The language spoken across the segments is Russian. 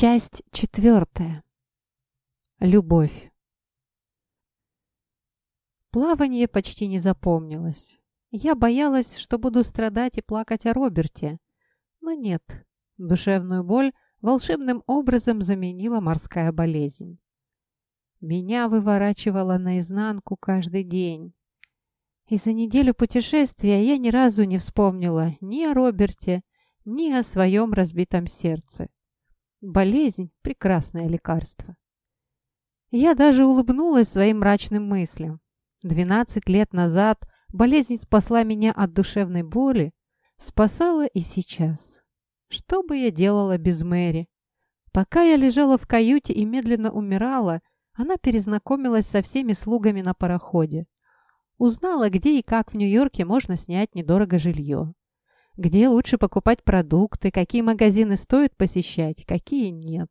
Часть четвертая. Любовь. Плавание почти не запомнилось. Я боялась, что буду страдать и плакать о Роберте. Но нет, душевную боль волшебным образом заменила морская болезнь. Меня выворачивало наизнанку каждый день. И за неделю путешествия я ни разу не вспомнила ни о Роберте, ни о своем разбитом сердце. Болезнь – прекрасное лекарство. Я даже улыбнулась своим мрачным мыслям. Двенадцать лет назад болезнь спасла меня от душевной боли, спасала и сейчас. Что бы я делала без Мэри? Пока я лежала в каюте и медленно умирала, она перезнакомилась со всеми слугами на пароходе. Узнала, где и как в Нью-Йорке можно снять недорого жилье где лучше покупать продукты, какие магазины стоит посещать, какие нет.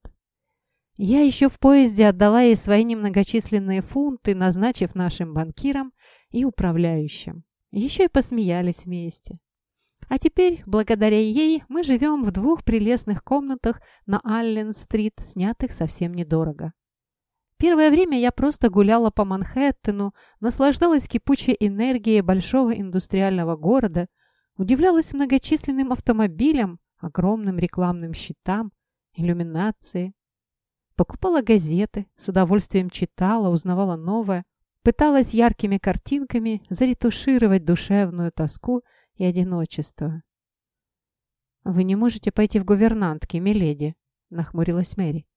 Я еще в поезде отдала ей свои немногочисленные фунты, назначив нашим банкирам и управляющим. Еще и посмеялись вместе. А теперь, благодаря ей, мы живем в двух прелестных комнатах на Аллен-стрит, снятых совсем недорого. Первое время я просто гуляла по Манхэттену, наслаждалась кипучей энергией большого индустриального города, Удивлялась многочисленным автомобилям, огромным рекламным щитам, иллюминации. Покупала газеты, с удовольствием читала, узнавала новое, пыталась яркими картинками заретушировать душевную тоску и одиночество. «Вы не можете пойти в гувернантки, миледи», — нахмурилась Мэри.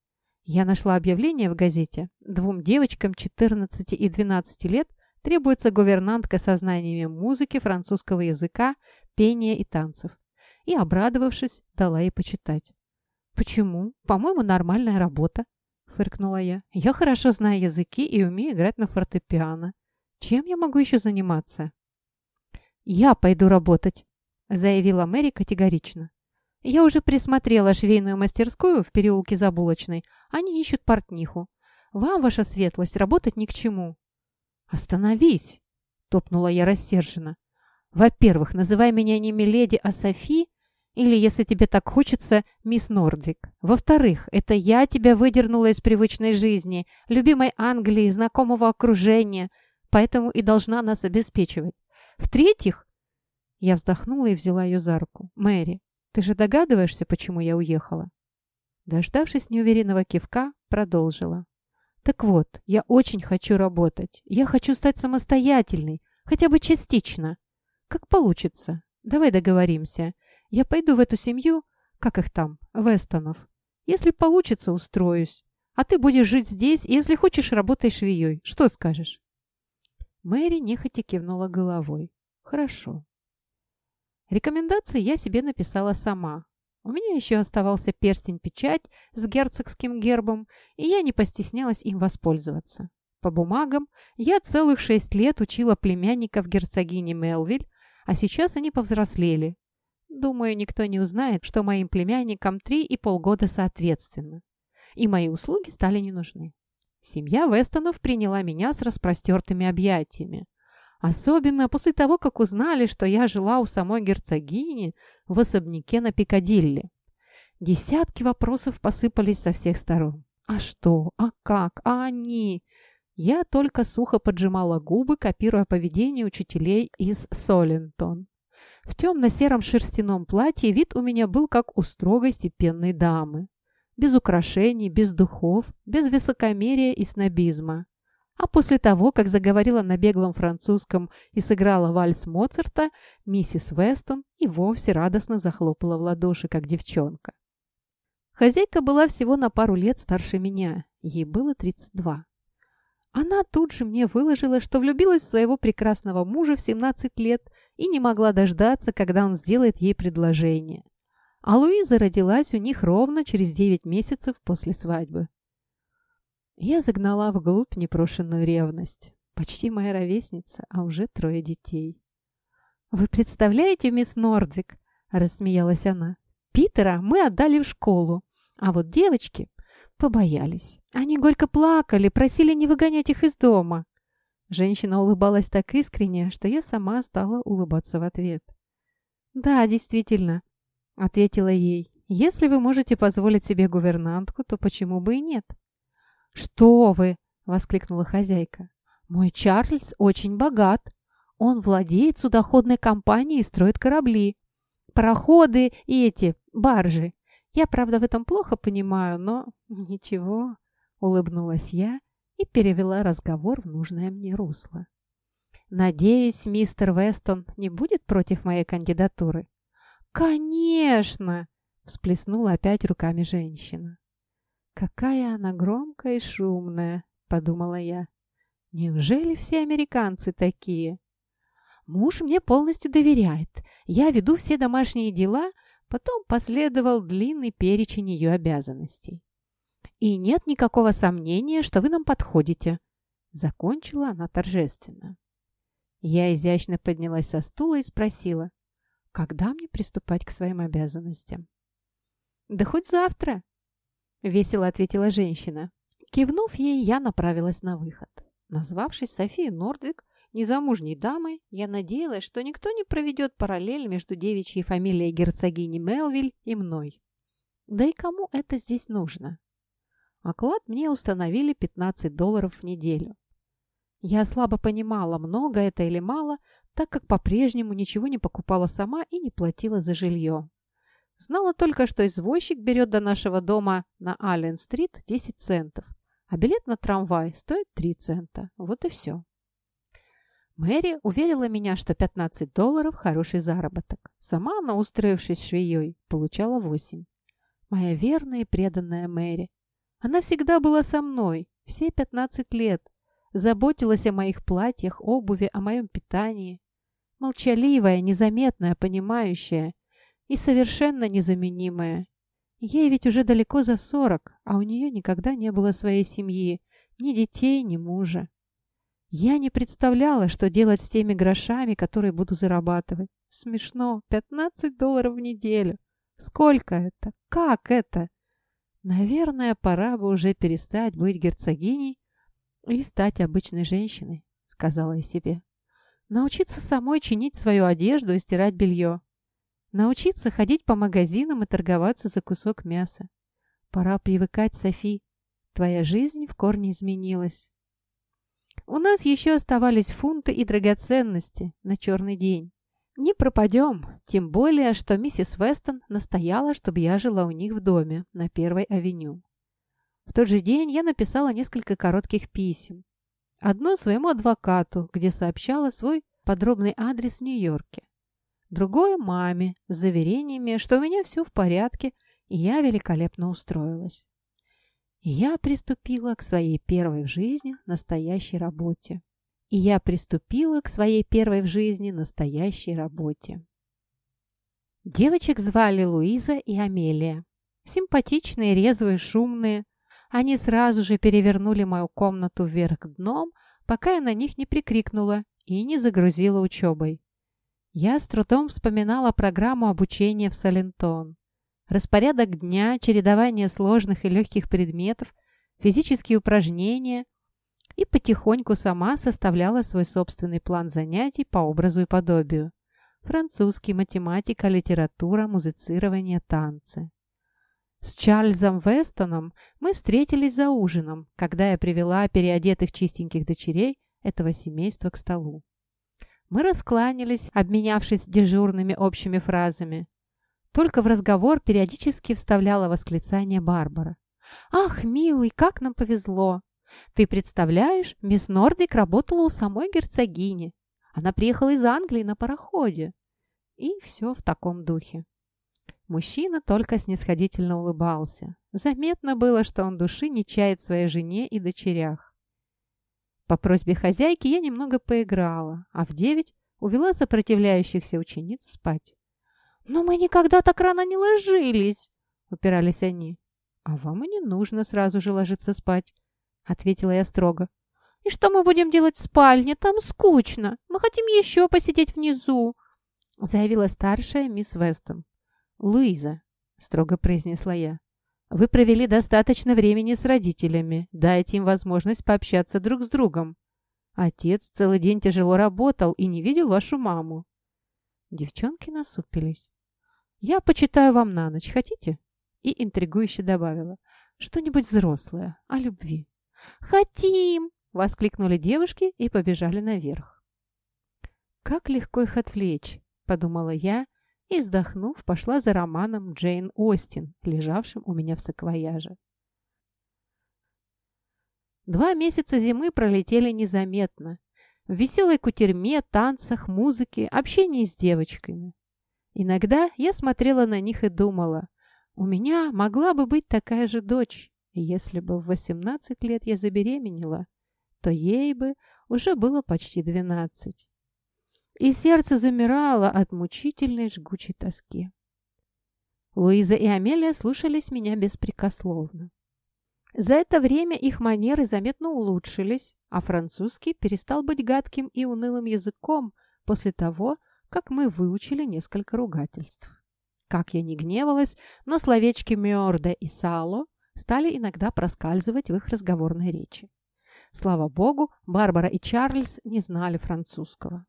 «Я нашла объявление в газете. Двум девочкам 14 и 12 лет требуется гувернантка со знаниями музыки, французского языка пения и танцев. И, обрадовавшись, дала ей почитать. «Почему? По-моему, нормальная работа», — фыркнула я. «Я хорошо знаю языки и умею играть на фортепиано. Чем я могу еще заниматься?» «Я пойду работать», — заявила Мэри категорично. «Я уже присмотрела швейную мастерскую в переулке Забулочной. Они ищут портниху. Вам, ваша светлость, работать ни к чему». «Остановись!» — топнула я рассерженно. Во-первых, называй меня не Миледи, а Софи, или, если тебе так хочется, мисс Нордик. Во-вторых, это я тебя выдернула из привычной жизни, любимой Англии, знакомого окружения, поэтому и должна нас обеспечивать. В-третьих, я вздохнула и взяла ее за руку. «Мэри, ты же догадываешься, почему я уехала?» Дождавшись неуверенного кивка, продолжила. «Так вот, я очень хочу работать. Я хочу стать самостоятельной, хотя бы частично. «Как получится. Давай договоримся. Я пойду в эту семью, как их там, Вестонов. Если получится, устроюсь. А ты будешь жить здесь, если хочешь, работай швеей. Что скажешь?» Мэри нехотя кивнула головой. «Хорошо». Рекомендации я себе написала сама. У меня еще оставался перстень-печать с герцогским гербом, и я не постеснялась им воспользоваться. По бумагам я целых шесть лет учила племянников герцогини Мелвиль а сейчас они повзрослели. Думаю, никто не узнает, что моим племянникам три и полгода соответственно. И мои услуги стали не нужны. Семья Вестонов приняла меня с распростертыми объятиями. Особенно после того, как узнали, что я жила у самой герцогини в особняке на Пикадилли. Десятки вопросов посыпались со всех сторон. А что? А как? А они? Я только сухо поджимала губы, копируя поведение учителей из Солентон. В темно-сером шерстяном платье вид у меня был как у строгой степенной дамы. Без украшений, без духов, без высокомерия и снобизма. А после того, как заговорила на беглом французском и сыграла вальс Моцарта, миссис Вестон и вовсе радостно захлопала в ладоши, как девчонка. Хозяйка была всего на пару лет старше меня, ей было 32. Она тут же мне выложила, что влюбилась в своего прекрасного мужа в 17 лет и не могла дождаться, когда он сделает ей предложение. А Луиза родилась у них ровно через 9 месяцев после свадьбы. Я загнала вглубь непрошенную ревность. Почти моя ровесница, а уже трое детей. «Вы представляете, мисс Нордвик?» – рассмеялась она. «Питера мы отдали в школу, а вот девочки Побоялись. Они горько плакали, просили не выгонять их из дома. Женщина улыбалась так искренне, что я сама стала улыбаться в ответ. «Да, действительно», — ответила ей. Если вы можете позволить себе гувернантку, то почему бы и нет? «Что вы!» — воскликнула хозяйка. «Мой Чарльз очень богат. Он владеет судоходной компанией и строит корабли, пароходы и эти баржи. Я, правда, в этом плохо понимаю, но ничего», — улыбнулась я и перевела разговор в нужное мне русло. «Надеюсь, мистер Вестон не будет против моей кандидатуры?» «Конечно!» — всплеснула опять руками женщина. «Какая она громкая и шумная!» — подумала я. «Неужели все американцы такие?» «Муж мне полностью доверяет. Я веду все домашние дела», потом последовал длинный перечень ее обязанностей. «И нет никакого сомнения, что вы нам подходите», — закончила она торжественно. Я изящно поднялась со стула и спросила, «Когда мне приступать к своим обязанностям?» «Да хоть завтра», — весело ответила женщина. Кивнув ей, я направилась на выход. Назвавшись Софией Нордвик, незамужней дамой, я надеялась, что никто не проведет параллель между девичьей фамилией герцогини Мелвиль и мной. Да и кому это здесь нужно? Оклад мне установили 15 долларов в неделю. Я слабо понимала, много это или мало, так как по-прежнему ничего не покупала сама и не платила за жилье. Знала только, что извозчик берет до нашего дома на Аллен-стрит 10 центов, а билет на трамвай стоит 3 цента. Вот и все. Мэри уверила меня, что 15 долларов – хороший заработок. Сама она, устроившись швеей, получала 8. Моя верная и преданная Мэри. Она всегда была со мной, все 15 лет. Заботилась о моих платьях, обуви, о моем питании. Молчаливая, незаметная, понимающая и совершенно незаменимая. Ей ведь уже далеко за сорок, а у нее никогда не было своей семьи, ни детей, ни мужа. Я не представляла, что делать с теми грошами, которые буду зарабатывать. Смешно. 15 долларов в неделю. Сколько это? Как это? Наверное, пора бы уже перестать быть герцогиней и стать обычной женщиной, сказала я себе. Научиться самой чинить свою одежду и стирать белье. Научиться ходить по магазинам и торговаться за кусок мяса. Пора привыкать, Софи. Твоя жизнь в корне изменилась. У нас еще оставались фунты и драгоценности на черный день. Не пропадем, тем более, что миссис Вестон настояла, чтобы я жила у них в доме на Первой авеню. В тот же день я написала несколько коротких писем. Одно своему адвокату, где сообщала свой подробный адрес в Нью-Йорке другое маме с заверениями, что у меня все в порядке, и я великолепно устроилась. Я приступила к своей первой в жизни настоящей работе. И я приступила к своей первой в жизни настоящей работе. Девочек звали Луиза и Амелия. Симпатичные, резвые, шумные. Они сразу же перевернули мою комнату вверх дном, пока я на них не прикрикнула и не загрузила учебой. Я с трудом вспоминала программу обучения в Салентон. Распорядок дня, чередование сложных и легких предметов, физические упражнения и потихоньку сама составляла свой собственный план занятий по образу и подобию. Французский, математика, литература, музицирование, танцы. С Чарльзом Вестоном мы встретились за ужином, когда я привела переодетых чистеньких дочерей этого семейства к столу. Мы раскланялись, обменявшись дежурными общими фразами. Только в разговор периодически вставляла восклицание Барбара. «Ах, милый, как нам повезло! Ты представляешь, мисс Нордик работала у самой герцогини. Она приехала из Англии на пароходе». И все в таком духе. Мужчина только снисходительно улыбался. Заметно было, что он души не чает своей жене и дочерях. По просьбе хозяйки я немного поиграла, а в девять увела сопротивляющихся учениц спать. «Но мы никогда так рано не ложились!» — упирались они. «А вам и не нужно сразу же ложиться спать», — ответила я строго. «И что мы будем делать в спальне? Там скучно. Мы хотим еще посидеть внизу», — заявила старшая мисс Вестон. «Луиза», — строго произнесла я, вы провели достаточно времени с родителями. Дайте им возможность пообщаться друг с другом. Отец целый день тяжело работал и не видел вашу маму. Девчонки насупились. «Я почитаю вам на ночь. Хотите?» И интригующе добавила. «Что-нибудь взрослое, о любви». «Хотим!» — воскликнули девушки и побежали наверх. «Как легко их отвлечь!» — подумала я и, вздохнув, пошла за романом Джейн Остин, лежавшим у меня в саквояже. Два месяца зимы пролетели незаметно. В веселой кутерьме, танцах, музыке, общении с девочками. Иногда я смотрела на них и думала, у меня могла бы быть такая же дочь, если бы в 18 лет я забеременела, то ей бы уже было почти 12. И сердце замирало от мучительной жгучей тоски. Луиза и Амелия слушались меня беспрекословно. За это время их манеры заметно улучшились, а французский перестал быть гадким и унылым языком после того, как мы выучили несколько ругательств. Как я не гневалась, но словечки «мёрде» и «сало» стали иногда проскальзывать в их разговорной речи. Слава богу, Барбара и Чарльз не знали французского.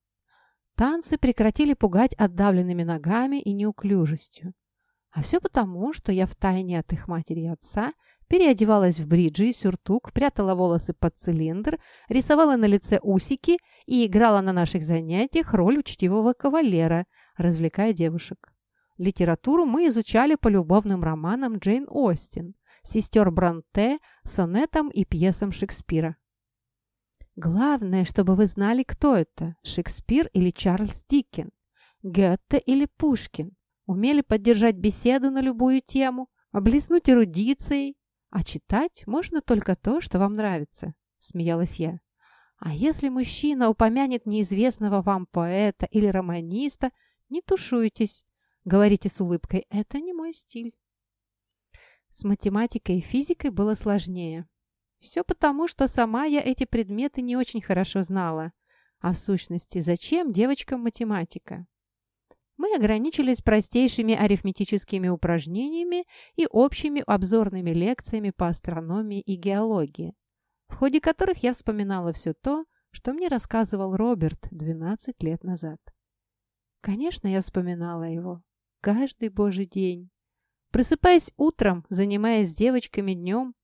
Танцы прекратили пугать отдавленными ногами и неуклюжестью. А все потому, что я втайне от их матери и отца – переодевалась в бриджи и сюртук, прятала волосы под цилиндр, рисовала на лице усики и играла на наших занятиях роль учтивого кавалера, развлекая девушек. Литературу мы изучали по любовным романам Джейн Остин, сестер Бранте, сонетам и пьесам Шекспира. Главное, чтобы вы знали, кто это – Шекспир или Чарльз Диккен, Гетте или Пушкин. Умели поддержать беседу на любую тему, облеснуть эрудицией, «А читать можно только то, что вам нравится», — смеялась я. «А если мужчина упомянет неизвестного вам поэта или романиста, не тушуйтесь, говорите с улыбкой, это не мой стиль». С математикой и физикой было сложнее. Все потому, что сама я эти предметы не очень хорошо знала. А в сущности, зачем девочкам математика? Мы ограничились простейшими арифметическими упражнениями и общими обзорными лекциями по астрономии и геологии, в ходе которых я вспоминала все то, что мне рассказывал Роберт 12 лет назад. Конечно, я вспоминала его. Каждый божий день. Просыпаясь утром, занимаясь девочками днем,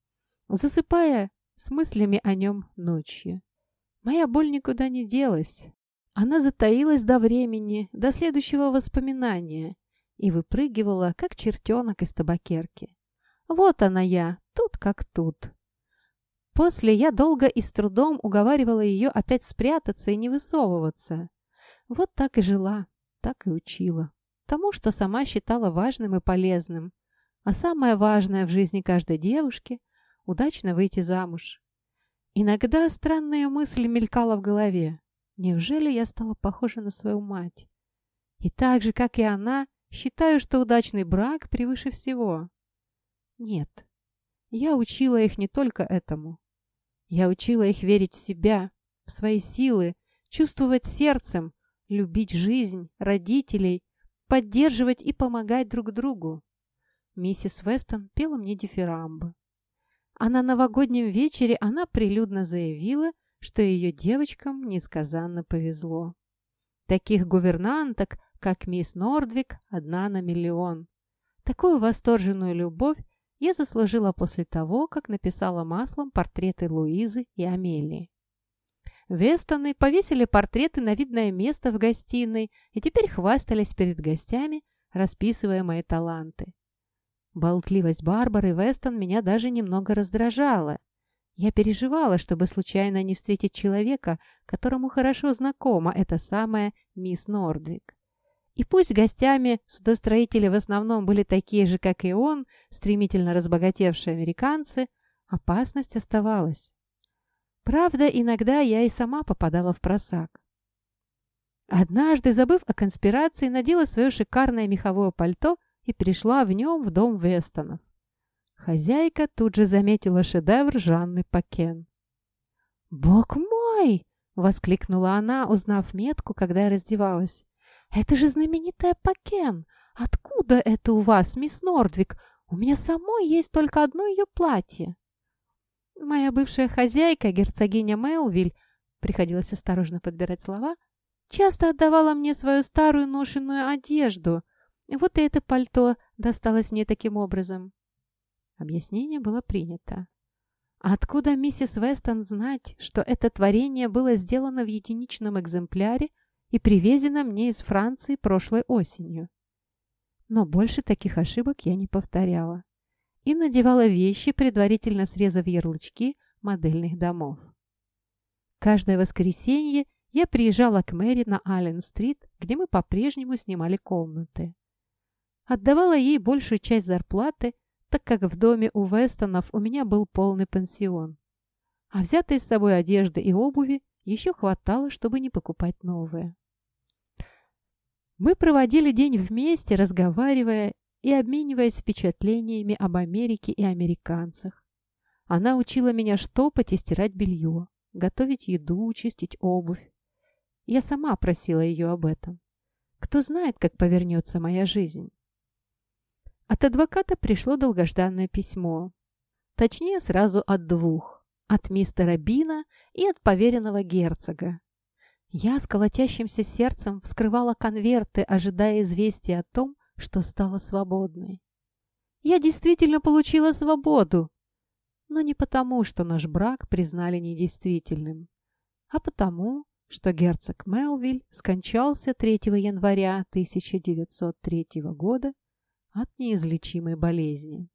засыпая с мыслями о нем ночью. Моя боль никуда не делась, она затаилась до времени, до следующего воспоминания и выпрыгивала, как чертенок из табакерки. Вот она я, тут как тут. После я долго и с трудом уговаривала ее опять спрятаться и не высовываться. Вот так и жила, так и учила. Тому, что сама считала важным и полезным. А самое важное в жизни каждой девушки – удачно выйти замуж. Иногда странная мысль мелькала в голове. Неужели я стала похожа на свою мать? И так же, как и она, считаю, что удачный брак превыше всего. Нет, я учила их не только этому. Я учила их верить в себя, в свои силы, чувствовать сердцем, любить жизнь, родителей, поддерживать и помогать друг другу. Миссис Вестон пела мне дифирамбы. А на новогоднем вечере она прилюдно заявила, что ее девочкам несказанно повезло. Таких гувернанток, как мисс Нордвик, одна на миллион. Такую восторженную любовь я заслужила после того, как написала маслом портреты Луизы и Амелии. Вестоны повесили портреты на видное место в гостиной и теперь хвастались перед гостями, расписывая мои таланты. Болтливость Барбары Вестон меня даже немного раздражала. Я переживала, чтобы случайно не встретить человека, которому хорошо знакома эта самая мисс Нордвик. И пусть гостями судостроители в основном были такие же, как и он, стремительно разбогатевшие американцы, опасность оставалась. Правда, иногда я и сама попадала в просак. Однажды, забыв о конспирации, надела свое шикарное меховое пальто и пришла в нем в дом Вестонов. Хозяйка тут же заметила шедевр Жанны Пакен. «Бог мой!» — воскликнула она, узнав метку, когда я раздевалась. «Это же знаменитая Пакен! Откуда это у вас, мисс Нордвик? У меня самой есть только одно ее платье». Моя бывшая хозяйка, герцогиня Мелвиль, приходилось осторожно подбирать слова, часто отдавала мне свою старую ношенную одежду, Вот и это пальто досталось мне таким образом. Объяснение было принято. А откуда миссис Вестон знать, что это творение было сделано в единичном экземпляре и привезено мне из Франции прошлой осенью? Но больше таких ошибок я не повторяла и надевала вещи, предварительно срезав ярлычки модельных домов. Каждое воскресенье я приезжала к Мэри на Аллен-стрит, где мы по-прежнему снимали комнаты. Отдавала ей большую часть зарплаты, так как в доме у Вестонов у меня был полный пансион. А взятой с собой одежды и обуви еще хватало, чтобы не покупать новые. Мы проводили день вместе, разговаривая и обмениваясь впечатлениями об Америке и американцах. Она учила меня штопать и стирать белье, готовить еду, чистить обувь. Я сама просила ее об этом. Кто знает, как повернется моя жизнь. От адвоката пришло долгожданное письмо. Точнее, сразу от двух. От мистера Бина и от поверенного герцога. Я с колотящимся сердцем вскрывала конверты, ожидая известия о том, что стала свободной. Я действительно получила свободу, но не потому, что наш брак признали недействительным, а потому, что герцог Мелвиль скончался 3 января 1903 года от неизлечимой болезни.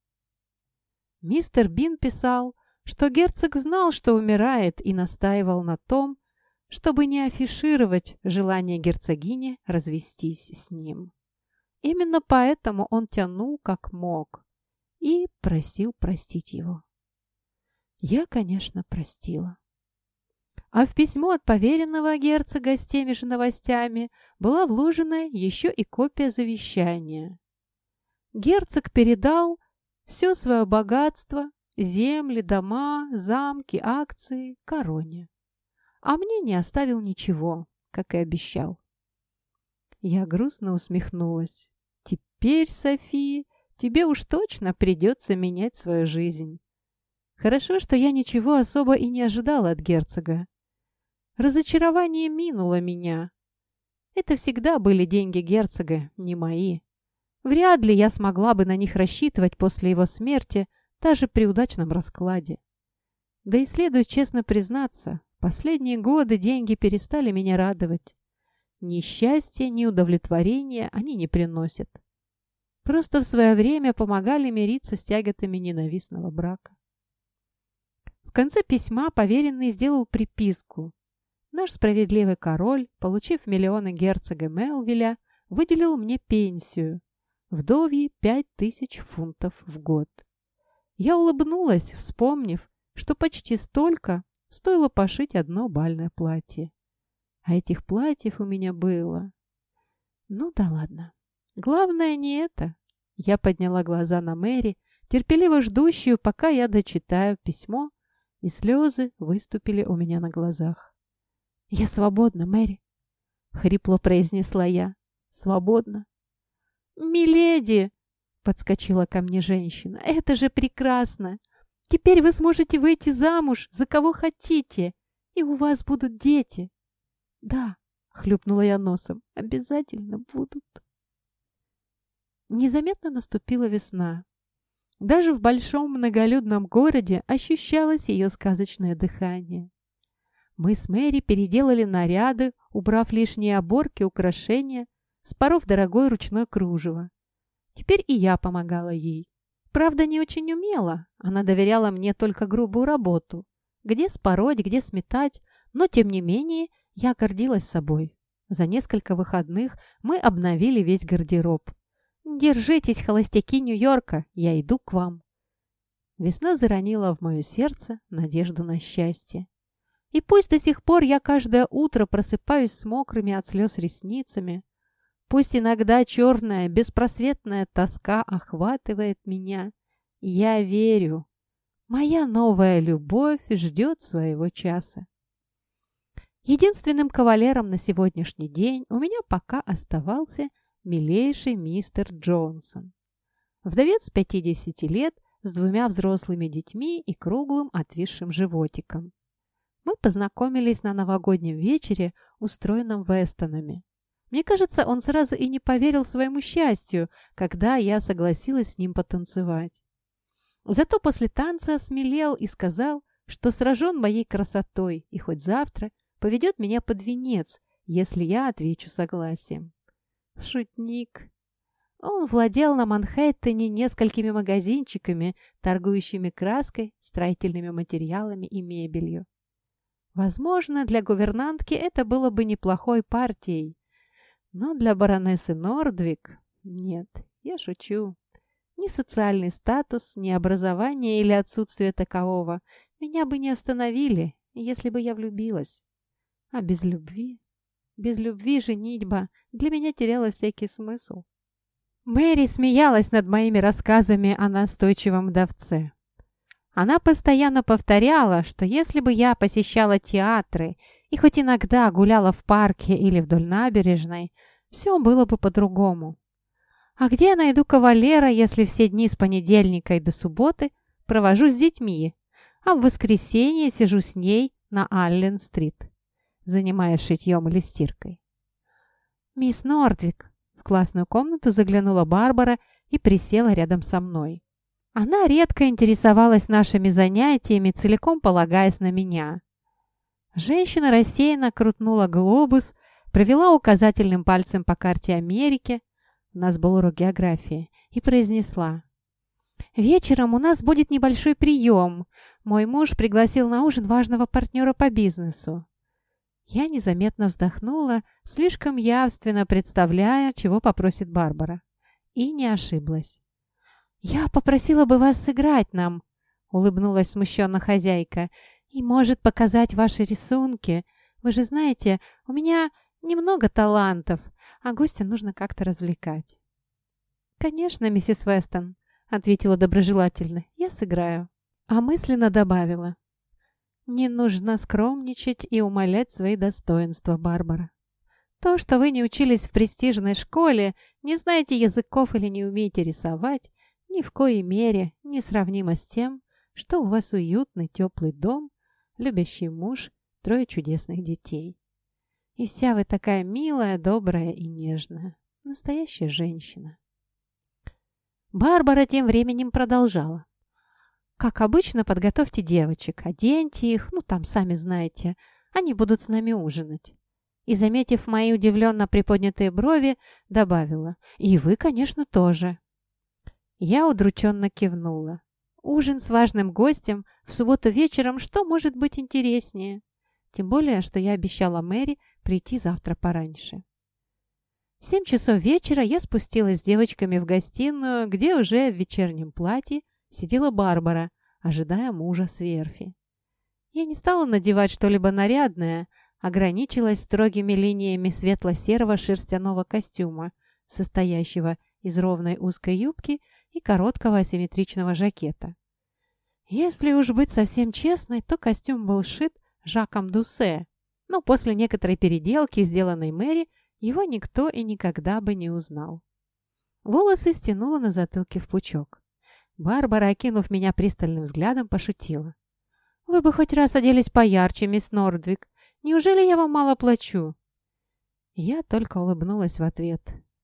Мистер Бин писал, что герцог знал, что умирает, и настаивал на том, чтобы не афишировать желание герцогини развестись с ним. Именно поэтому он тянул как мог и просил простить его. Я, конечно, простила. А в письмо от поверенного герцога с теми же новостями была вложена еще и копия завещания. Герцог передал все свое богатство, земли, дома, замки, акции, короне. А мне не оставил ничего, как и обещал. Я грустно усмехнулась. Теперь, София, тебе уж точно придется менять свою жизнь. Хорошо, что я ничего особо и не ожидала от герцога. Разочарование минуло меня. Это всегда были деньги герцога, не мои. Вряд ли я смогла бы на них рассчитывать после его смерти, даже при удачном раскладе. Да и следует честно признаться, последние годы деньги перестали меня радовать. Ни счастья, ни удовлетворения они не приносят. Просто в свое время помогали мириться с тяготами ненавистного брака. В конце письма поверенный сделал приписку. Наш справедливый король, получив миллионы герцога Мелвиля, выделил мне пенсию. Вдовье пять тысяч фунтов в год. Я улыбнулась, вспомнив, что почти столько стоило пошить одно бальное платье. А этих платьев у меня было. Ну да ладно. Главное не это. Я подняла глаза на Мэри, терпеливо ждущую, пока я дочитаю письмо, и слезы выступили у меня на глазах. «Я свободна, Мэри!» — хрипло произнесла я. «Свободна!» «Миледи!» — подскочила ко мне женщина. «Это же прекрасно! Теперь вы сможете выйти замуж за кого хотите, и у вас будут дети!» «Да», — хлюпнула я носом, — «обязательно будут». Незаметно наступила весна. Даже в большом многолюдном городе ощущалось ее сказочное дыхание. Мы с Мэри переделали наряды, убрав лишние оборки, украшения, споров дорогое ручное кружево. Теперь и я помогала ей. Правда, не очень умела. Она доверяла мне только грубую работу. Где спороть, где сметать, но, тем не менее, я гордилась собой. За несколько выходных мы обновили весь гардероб. «Держитесь, холостяки Нью-Йорка, я иду к вам». Весна заронила в мое сердце надежду на счастье. И пусть до сих пор я каждое утро просыпаюсь с мокрыми от слез ресницами, пусть иногда черная, беспросветная тоска охватывает меня, я верю, моя новая любовь ждет своего часа. Единственным кавалером на сегодняшний день у меня пока оставался милейший мистер Джонсон. Вдовец 50 лет с двумя взрослыми детьми и круглым отвисшим животиком. Мы познакомились на новогоднем вечере, устроенном Вестонами. Мне кажется, он сразу и не поверил своему счастью, когда я согласилась с ним потанцевать. Зато после танца осмелел и сказал, что сражен моей красотой и хоть завтра поведет меня под венец, если я отвечу согласием. Шутник. Он владел на Манхэттене несколькими магазинчиками, торгующими краской, строительными материалами и мебелью. Возможно, для гувернантки это было бы неплохой партией, но для баронессы Нордвик нет, я шучу. Ни социальный статус, ни образование или отсутствие такового меня бы не остановили, если бы я влюбилась. А без любви? Без любви женитьба для меня теряла всякий смысл. Мэри смеялась над моими рассказами о настойчивом вдовце. Она постоянно повторяла, что если бы я посещала театры и хоть иногда гуляла в парке или вдоль набережной, все было бы по-другому. А где я найду кавалера, если все дни с понедельника и до субботы провожу с детьми, а в воскресенье сижу с ней на Аллен-стрит, занимаясь шитьем или стиркой? «Мисс Нордвик!» В классную комнату заглянула Барбара и присела рядом со мной. Она редко интересовалась нашими занятиями, целиком полагаясь на меня. Женщина рассеянно крутнула глобус, провела указательным пальцем по карте Америки, у нас был урок географии, и произнесла. «Вечером у нас будет небольшой прием. Мой муж пригласил на ужин важного партнера по бизнесу». Я незаметно вздохнула, слишком явственно представляя, чего попросит Барбара. И не ошиблась. «Я попросила бы вас сыграть нам», — улыбнулась смущенно хозяйка, «и, может, показать ваши рисунки. Вы же знаете, у меня немного талантов, а гостя нужно как-то развлекать». «Конечно, миссис Вестон», — ответила доброжелательно, — «я сыграю». А мысленно добавила. «Не нужно скромничать и умолять свои достоинства, Барбара. То, что вы не учились в престижной школе, не знаете языков или не умеете рисовать, ни в коей мере не сравнимо с тем, что у вас уютный теплый дом, любящий муж, трое чудесных детей. И вся вы такая милая, добрая и нежная. Настоящая женщина. Барбара тем временем продолжала. Как обычно, подготовьте девочек, оденьте их, ну там, сами знаете, они будут с нами ужинать. И, заметив мои удивленно приподнятые брови, добавила, и вы, конечно, тоже. Я удрученно кивнула. Ужин с важным гостем в субботу вечером что может быть интереснее? Тем более, что я обещала Мэри прийти завтра пораньше. В семь часов вечера я спустилась с девочками в гостиную, где уже в вечернем платье сидела Барбара, ожидая мужа с верфи. Я не стала надевать что-либо нарядное, ограничилась строгими линиями светло-серого шерстяного костюма, состоящего из ровной узкой юбки и короткого асимметричного жакета. Если уж быть совсем честной, то костюм был шит Жаком Дусе, но после некоторой переделки, сделанной Мэри, его никто и никогда бы не узнал. Волосы стянула на затылке в пучок. Барбара, окинув меня пристальным взглядом, пошутила. «Вы бы хоть раз оделись поярче, мисс Нордвик. Неужели я вам мало плачу?» Я только улыбнулась в ответ.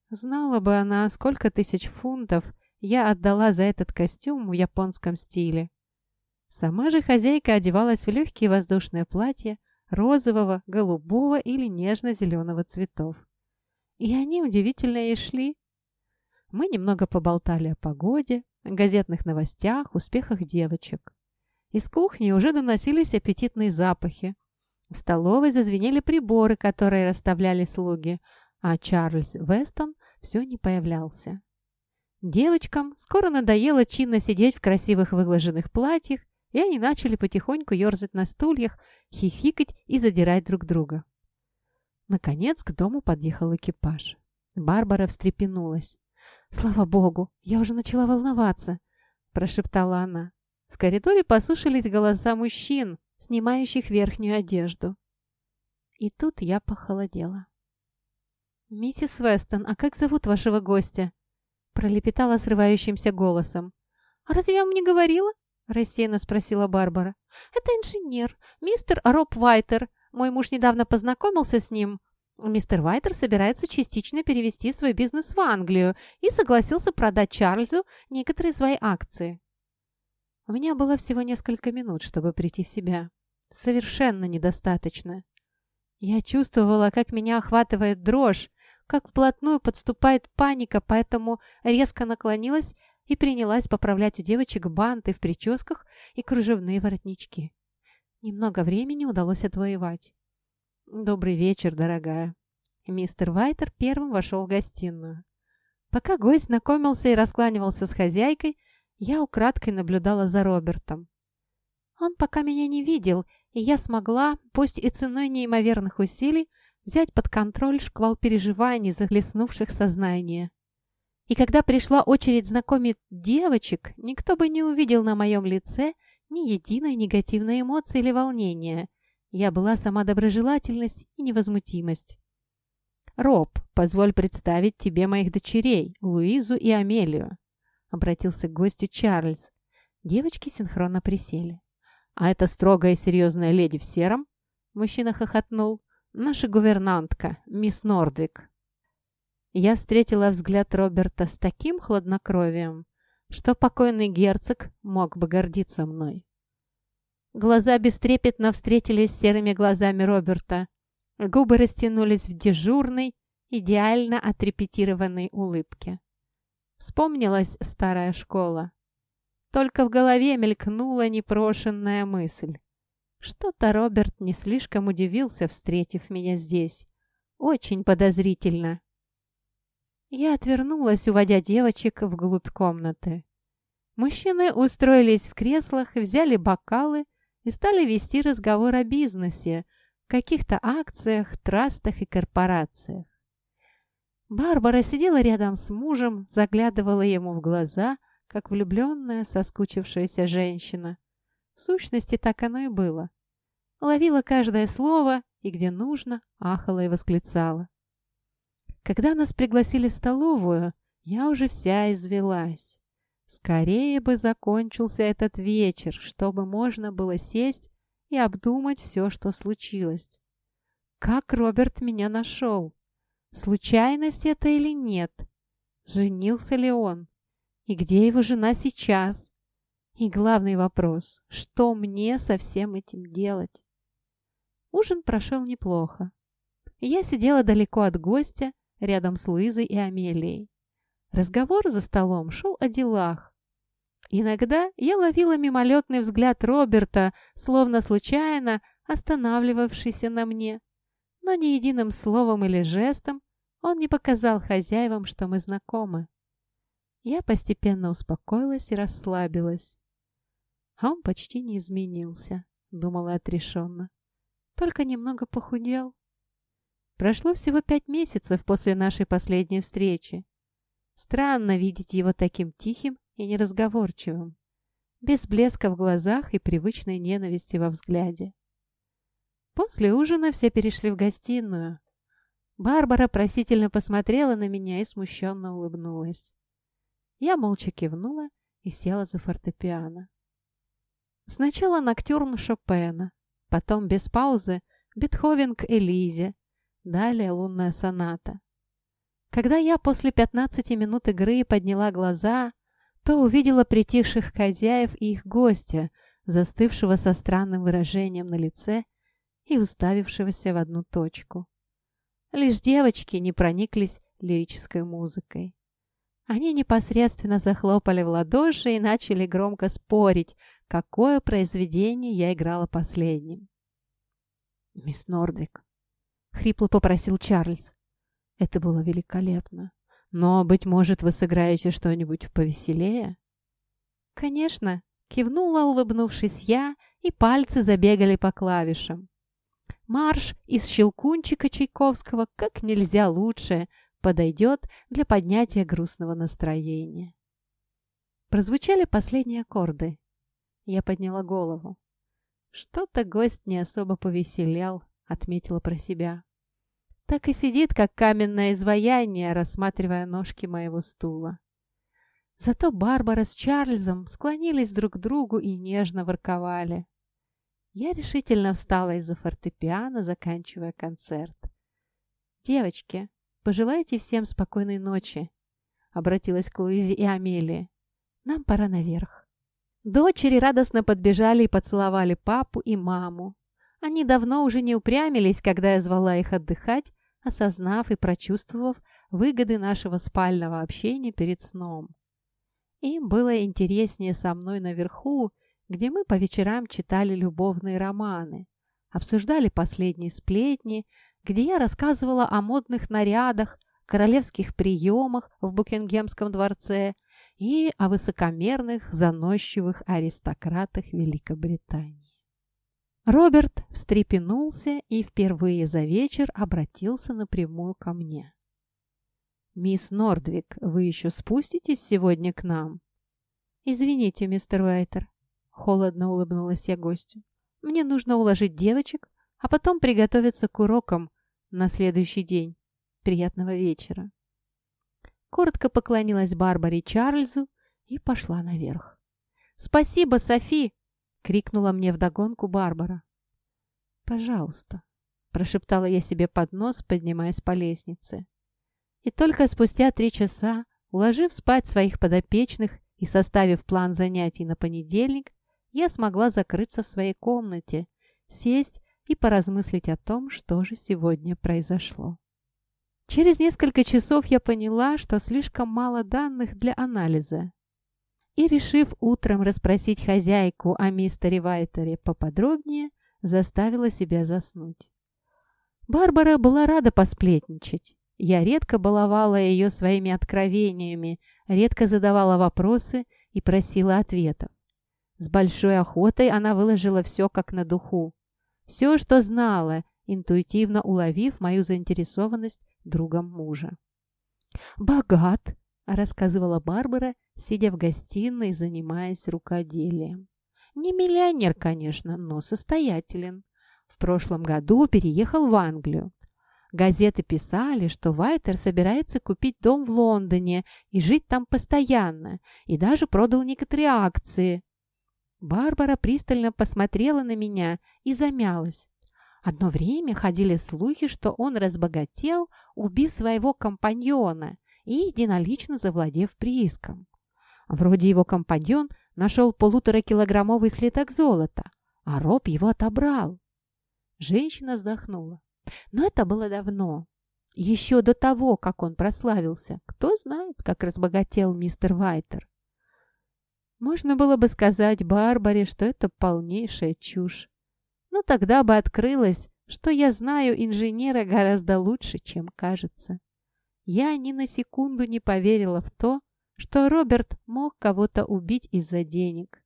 Знала бы она, сколько тысяч фунтов я отдала за этот костюм в японском стиле. Сама же хозяйка одевалась в легкие воздушные платья розового, голубого или нежно-зеленого цветов. И они удивительно и шли. Мы немного поболтали о погоде, газетных новостях, успехах девочек. Из кухни уже доносились аппетитные запахи. В столовой зазвенели приборы, которые расставляли слуги, а Чарльз Вестон все не появлялся. Девочкам скоро надоело чинно сидеть в красивых выглаженных платьях, и они начали потихоньку ерзать на стульях, хихикать и задирать друг друга. Наконец к дому подъехал экипаж. Барбара встрепенулась. «Слава богу, я уже начала волноваться», – прошептала она. В коридоре послышались голоса мужчин, снимающих верхнюю одежду. И тут я похолодела. «Миссис Вестон, а как зовут вашего гостя?» пролепетала срывающимся голосом. «А разве я вам не говорила?» – рассеянно спросила Барбара. «Это инженер, мистер Роб Вайтер. Мой муж недавно познакомился с ним. Мистер Вайтер собирается частично перевести свой бизнес в Англию и согласился продать Чарльзу некоторые свои акции. У меня было всего несколько минут, чтобы прийти в себя. Совершенно недостаточно. Я чувствовала, как меня охватывает дрожь, как вплотную подступает паника, поэтому резко наклонилась и принялась поправлять у девочек банты в прическах и кружевные воротнички. Немного времени удалось отвоевать. «Добрый вечер, дорогая». Мистер Вайтер первым вошел в гостиную. Пока гость знакомился и раскланивался с хозяйкой, я украдкой наблюдала за Робертом. Он пока меня не видел, и я смогла, пусть и ценой неимоверных усилий, взять под контроль шквал переживаний, захлестнувших сознание. И когда пришла очередь знакомить девочек, никто бы не увидел на моем лице ни единой негативной эмоции или волнения. Я была сама доброжелательность и невозмутимость. «Роб, позволь представить тебе моих дочерей, Луизу и Амелию», — обратился к гостю Чарльз. Девочки синхронно присели. «А это строгая и серьезная леди в сером?» Мужчина хохотнул. «Наша гувернантка, мисс Нордвик». Я встретила взгляд Роберта с таким хладнокровием, что покойный герцог мог бы гордиться мной. Глаза бестрепетно встретились с серыми глазами Роберта. Губы растянулись в дежурной, идеально отрепетированной улыбке. Вспомнилась старая школа. Только в голове мелькнула непрошенная мысль. Что-то Роберт не слишком удивился, встретив меня здесь. Очень подозрительно. Я отвернулась, уводя девочек вглубь комнаты. Мужчины устроились в креслах, взяли бокалы и стали вести разговор о бизнесе, каких-то акциях, трастах и корпорациях. Барбара сидела рядом с мужем, заглядывала ему в глаза, как влюбленная, соскучившаяся женщина. В сущности, так оно и было. Ловила каждое слово и, где нужно, ахала и восклицала. Когда нас пригласили в столовую, я уже вся извелась. Скорее бы закончился этот вечер, чтобы можно было сесть и обдумать все, что случилось. Как Роберт меня нашел? Случайность это или нет? Женился ли он? И где его жена сейчас? И главный вопрос, что мне со всем этим делать? Ужин прошел неплохо. Я сидела далеко от гостя, рядом с Луизой и Амелией. Разговор за столом шел о делах. Иногда я ловила мимолетный взгляд Роберта, словно случайно останавливавшийся на мне. Но ни единым словом или жестом он не показал хозяевам, что мы знакомы. Я постепенно успокоилась и расслабилась. А он почти не изменился, думала отрешенно. Только немного похудел. Прошло всего пять месяцев после нашей последней встречи. Странно видеть его таким тихим и неразговорчивым, без блеска в глазах и привычной ненависти во взгляде. После ужина все перешли в гостиную. Барбара просительно посмотрела на меня и смущенно улыбнулась. Я молча кивнула и села за фортепиано. Сначала ноктюрн Шопена, потом без паузы Бетховен к Элизе, Далее лунная соната. Когда я после 15 минут игры подняла глаза, то увидела притихших хозяев и их гостя, застывшего со странным выражением на лице и уставившегося в одну точку. Лишь девочки не прониклись лирической музыкой. Они непосредственно захлопали в ладоши и начали громко спорить, какое произведение я играла последним. «Мисс Нордвик, — хрипло попросил Чарльз. Это было великолепно. Но, быть может, вы сыграете что-нибудь повеселее? Конечно, кивнула, улыбнувшись я, и пальцы забегали по клавишам. Марш из «Щелкунчика» Чайковского как нельзя лучше подойдет для поднятия грустного настроения. Прозвучали последние аккорды. Я подняла голову. Что-то гость не особо повеселял, отметила про себя. Так и сидит, как каменное изваяние, рассматривая ножки моего стула. Зато Барбара с Чарльзом склонились друг к другу и нежно ворковали. Я решительно встала из-за фортепиано, заканчивая концерт. «Девочки, пожелайте всем спокойной ночи», — обратилась к Луизе и Амелии. «Нам пора наверх». Дочери радостно подбежали и поцеловали папу и маму. Они давно уже не упрямились, когда я звала их отдыхать, осознав и прочувствовав выгоды нашего спального общения перед сном. Им было интереснее со мной наверху, где мы по вечерам читали любовные романы, обсуждали последние сплетни, где я рассказывала о модных нарядах, королевских приемах в Букингемском дворце и о высокомерных, заносчивых аристократах Великобритании. Роберт встрепенулся и впервые за вечер обратился напрямую ко мне. «Мисс Нордвик, вы еще спуститесь сегодня к нам?» «Извините, мистер Уайтер», — холодно улыбнулась я гостю. «Мне нужно уложить девочек, а потом приготовиться к урокам на следующий день. Приятного вечера». Коротко поклонилась Барбаре Чарльзу и пошла наверх. «Спасибо, Софи!» — крикнула мне вдогонку Барбара. «Пожалуйста», — прошептала я себе под нос, поднимаясь по лестнице. И только спустя три часа, уложив спать своих подопечных и составив план занятий на понедельник, я смогла закрыться в своей комнате, сесть и поразмыслить о том, что же сегодня произошло. Через несколько часов я поняла, что слишком мало данных для анализа, и, решив утром расспросить хозяйку о мистере Вайтере поподробнее, заставила себя заснуть. Барбара была рада посплетничать. Я редко баловала ее своими откровениями, редко задавала вопросы и просила ответов. С большой охотой она выложила все как на духу. Все, что знала, интуитивно уловив мою заинтересованность другом мужа. «Богат», — рассказывала Барбара, сидя в гостиной, занимаясь рукоделием. Не миллионер, конечно, но состоятелен. В прошлом году переехал в Англию. Газеты писали, что Вайтер собирается купить дом в Лондоне и жить там постоянно, и даже продал некоторые акции. Барбара пристально посмотрела на меня и замялась. Одно время ходили слухи, что он разбогател, убив своего компаньона и единолично завладев прииском. Вроде его компаньон нашел полуторакилограммовый слиток золота, а Роб его отобрал. Женщина вздохнула. Но это было давно. Еще до того, как он прославился. Кто знает, как разбогател мистер Вайтер. Можно было бы сказать Барбаре, что это полнейшая чушь. Но тогда бы открылось, что я знаю инженера гораздо лучше, чем кажется. Я ни на секунду не поверила в то, что Роберт мог кого-то убить из-за денег.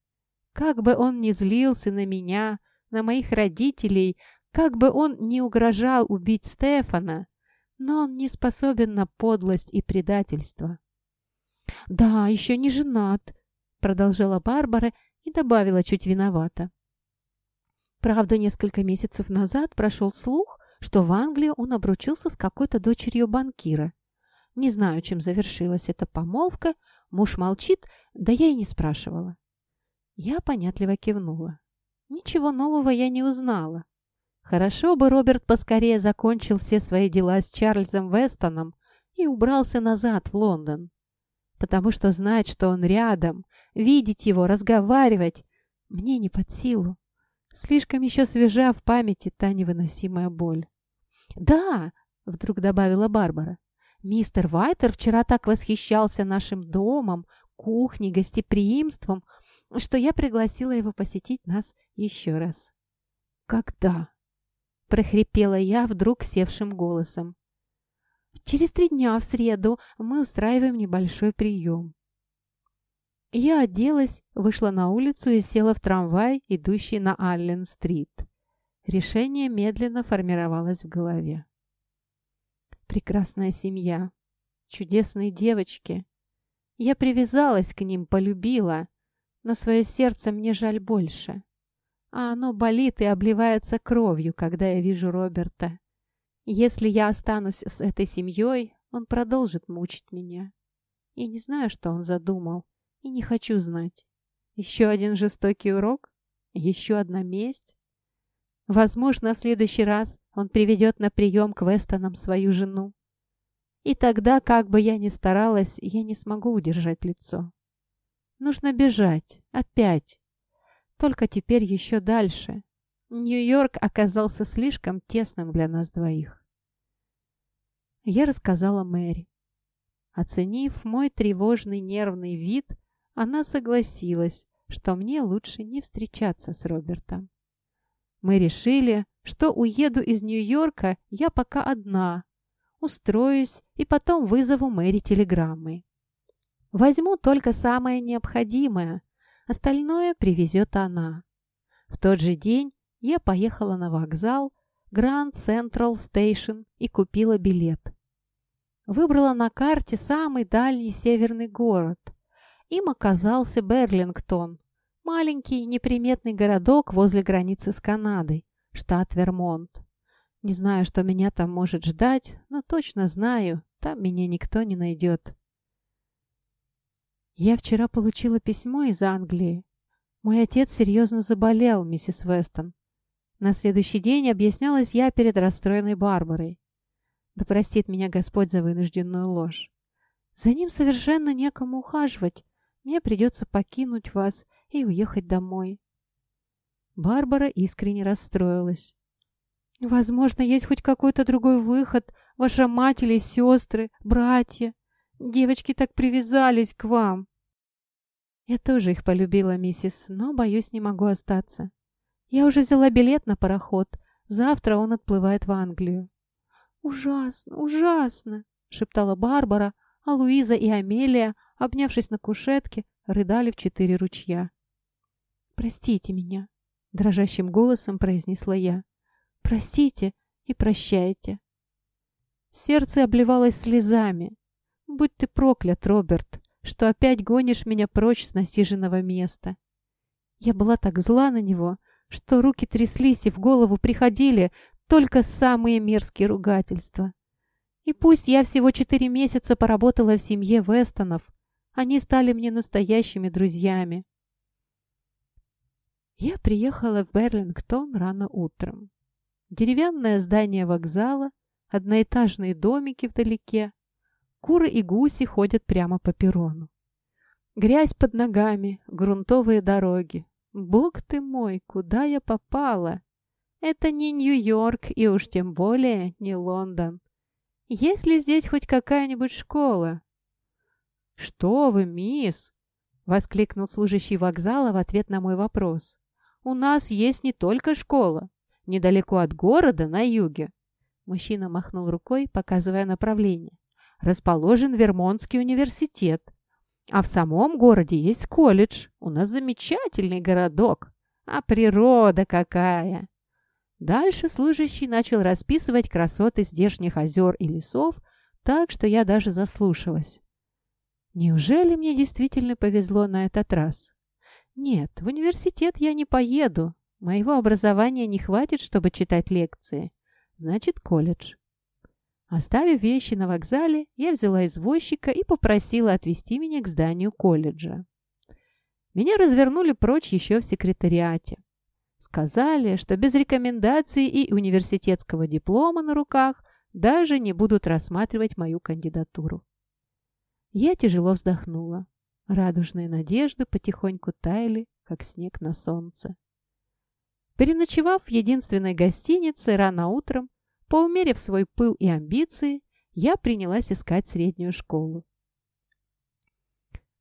Как бы он ни злился на меня, на моих родителей, как бы он ни угрожал убить Стефана, но он не способен на подлость и предательство. «Да, еще не женат», — продолжала Барбара и добавила чуть виновата. Правда, несколько месяцев назад прошел слух, что в Англии он обручился с какой-то дочерью банкира. Не знаю, чем завершилась эта помолвка. Муж молчит, да я и не спрашивала. Я понятливо кивнула. Ничего нового я не узнала. Хорошо бы Роберт поскорее закончил все свои дела с Чарльзом Вестоном и убрался назад в Лондон. Потому что знать, что он рядом, видеть его, разговаривать, мне не под силу. Слишком еще свежа в памяти та невыносимая боль. «Да!» — вдруг добавила Барбара. Мистер Вайтер вчера так восхищался нашим домом, кухней, гостеприимством, что я пригласила его посетить нас еще раз. «Когда?» – прохрипела я вдруг севшим голосом. «Через три дня в среду мы устраиваем небольшой прием». Я оделась, вышла на улицу и села в трамвай, идущий на Аллен-стрит. Решение медленно формировалось в голове прекрасная семья, чудесные девочки. Я привязалась к ним, полюбила, но свое сердце мне жаль больше. А оно болит и обливается кровью, когда я вижу Роберта. Если я останусь с этой семьей, он продолжит мучить меня. Я не знаю, что он задумал, и не хочу знать. Еще один жестокий урок? Еще одна месть? Возможно, в следующий раз он приведет на прием к Вестонам свою жену. И тогда, как бы я ни старалась, я не смогу удержать лицо. Нужно бежать. Опять. Только теперь еще дальше. Нью-Йорк оказался слишком тесным для нас двоих. Я рассказала Мэри. Оценив мой тревожный нервный вид, она согласилась, что мне лучше не встречаться с Робертом. Мы решили, что уеду из Нью-Йорка я пока одна, устроюсь и потом вызову Мэри телеграммой. Возьму только самое необходимое, остальное привезет она. В тот же день я поехала на вокзал Grand Central Station и купила билет. Выбрала на карте самый дальний северный город. Им оказался Берлингтон, маленький неприметный городок возле границы с Канадой, штат Вермонт. Не знаю, что меня там может ждать, но точно знаю, там меня никто не найдет. Я вчера получила письмо из Англии. Мой отец серьезно заболел, миссис Вестон. На следующий день объяснялась я перед расстроенной Барбарой. Да простит меня Господь за вынужденную ложь. За ним совершенно некому ухаживать. Мне придется покинуть вас и уехать домой. Барбара искренне расстроилась. «Возможно, есть хоть какой-то другой выход. Ваша мать или сестры, братья. Девочки так привязались к вам». «Я тоже их полюбила, миссис, но, боюсь, не могу остаться. Я уже взяла билет на пароход. Завтра он отплывает в Англию. «Ужасно, ужасно!» — шептала Барбара, а Луиза и Амелия, обнявшись на кушетке, рыдали в четыре ручья. «Простите меня», — дрожащим голосом произнесла я. «Простите и прощайте». Сердце обливалось слезами. «Будь ты проклят, Роберт, что опять гонишь меня прочь с насиженного места». Я была так зла на него, что руки тряслись и в голову приходили только самые мерзкие ругательства. И пусть я всего четыре месяца поработала в семье Вестонов, они стали мне настоящими друзьями. Я приехала в Берлингтон рано утром. Деревянное здание вокзала, одноэтажные домики вдалеке, куры и гуси ходят прямо по перрону. Грязь под ногами, грунтовые дороги. Бог ты мой, куда я попала? Это не Нью-Йорк и уж тем более не Лондон. Есть ли здесь хоть какая-нибудь школа? «Что вы, мисс!» — воскликнул служащий вокзала в ответ на мой вопрос. «У нас есть не только школа. Недалеко от города, на юге». Мужчина махнул рукой, показывая направление. «Расположен Вермонтский университет. А в самом городе есть колледж. У нас замечательный городок. А природа какая! Дальше служащий начал расписывать красоты здешних озер и лесов, так что я даже заслушалась. Неужели мне действительно повезло на этот раз? Нет, в университет я не поеду. Моего образования не хватит, чтобы читать лекции. Значит, колледж. Оставив вещи на вокзале, я взяла извозчика и попросила отвезти меня к зданию колледжа. Меня развернули прочь еще в секретариате. Сказали, что без рекомендаций и университетского диплома на руках даже не будут рассматривать мою кандидатуру. Я тяжело вздохнула. Радужные надежды потихоньку таяли, как снег на солнце. Переночевав в единственной гостинице рано утром, поумерив свой пыл и амбиции, я принялась искать среднюю школу.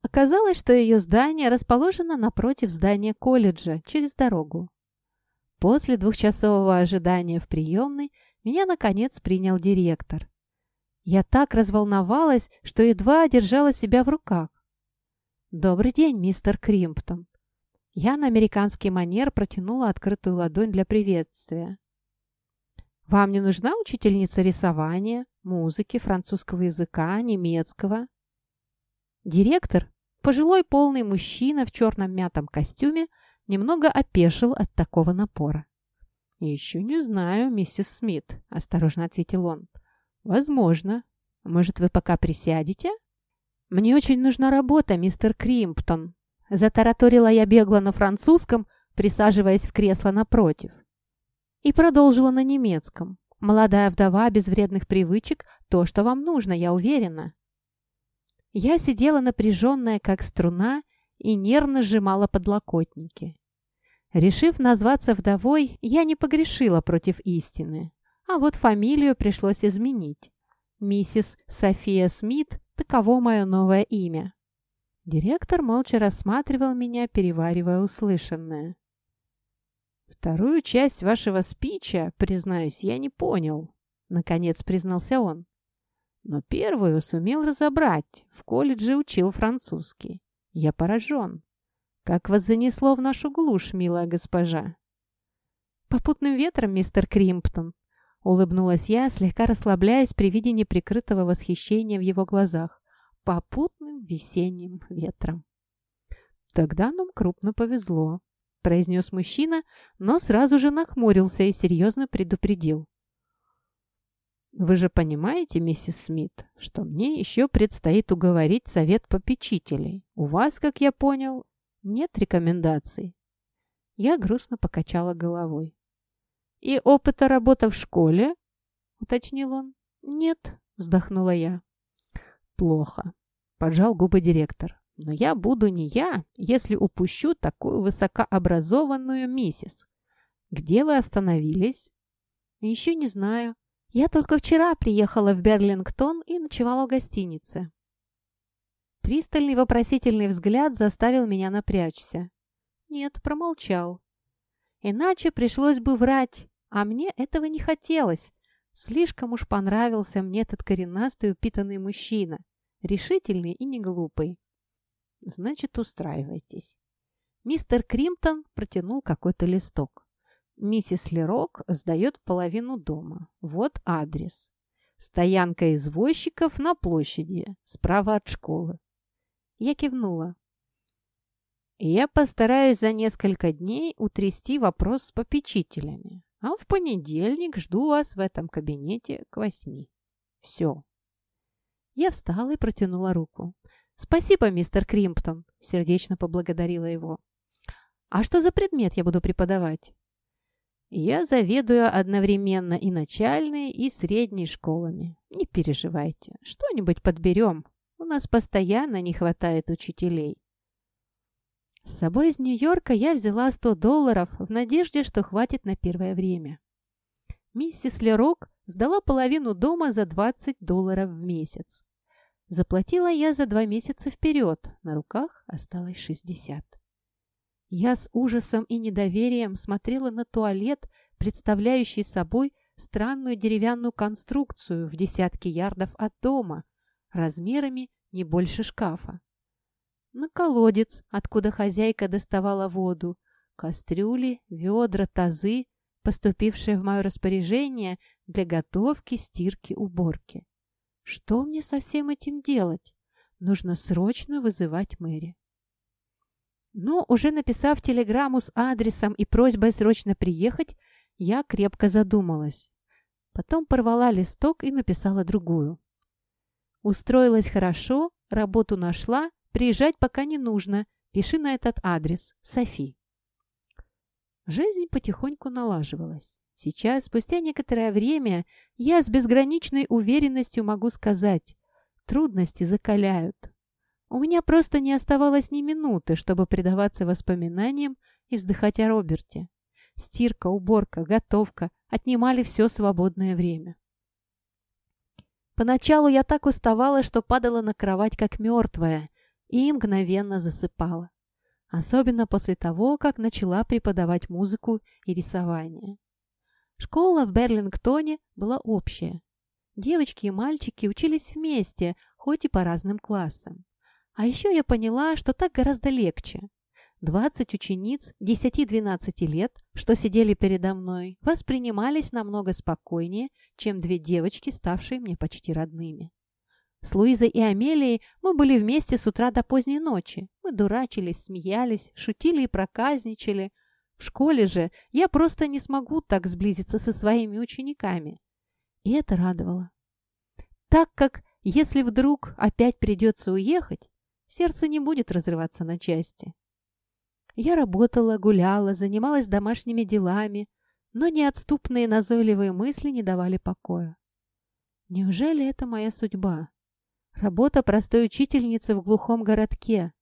Оказалось, что ее здание расположено напротив здания колледжа, через дорогу. После двухчасового ожидания в приемной меня, наконец, принял директор. Я так разволновалась, что едва держала себя в руках. «Добрый день, мистер Кримптон». Я на американский манер протянула открытую ладонь для приветствия. «Вам не нужна учительница рисования, музыки, французского языка, немецкого?» Директор, пожилой полный мужчина в черном мятом костюме, немного опешил от такого напора. «Еще не знаю, миссис Смит», — осторожно ответил он. «Возможно. Может, вы пока присядете?» «Мне очень нужна работа, мистер Кримптон», — затараторила я бегло на французском, присаживаясь в кресло напротив. И продолжила на немецком. молодая вдова без вредных привычек – то, что вам нужно, я уверена». Я сидела напряженная, как струна, и нервно сжимала подлокотники. Решив назваться вдовой, я не погрешила против истины. А вот фамилию пришлось изменить. Миссис София Смит – таково мое новое имя. Директор молча рассматривал меня, переваривая услышанное. «Вторую часть вашего спича, признаюсь, я не понял», — наконец признался он. «Но первую сумел разобрать. В колледже учил французский. Я поражен. Как вас занесло в нашу глушь, милая госпожа?» «Попутным ветром, мистер Кримптон», — улыбнулась я, слегка расслабляясь при виде неприкрытого восхищения в его глазах. «Попутным весенним ветром». «Тогда нам крупно повезло», — произнес мужчина, но сразу же нахмурился и серьезно предупредил. «Вы же понимаете, миссис Смит, что мне еще предстоит уговорить совет попечителей. У вас, как я понял, нет рекомендаций?» Я грустно покачала головой. «И опыта работы в школе?» — уточнил он. «Нет», — вздохнула я. «Плохо», — поджал губы директор. «Но я буду не я, если упущу такую высокообразованную миссис. Где вы остановились?» «Еще не знаю. Я только вчера приехала в Берлингтон и ночевала в гостинице». Пристальный вопросительный взгляд заставил меня напрячься. Нет, промолчал. Иначе пришлось бы врать, а мне этого не хотелось. Слишком уж понравился мне этот коренастый упитанный мужчина, решительный и не глупый. Значит, устраивайтесь. Мистер Кримптон протянул какой-то листок. Миссис Лерок сдает половину дома. Вот адрес. Стоянка извозчиков на площади, справа от школы. Я кивнула. Я постараюсь за несколько дней утрясти вопрос с попечителями. А в понедельник жду вас в этом кабинете к восьми. Все. Я встала и протянула руку. «Спасибо, мистер Кримптон!» – сердечно поблагодарила его. «А что за предмет я буду преподавать?» «Я заведую одновременно и начальной, и средней школами. Не переживайте, что-нибудь подберем. У нас постоянно не хватает учителей. С собой из Нью-Йорка я взяла 100 долларов в надежде, что хватит на первое время. Миссис Лерок сдала половину дома за 20 долларов в месяц. Заплатила я за два месяца вперед, на руках осталось 60. Я с ужасом и недоверием смотрела на туалет, представляющий собой странную деревянную конструкцию в десятке ярдов от дома, размерами не больше шкафа. На колодец, откуда хозяйка доставала воду, кастрюли, ведра, тазы, поступившие в мое распоряжение для готовки, стирки, уборки. Что мне со всем этим делать? Нужно срочно вызывать Мэри. Но уже написав телеграмму с адресом и просьбой срочно приехать, я крепко задумалась. Потом порвала листок и написала другую. Устроилась хорошо, работу нашла, приезжать пока не нужно. Пиши на этот адрес. Софи. Жизнь потихоньку налаживалась. Сейчас, спустя некоторое время, я с безграничной уверенностью могу сказать, трудности закаляют. У меня просто не оставалось ни минуты, чтобы предаваться воспоминаниям и вздыхать о Роберте. Стирка, уборка, готовка отнимали все свободное время. Поначалу я так уставала, что падала на кровать как мертвая и мгновенно засыпала. Особенно после того, как начала преподавать музыку и рисование. Школа в Берлингтоне была общая. Девочки и мальчики учились вместе, хоть и по разным классам. А еще я поняла, что так гораздо легче. 20 учениц 10-12 лет, что сидели передо мной, воспринимались намного спокойнее, чем две девочки, ставшие мне почти родными. С Луизой и Амелией мы были вместе с утра до поздней ночи. Мы дурачились, смеялись, шутили и проказничали. В школе же я просто не смогу так сблизиться со своими учениками. И это радовало. Так как, если вдруг опять придется уехать, сердце не будет разрываться на части. Я работала, гуляла, занималась домашними делами, но неотступные назойливые мысли не давали покоя. Неужели это моя судьба? Работа простой учительницы в глухом городке.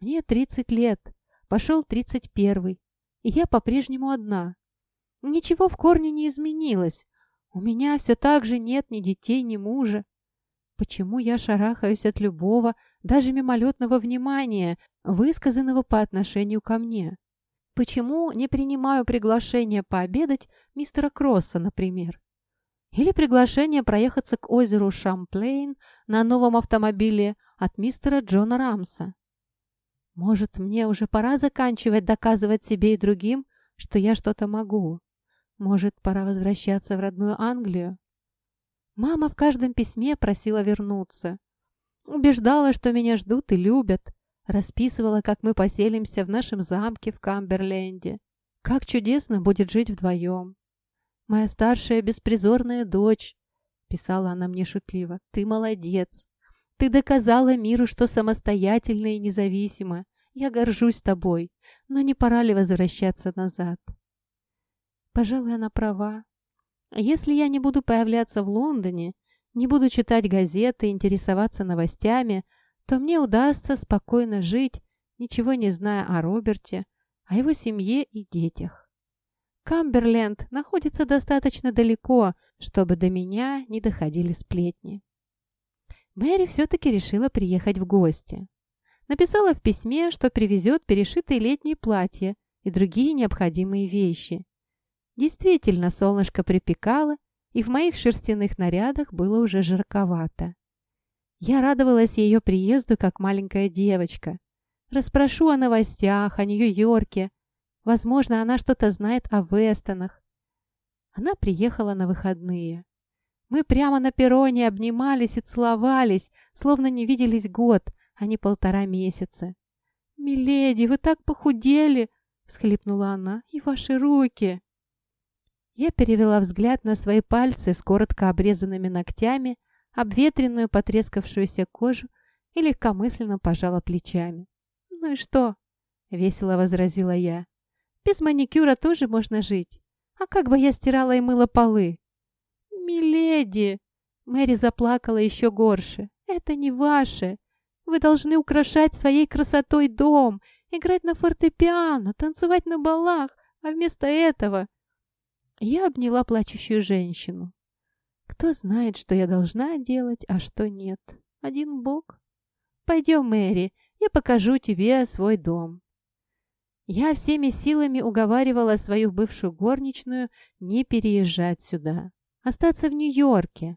Мне 30 лет, пошел 31 и я по-прежнему одна. Ничего в корне не изменилось. У меня все так же нет ни детей, ни мужа. Почему я шарахаюсь от любого, даже мимолетного внимания, высказанного по отношению ко мне? Почему не принимаю приглашение пообедать мистера Кросса, например? Или приглашение проехаться к озеру Шамплейн на новом автомобиле от мистера Джона Рамса? Может, мне уже пора заканчивать доказывать себе и другим, что я что-то могу? Может, пора возвращаться в родную Англию? Мама в каждом письме просила вернуться. Убеждала, что меня ждут и любят. Расписывала, как мы поселимся в нашем замке в Камберленде. Как чудесно будет жить вдвоем. «Моя старшая беспризорная дочь», — писала она мне шутливо, — «ты молодец. Ты доказала миру, что самостоятельна и независима. Я горжусь тобой, но не пора ли возвращаться назад?» Пожалуй, она права. Если я не буду появляться в Лондоне, не буду читать газеты, интересоваться новостями, то мне удастся спокойно жить, ничего не зная о Роберте, о его семье и детях. Камберленд находится достаточно далеко, чтобы до меня не доходили сплетни. Мэри все-таки решила приехать в гости. Написала в письме, что привезет перешитые летние платья и другие необходимые вещи. Действительно, солнышко припекало, и в моих шерстяных нарядах было уже жарковато. Я радовалась ее приезду, как маленькая девочка. Распрошу о новостях, о Нью-Йорке, Возможно, она что-то знает о Вестонах. Она приехала на выходные. Мы прямо на перроне обнимались и целовались, словно не виделись год, а не полтора месяца. «Миледи, вы так похудели!» — всхлипнула она. «И ваши руки!» Я перевела взгляд на свои пальцы с коротко обрезанными ногтями, обветренную потрескавшуюся кожу и легкомысленно пожала плечами. «Ну и что?» — весело возразила я. Без маникюра тоже можно жить. А как бы я стирала и мыла полы? Миледи! Мэри заплакала еще горше. Это не ваше. Вы должны украшать своей красотой дом, играть на фортепиано, танцевать на балах, а вместо этого... Я обняла плачущую женщину. Кто знает, что я должна делать, а что нет? Один Бог. Пойдем, Мэри, я покажу тебе свой дом. Я всеми силами уговаривала свою бывшую горничную не переезжать сюда, остаться в Нью-Йорке.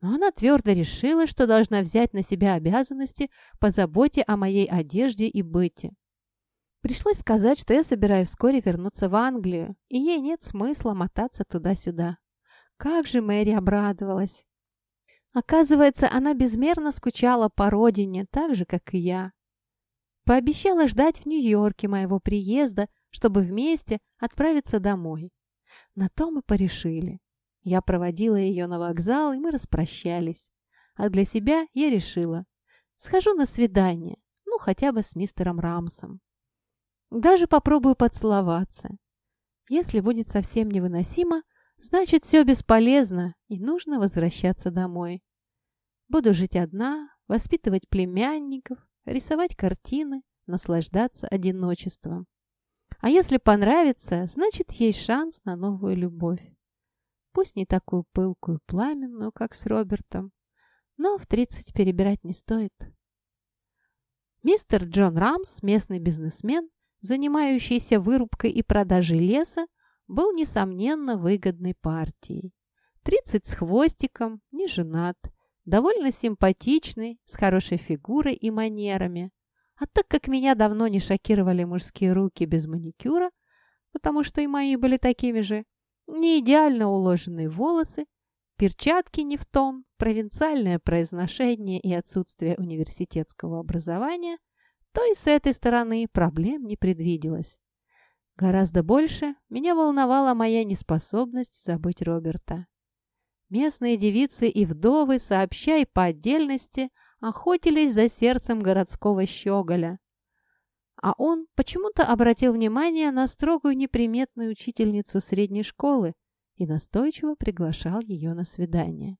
Но она твердо решила, что должна взять на себя обязанности по заботе о моей одежде и быте. Пришлось сказать, что я собираюсь вскоре вернуться в Англию, и ей нет смысла мотаться туда-сюда. Как же Мэри обрадовалась! Оказывается, она безмерно скучала по родине, так же, как и я. Пообещала ждать в Нью-Йорке моего приезда, чтобы вместе отправиться домой. На то мы порешили. Я проводила ее на вокзал, и мы распрощались. А для себя я решила. Схожу на свидание, ну, хотя бы с мистером Рамсом. Даже попробую поцеловаться. Если будет совсем невыносимо, значит, все бесполезно, и нужно возвращаться домой. Буду жить одна, воспитывать племянников, рисовать картины, наслаждаться одиночеством. А если понравится, значит, есть шанс на новую любовь. Пусть не такую пылкую пламенную, как с Робертом, но в 30 перебирать не стоит. Мистер Джон Рамс, местный бизнесмен, занимающийся вырубкой и продажей леса, был, несомненно, выгодной партией. 30 с хвостиком, не женат, довольно симпатичный, с хорошей фигурой и манерами. А так как меня давно не шокировали мужские руки без маникюра, потому что и мои были такими же, не идеально уложенные волосы, перчатки не в тон, провинциальное произношение и отсутствие университетского образования, то и с этой стороны проблем не предвиделось. Гораздо больше меня волновала моя неспособность забыть Роберта. Местные девицы и вдовы, сообща и по отдельности, охотились за сердцем городского щеголя. а он почему-то обратил внимание на строгую неприметную учительницу средней школы и настойчиво приглашал ее на свидание.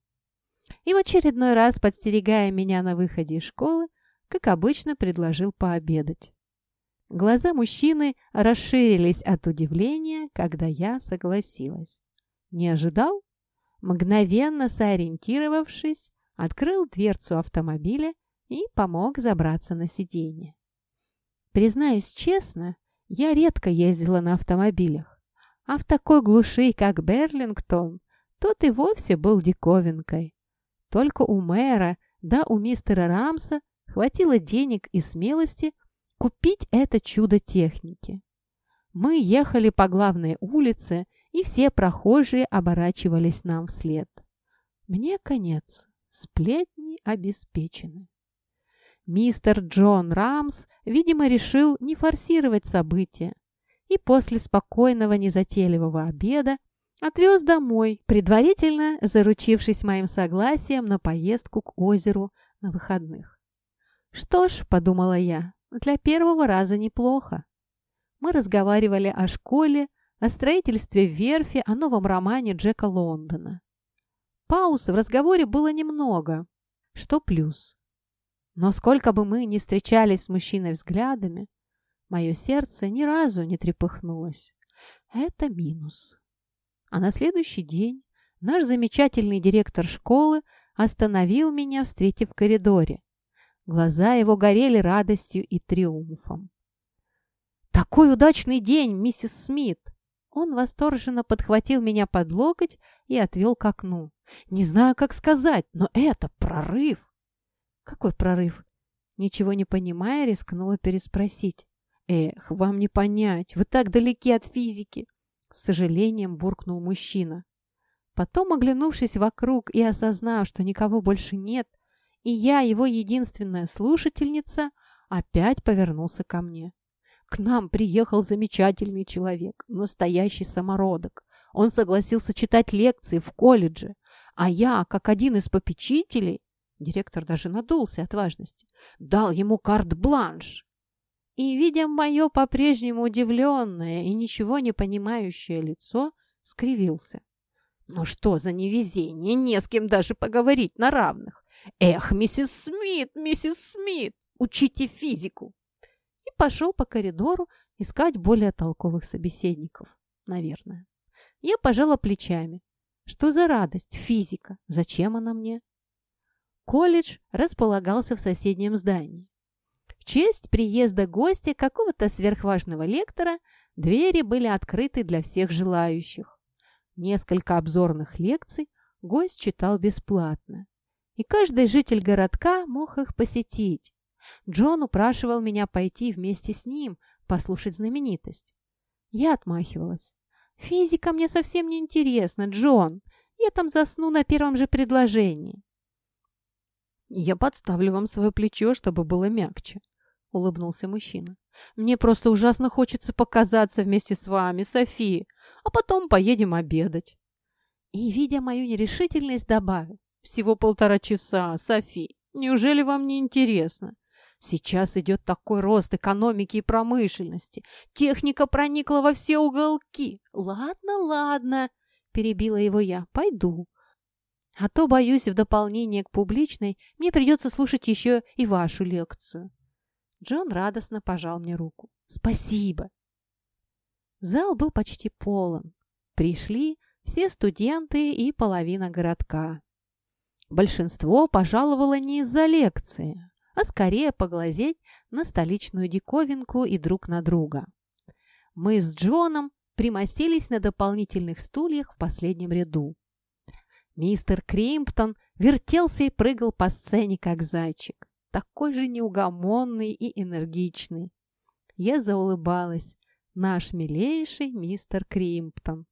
И в очередной раз, подстерегая меня на выходе из школы, как обычно, предложил пообедать. Глаза мужчины расширились от удивления, когда я согласилась. Не ожидал? Мгновенно сориентировавшись, открыл дверцу автомобиля и помог забраться на сиденье. Признаюсь честно, я редко ездила на автомобилях, а в такой глуши, как Берлингтон, тот и вовсе был диковинкой. Только у мэра, да у мистера Рамса хватило денег и смелости купить это чудо техники. Мы ехали по главной улице, и все прохожие оборачивались нам вслед. Мне конец. Сплетни обеспечены. Мистер Джон Рамс, видимо, решил не форсировать события и после спокойного незатейливого обеда отвез домой, предварительно заручившись моим согласием на поездку к озеру на выходных. «Что ж», — подумала я, — «для первого раза неплохо». Мы разговаривали о школе, о строительстве верфи, о новом романе Джека Лондона. Пауз в разговоре было немного, что плюс. Но сколько бы мы ни встречались с мужчиной взглядами, мое сердце ни разу не трепыхнулось. Это минус. А на следующий день наш замечательный директор школы остановил меня, встретив в коридоре. Глаза его горели радостью и триумфом. «Такой удачный день, миссис Смит!» Он восторженно подхватил меня под локоть и отвел к окну. «Не знаю, как сказать, но это прорыв!» «Какой прорыв?» Ничего не понимая, рискнула переспросить. «Эх, вам не понять, вы так далеки от физики!» С сожалением буркнул мужчина. Потом, оглянувшись вокруг и осознав, что никого больше нет, и я, его единственная слушательница, опять повернулся ко мне. К нам приехал замечательный человек, настоящий самородок. Он согласился читать лекции в колледже, а я, как один из попечителей, Директор даже надулся от важности. Дал ему карт-бланш. И, видя мое по-прежнему удивленное и ничего не понимающее лицо, скривился. «Ну что за невезение, не с кем даже поговорить на равных! Эх, миссис Смит, миссис Смит, учите физику!» Пошел по коридору искать более толковых собеседников, наверное. Я пожала плечами. Что за радость, физика? Зачем она мне? Колледж располагался в соседнем здании. В честь приезда гостя какого-то сверхважного лектора двери были открыты для всех желающих. Несколько обзорных лекций гость читал бесплатно, и каждый житель городка мог их посетить. Джон упрашивал меня пойти вместе с ним, послушать знаменитость. Я отмахивалась. «Физика мне совсем не интересна, Джон. Я там засну на первом же предложении». «Я подставлю вам свое плечо, чтобы было мягче», — улыбнулся мужчина. «Мне просто ужасно хочется показаться вместе с вами, Софи, а потом поедем обедать». И, видя мою нерешительность, добавил. «Всего полтора часа, Софи. Неужели вам не интересно? Сейчас идет такой рост экономики и промышленности. Техника проникла во все уголки. Ладно, ладно, перебила его я. Пойду. А то, боюсь, в дополнение к публичной мне придется слушать еще и вашу лекцию. Джон радостно пожал мне руку. Спасибо. Зал был почти полон. Пришли все студенты и половина городка. Большинство пожаловало не из-за лекции, а скорее поглазеть на столичную диковинку и друг на друга. Мы с Джоном примостились на дополнительных стульях в последнем ряду. Мистер Кримптон вертелся и прыгал по сцене, как зайчик, такой же неугомонный и энергичный. Я заулыбалась. Наш милейший мистер Кримптон.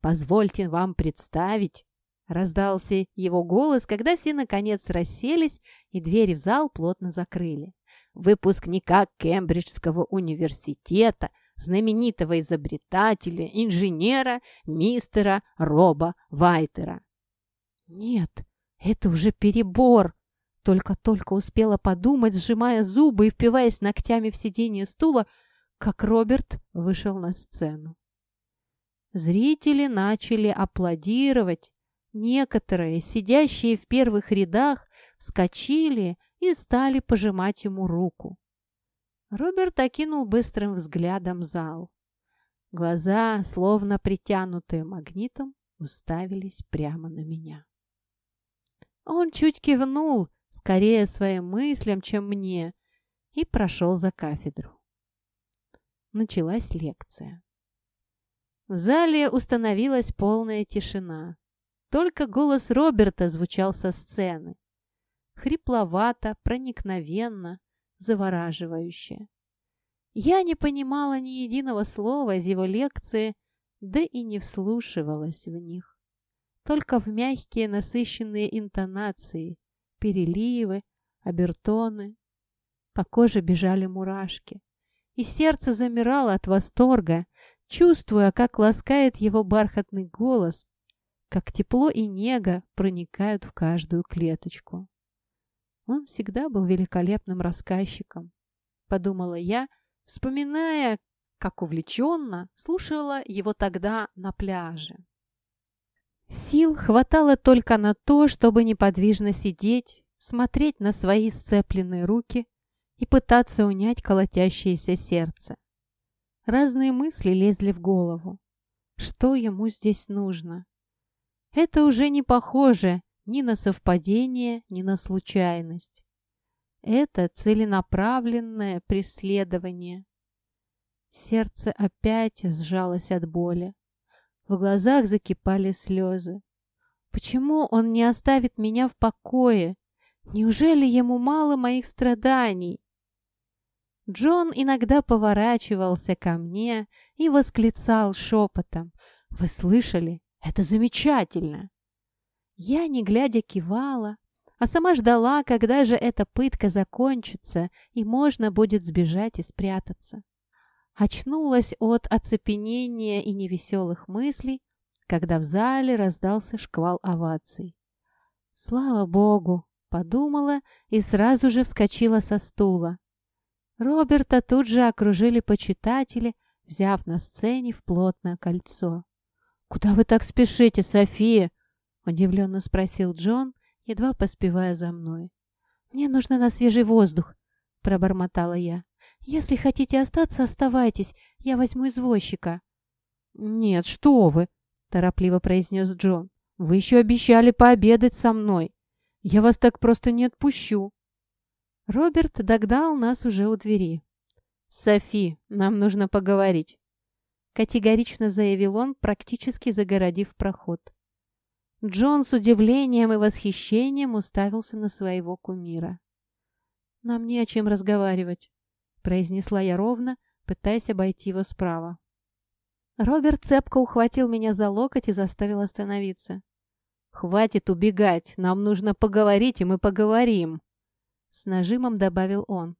«Позвольте вам представить», — раздался его голос, когда все, наконец, расселись и двери в зал плотно закрыли. «Выпускника Кембриджского университета — знаменитого изобретателя, инженера мистера Роба Вайтера. «Нет, это уже перебор!» Только-только успела подумать, сжимая зубы и впиваясь ногтями в сиденье стула, как Роберт вышел на сцену. Зрители начали аплодировать. Некоторые, сидящие в первых рядах, вскочили и стали пожимать ему руку. Роберт окинул быстрым взглядом зал. Глаза, словно притянутые магнитом, уставились прямо на меня. Он чуть кивнул, скорее своим мыслям, чем мне, и прошел за кафедру. Началась лекция. В зале установилась полная тишина. Только голос Роберта звучал со сцены. Хрипловато, проникновенно, завораживающе. Я не понимала ни единого слова из его лекции, да и не вслушивалась в них. Только в мягкие насыщенные интонации, переливы, обертоны. По коже бежали мурашки, и сердце замирало от восторга, чувствуя, как ласкает его бархатный голос, как тепло и нега проникают в каждую клеточку. Он всегда был великолепным рассказчиком, подумала я, вспоминая, как увлеченно слушала его тогда на пляже. Сил хватало только на то, чтобы неподвижно сидеть, смотреть на свои сцепленные руки и пытаться унять колотящееся сердце. Разные мысли лезли в голову. Что ему здесь нужно? Это уже не похоже ни на совпадение, ни на случайность. Это целенаправленное преследование. Сердце опять сжалось от боли. В глазах закипали слезы. Почему он не оставит меня в покое? Неужели ему мало моих страданий? Джон иногда поворачивался ко мне и восклицал шепотом. «Вы слышали? Это замечательно!» Я, не глядя, кивала, а сама ждала, когда же эта пытка закончится и можно будет сбежать и спрятаться. Очнулась от оцепенения и невеселых мыслей, когда в зале раздался шквал оваций. «Слава Богу!» — подумала и сразу же вскочила со стула. Роберта тут же окружили почитатели, взяв на сцене в плотное кольцо. «Куда вы так спешите, София?» — удивленно спросил Джон, едва поспевая за мной. «Мне нужно на свежий воздух», — пробормотала я. «Если хотите остаться, оставайтесь, я возьму извозчика». «Нет, что вы!» — торопливо произнес Джон. «Вы еще обещали пообедать со мной. Я вас так просто не отпущу». Роберт догнал нас уже у двери. «Софи, нам нужно поговорить», — категорично заявил он, практически загородив проход. Джон с удивлением и восхищением уставился на своего кумира. «Нам не о чем разговаривать», — произнесла я ровно, пытаясь обойти его справа. Роберт цепко ухватил меня за локоть и заставил остановиться. «Хватит убегать, нам нужно поговорить, и мы поговорим», с нажимом добавил он.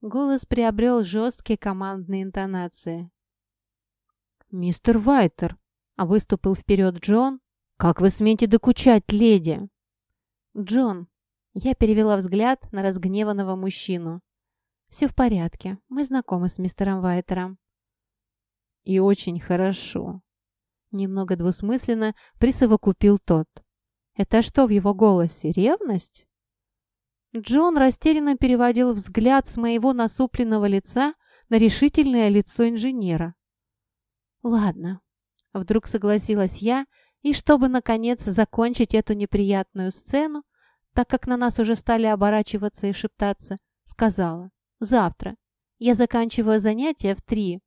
Голос приобрел жесткие командные интонации. «Мистер Вайтер!» — а выступил вперед Джон. «Как вы смеете докучать, леди?» «Джон!» — я перевела взгляд на разгневанного мужчину. «Все в порядке. Мы знакомы с мистером Вайтером». «И очень хорошо», — немного двусмысленно присовокупил тот. «Это что в его голосе? Ревность?» Джон растерянно переводил взгляд с моего насупленного лица на решительное лицо инженера. «Ладно», — вдруг согласилась я, и чтобы, наконец, закончить эту неприятную сцену, так как на нас уже стали оборачиваться и шептаться, сказала «Завтра. Я заканчиваю занятия в три».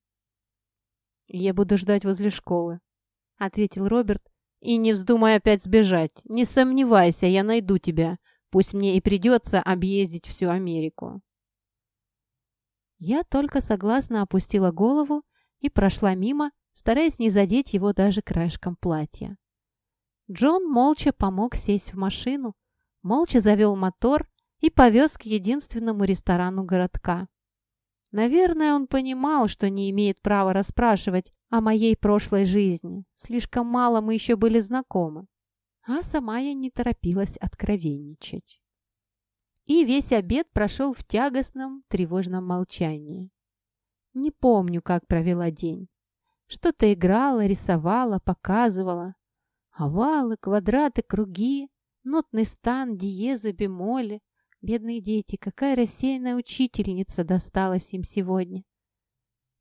«Я буду ждать возле школы», — ответил Роберт. «И не вздумай опять сбежать. Не сомневайся, я найду тебя. Пусть мне и придется объездить всю Америку. Я только согласно опустила голову и прошла мимо, стараясь не задеть его даже краешком платья. Джон молча помог сесть в машину, молча завел мотор и повез к единственному ресторану городка. Наверное, он понимал, что не имеет права расспрашивать о моей прошлой жизни. Слишком мало мы еще были знакомы а сама я не торопилась откровенничать. И весь обед прошел в тягостном, тревожном молчании. Не помню, как провела день. Что-то играла, рисовала, показывала. Овалы, квадраты, круги, нотный стан, диезы, бемоли. Бедные дети, какая рассеянная учительница досталась им сегодня.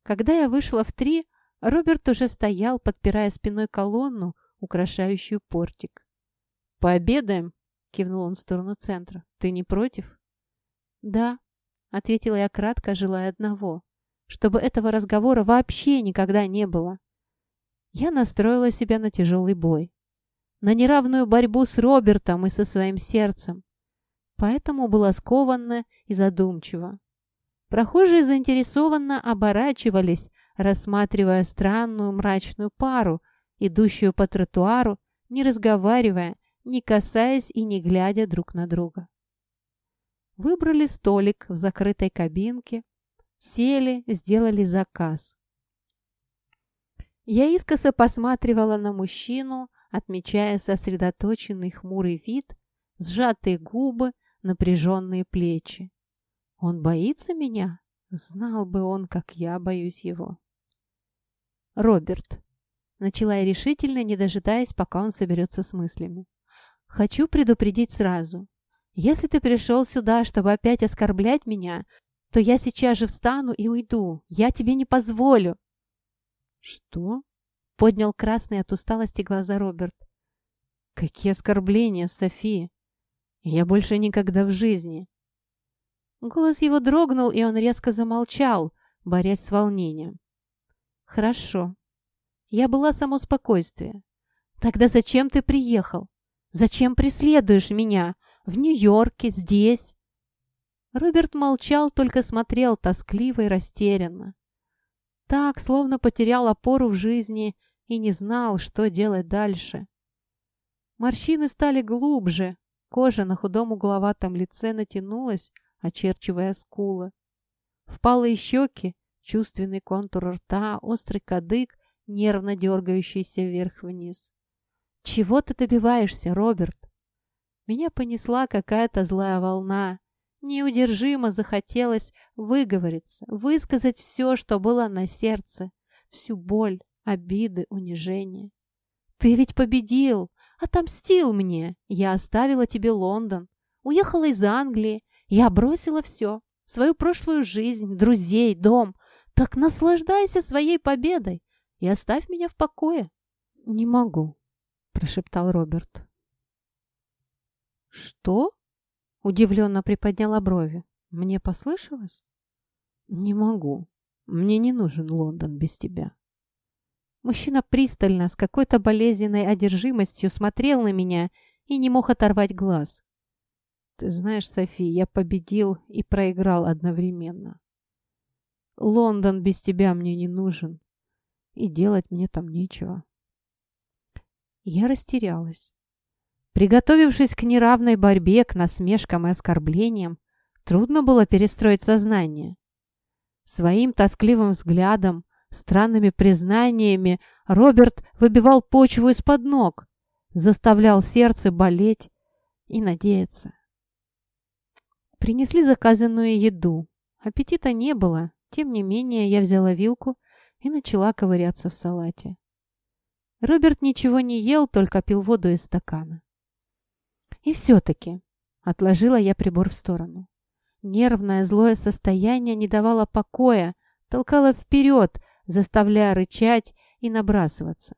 Когда я вышла в три, Роберт уже стоял, подпирая спиной колонну, украшающую портик. «Пообедаем?» — кивнул он в сторону центра. «Ты не против?» «Да», — ответила я кратко, желая одного, чтобы этого разговора вообще никогда не было. Я настроила себя на тяжелый бой, на неравную борьбу с Робертом и со своим сердцем, поэтому была скованна и задумчива. Прохожие заинтересованно оборачивались, рассматривая странную мрачную пару, идущую по тротуару, не разговаривая, не касаясь и не глядя друг на друга. Выбрали столик в закрытой кабинке, сели, сделали заказ. Я искоса посматривала на мужчину, отмечая сосредоточенный хмурый вид, сжатые губы, напряженные плечи. Он боится меня? Знал бы он, как я боюсь его. Роберт. Начала я решительно, не дожидаясь, пока он соберется с мыслями. Хочу предупредить сразу. Если ты пришел сюда, чтобы опять оскорблять меня, то я сейчас же встану и уйду. Я тебе не позволю. Что? Поднял красный от усталости глаза Роберт. Какие оскорбления, Софи! Я больше никогда в жизни. Голос его дрогнул, и он резко замолчал, борясь с волнением. «Хорошо. Я была само спокойствие. Тогда зачем ты приехал? Зачем преследуешь меня? В Нью-Йорке, здесь?» Роберт молчал, только смотрел тоскливо и растерянно. Так, словно потерял опору в жизни и не знал, что делать дальше. Морщины стали глубже, кожа на худом угловатом лице натянулась, очерчивая скулы. Впалые щеки, чувственный контур рта, острый кадык, нервно дергающийся вверх-вниз. «Чего ты добиваешься, Роберт?» Меня понесла какая-то злая волна. Неудержимо захотелось выговориться, высказать все, что было на сердце, всю боль, обиды, унижение. «Ты ведь победил! Отомстил мне! Я оставила тебе Лондон, уехала из Англии, я бросила все, свою прошлую жизнь, друзей, дом. Так наслаждайся своей победой и оставь меня в покое. Не могу, прошептал Роберт. Что? Удивленно приподняла брови. Мне послышалось? Не могу. Мне не нужен Лондон без тебя. Мужчина пристально, с какой-то болезненной одержимостью смотрел на меня и не мог оторвать глаз. Ты знаешь, Софи, я победил и проиграл одновременно. Лондон без тебя мне не нужен, и делать мне там нечего. Я растерялась. Приготовившись к неравной борьбе, к насмешкам и оскорблениям, трудно было перестроить сознание. Своим тоскливым взглядом, странными признаниями Роберт выбивал почву из-под ног, заставлял сердце болеть и надеяться. Принесли заказанную еду. Аппетита не было. Тем не менее, я взяла вилку и начала ковыряться в салате. Роберт ничего не ел, только пил воду из стакана. И все-таки отложила я прибор в сторону. Нервное злое состояние не давало покоя, толкало вперед, заставляя рычать и набрасываться.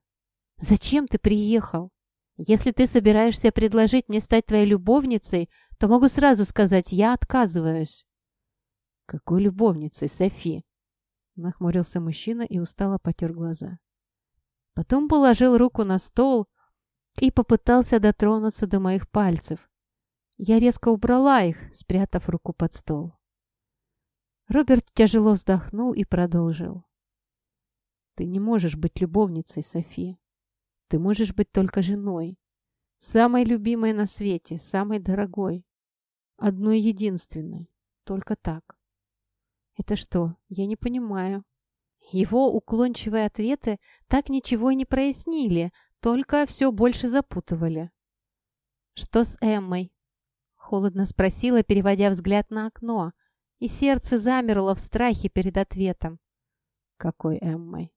«Зачем ты приехал? Если ты собираешься предложить мне стать твоей любовницей, то могу сразу сказать, я отказываюсь». «Какой любовницей, Софи?» Нахмурился мужчина и устало потер глаза. Потом положил руку на стол и попытался дотронуться до моих пальцев. Я резко убрала их, спрятав руку под стол. Роберт тяжело вздохнул и продолжил. «Ты не можешь быть любовницей, Софи. Ты можешь быть только женой. Самой любимой на свете, самой дорогой. Одной единственной. Только так. Это что? Я не понимаю. Его уклончивые ответы так ничего и не прояснили, только все больше запутывали. «Что с Эммой?» — Холодно спросила, переводя взгляд на окно, и сердце замерло в страхе перед ответом. «Какой Эммой?»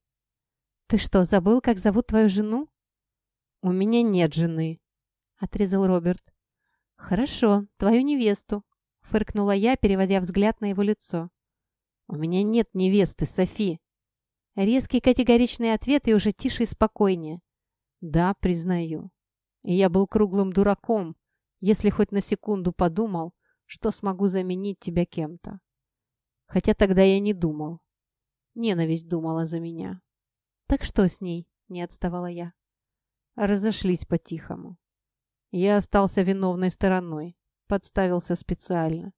«Ты что, забыл, как зовут твою жену?» «У меня нет жены», — отрезал Роберт. «Хорошо, твою невесту», — фыркнула я, переводя взгляд на его лицо. «У меня нет невесты, Софи». Резкий категоричный ответ и уже тише и спокойнее. «Да, признаю. И я был круглым дураком, если хоть на секунду подумал, что смогу заменить тебя кем-то. Хотя тогда я не думал. Ненависть думала за меня. «Так что с ней?» — не отставала я. Разошлись по-тихому. Я остался виновной стороной, подставился специально.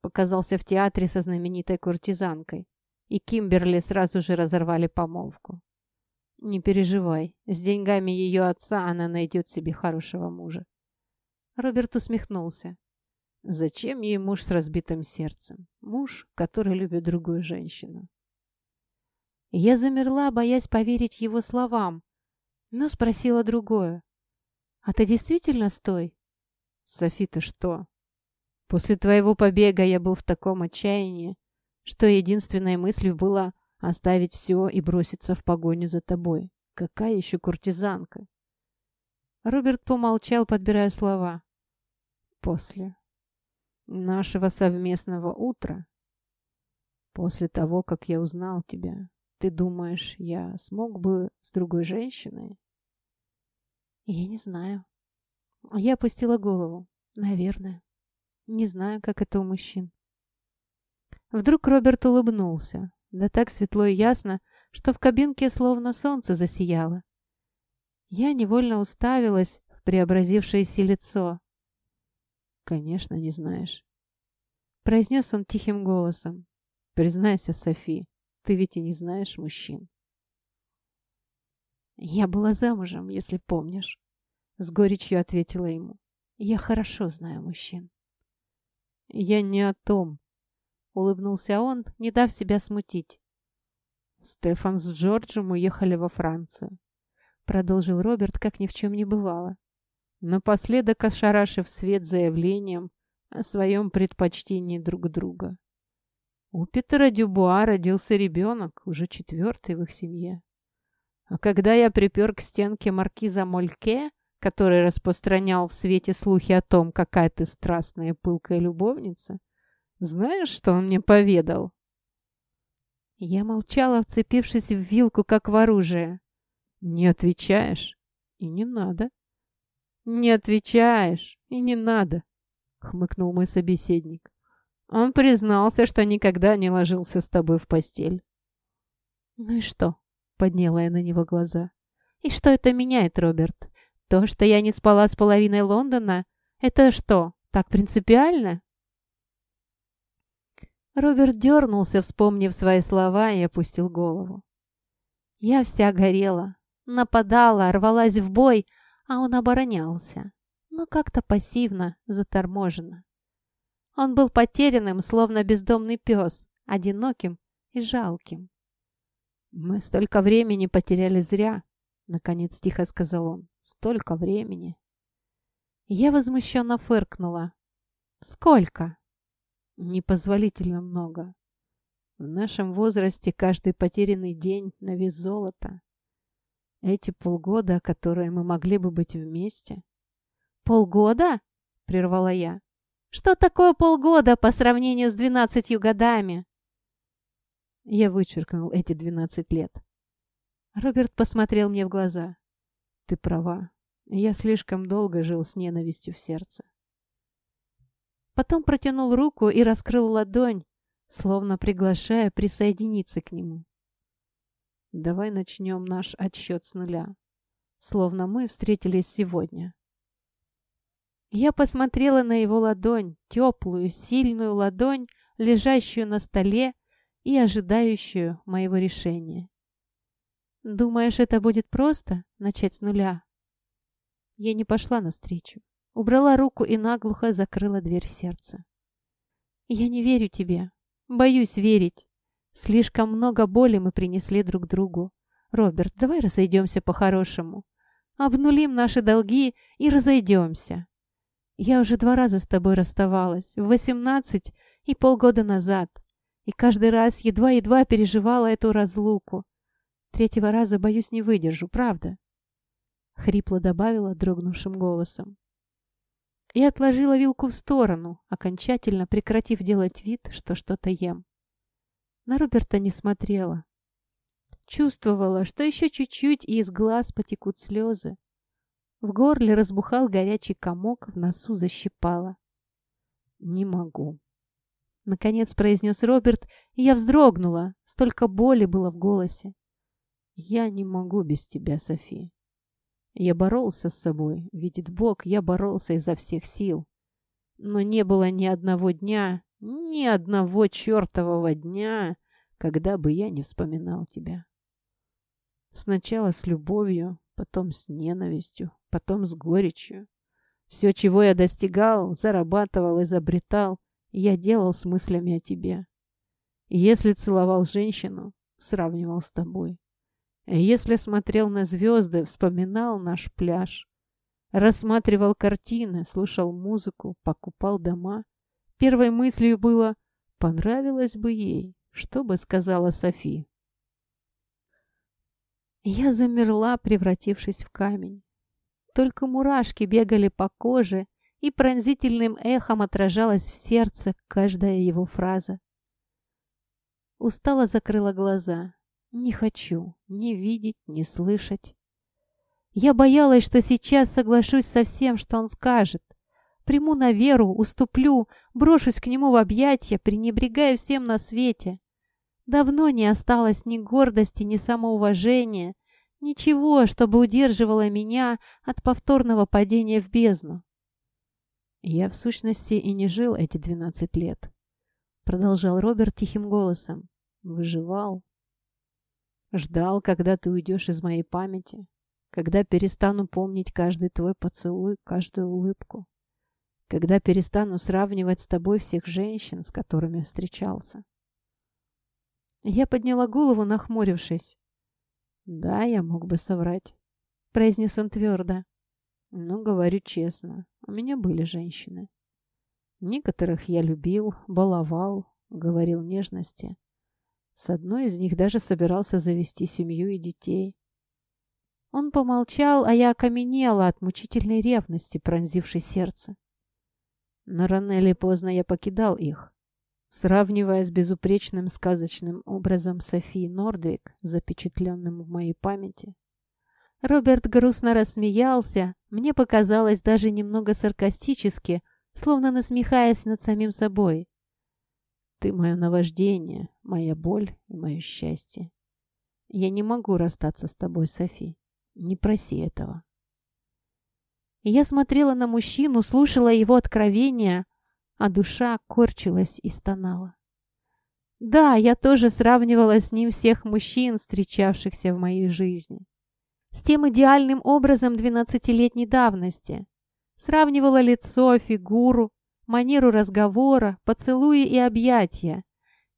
Показался в театре со знаменитой куртизанкой, и Кимберли сразу же разорвали помолвку. Не переживай, с деньгами ее отца она найдет себе хорошего мужа. Роберт усмехнулся. Зачем ей муж с разбитым сердцем? Муж, который любит другую женщину. Я замерла, боясь поверить его словам, но спросила другое. «А ты действительно стой?» «Софи, ты что?» «После твоего побега я был в таком отчаянии, что единственной мыслью было оставить все и броситься в погоню за тобой. Какая еще куртизанка?» Роберт помолчал, подбирая слова. «После нашего совместного утра, после того, как я узнал тебя, ты думаешь, я смог бы с другой женщиной? Я не знаю. Я опустила голову. Наверное. Не знаю, как это у мужчин. Вдруг Роберт улыбнулся. Да так светло и ясно, что в кабинке словно солнце засияло. Я невольно уставилась в преобразившееся лицо. «Конечно, не знаешь», — произнес он тихим голосом. «Признайся, Софи, ты ведь и не знаешь мужчин. «Я была замужем, если помнишь», — с горечью ответила ему. «Я хорошо знаю мужчин». «Я не о том», — улыбнулся он, не дав себя смутить. «Стефан с Джорджем уехали во Францию», — продолжил Роберт, как ни в чем не бывало. Напоследок ошарашив свет заявлением о своем предпочтении друг друга. У Петра Дюбуа родился ребенок, уже четвертый в их семье. А когда я припер к стенке маркиза Мольке, который распространял в свете слухи о том, какая ты страстная и пылкая любовница, знаешь, что он мне поведал? Я молчала, вцепившись в вилку, как в оружие. Не отвечаешь? И не надо. Не отвечаешь, и не надо, хмыкнул мой собеседник. Он признался, что никогда не ложился с тобой в постель. «Ну и что?» — подняла я на него глаза. «И что это меняет, Роберт? То, что я не спала с половиной Лондона, это что, так принципиально?» Роберт дернулся, вспомнив свои слова, и опустил голову. Я вся горела, нападала, рвалась в бой, а он оборонялся, но как-то пассивно, заторможенно. Он был потерянным, словно бездомный пес, одиноким и жалким. «Мы столько времени потеряли зря», — наконец тихо сказал он. «Столько времени». Я возмущенно фыркнула. «Сколько?» «Непозволительно много. В нашем возрасте каждый потерянный день на вес золота. Эти полгода, которые мы могли бы быть вместе...» «Полгода?» — прервала я. Что такое полгода по сравнению с двенадцатью годами?» Я вычеркнул эти двенадцать лет. Роберт посмотрел мне в глаза. «Ты права. Я слишком долго жил с ненавистью в сердце». Потом протянул руку и раскрыл ладонь, словно приглашая присоединиться к нему. «Давай начнем наш отсчет с нуля, словно мы встретились сегодня». Я посмотрела на его ладонь, теплую, сильную ладонь, лежащую на столе и ожидающую моего решения. «Думаешь, это будет просто начать с нуля?» Я не пошла навстречу. Убрала руку и наглухо закрыла дверь в сердце. «Я не верю тебе. Боюсь верить. Слишком много боли мы принесли друг другу. Роберт, давай разойдемся по-хорошему. Обнулим наши долги и разойдемся. Я уже два раза с тобой расставалась, в восемнадцать и полгода назад, и каждый раз едва-едва переживала эту разлуку. Третьего раза, боюсь, не выдержу, правда?» Хрипло добавила дрогнувшим голосом. И отложила вилку в сторону, окончательно прекратив делать вид, что что-то ем. На Роберта не смотрела. Чувствовала, что еще чуть-чуть, и из глаз потекут слезы. В горле разбухал горячий комок, в носу защипало. «Не могу», — наконец произнес Роберт, и я вздрогнула. Столько боли было в голосе. «Я не могу без тебя, Софи. Я боролся с собой, видит Бог, я боролся изо всех сил. Но не было ни одного дня, ни одного чертового дня, когда бы я не вспоминал тебя. Сначала с любовью, потом с ненавистью, потом с горечью. Все, чего я достигал, зарабатывал, изобретал, я делал с мыслями о тебе. Если целовал женщину, сравнивал с тобой. Если смотрел на звезды, вспоминал наш пляж. Рассматривал картины, слушал музыку, покупал дома. Первой мыслью было «понравилось бы ей», что бы сказала Софи. Я замерла, превратившись в камень. Только мурашки бегали по коже, и пронзительным эхом отражалась в сердце каждая его фраза. Устало закрыла глаза. Не хочу ни видеть, ни слышать. Я боялась, что сейчас соглашусь со всем, что он скажет. Приму на веру, уступлю, брошусь к нему в объятия, пренебрегая всем на свете. Давно не осталось ни гордости, ни самоуважения, ничего, чтобы удерживало меня от повторного падения в бездну. Я, в сущности, и не жил эти двенадцать лет. Продолжал Роберт тихим голосом. Выживал, Ждал, когда ты уйдешь из моей памяти, когда перестану помнить каждый твой поцелуй, каждую улыбку, когда перестану сравнивать с тобой всех женщин, с которыми встречался. Я подняла голову, нахмурившись. «Да, я мог бы соврать», — произнес он твердо. «Но говорю честно, у меня были женщины. Некоторых я любил, баловал, говорил нежности. С одной из них даже собирался завести семью и детей. Он помолчал, а я окаменела от мучительной ревности, пронзившей сердце. Но рано или поздно я покидал их, сравнивая с безупречным сказочным образом Софии Нордвик, запечатленным в моей памяти. Роберт грустно рассмеялся, мне показалось даже немного саркастически, словно насмехаясь над самим собой. Ты мое наваждение, моя боль и мое счастье. Я не могу расстаться с тобой, Софи. Не проси этого. Я смотрела на мужчину, слушала его откровения, а душа корчилась и стонала. Да, я тоже сравнивала с ним всех мужчин, встречавшихся в моей жизни. С тем идеальным образом двенадцатилетней давности. Сравнивала лицо, фигуру, манеру разговора, поцелуи и объятия.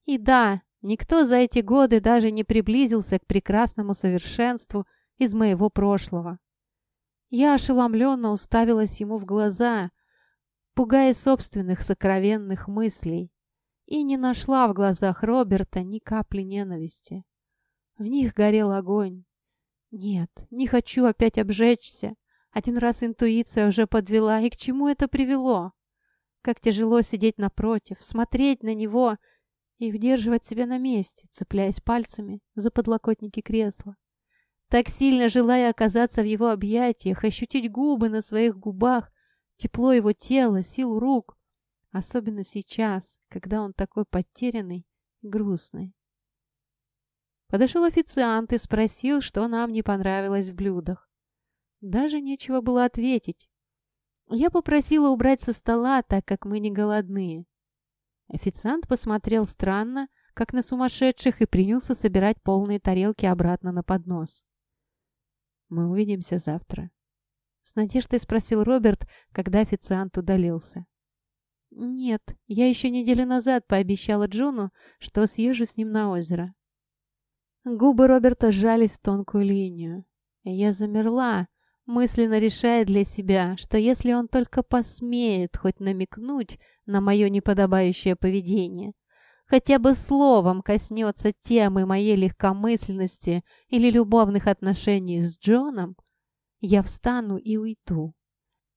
И да, никто за эти годы даже не приблизился к прекрасному совершенству из моего прошлого. Я ошеломленно уставилась ему в глаза, пугая собственных сокровенных мыслей, и не нашла в глазах Роберта ни капли ненависти. В них горел огонь. Нет, не хочу опять обжечься. Один раз интуиция уже подвела, и к чему это привело? Как тяжело сидеть напротив, смотреть на него и удерживать себя на месте, цепляясь пальцами за подлокотники кресла. Так сильно желая оказаться в его объятиях, ощутить губы на своих губах, тепло его тела, силу рук. Особенно сейчас, когда он такой потерянный и грустный. Подошел официант и спросил, что нам не понравилось в блюдах. Даже нечего было ответить. Я попросила убрать со стола, так как мы не голодные. Официант посмотрел странно, как на сумасшедших, и принялся собирать полные тарелки обратно на поднос. «Мы увидимся завтра», — с надеждой спросил Роберт, когда официант удалился. «Нет, я еще неделю назад пообещала Джону, что съезжу с ним на озеро». Губы Роберта сжались в тонкую линию. Я замерла, мысленно решая для себя, что если он только посмеет хоть намекнуть на мое неподобающее поведение, хотя бы словом коснется темы моей легкомысленности или любовных отношений с Джоном, я встану и уйду.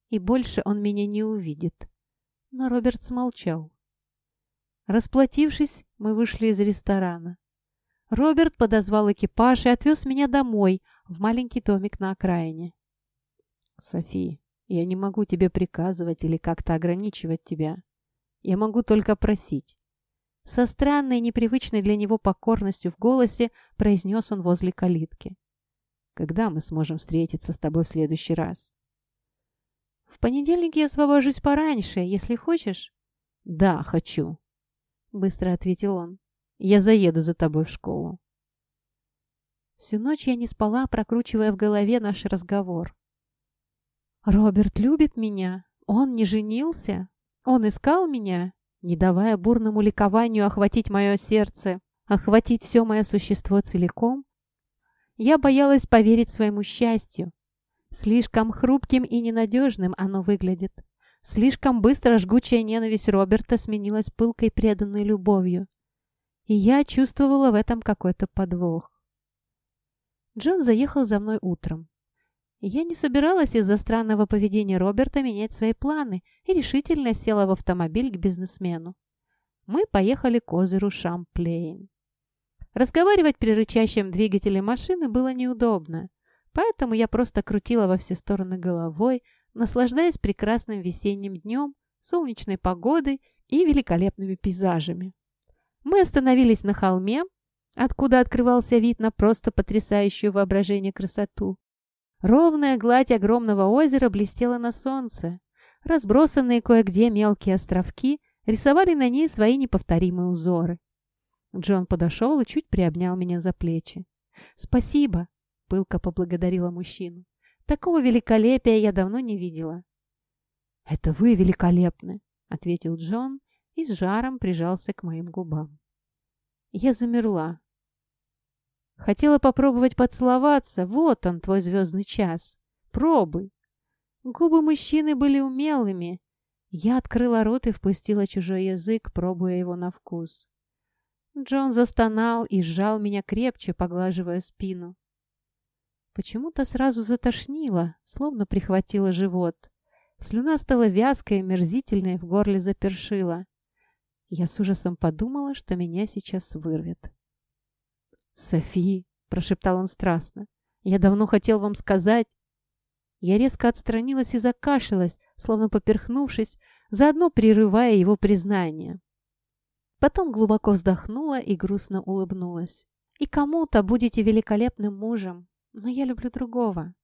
И больше он меня не увидит. Но Роберт смолчал. Расплатившись, мы вышли из ресторана. Роберт подозвал экипаж и отвез меня домой, в маленький домик на окраине. «Софи, я не могу тебе приказывать или как-то ограничивать тебя. Я могу только просить». Со странной, непривычной для него покорностью в голосе произнес он возле калитки. «Когда мы сможем встретиться с тобой в следующий раз?» «В понедельник я освобожусь пораньше, если хочешь». «Да, хочу», — быстро ответил он. «Я заеду за тобой в школу». Всю ночь я не спала, прокручивая в голове наш разговор. «Роберт любит меня? Он не женился? Он искал меня?» Не давая бурному ликованию охватить мое сердце, охватить все мое существо целиком, я боялась поверить своему счастью. Слишком хрупким и ненадежным оно выглядит. Слишком быстро жгучая ненависть Роберта сменилась пылкой преданной любовью. И я чувствовала в этом какой-то подвох. Джон заехал за мной утром. Я не собиралась из-за странного поведения Роберта менять свои планы и решительно села в автомобиль к бизнесмену. Мы поехали к озеру Шамплейн. Разговаривать при рычащем двигателе машины было неудобно, поэтому я просто крутила во все стороны головой, наслаждаясь прекрасным весенним днем, солнечной погодой и великолепными пейзажами. Мы остановились на холме, откуда открывался вид на просто потрясающую воображение красоту. Ровная гладь огромного озера блестела на солнце. Разбросанные кое-где мелкие островки рисовали на ней свои неповторимые узоры. Джон подошел и чуть приобнял меня за плечи. «Спасибо!» — пылко поблагодарила мужчину. Такого великолепия я давно не видела. «Это вы великолепны!» — ответил Джон и с жаром прижался к моим губам. Я замерла. Хотела попробовать поцеловаться. Вот он, твой звездный час. Пробуй. Губы мужчины были умелыми. Я открыла рот и впустила чужой язык, пробуя его на вкус. Джон застонал и сжал меня крепче, поглаживая спину. Почему-то сразу затошнило, словно прихватило живот. Слюна стала вязкой и мерзительной, в горле запершила. Я с ужасом подумала, что меня сейчас вырвет. «Софи!» — прошептал он страстно. «Я давно хотел вам сказать...» Я резко отстранилась и закашлялась, словно поперхнувшись, заодно прерывая его признание. Потом глубоко вздохнула и грустно улыбнулась. «И кому-то будете великолепным мужем, но я люблю другого.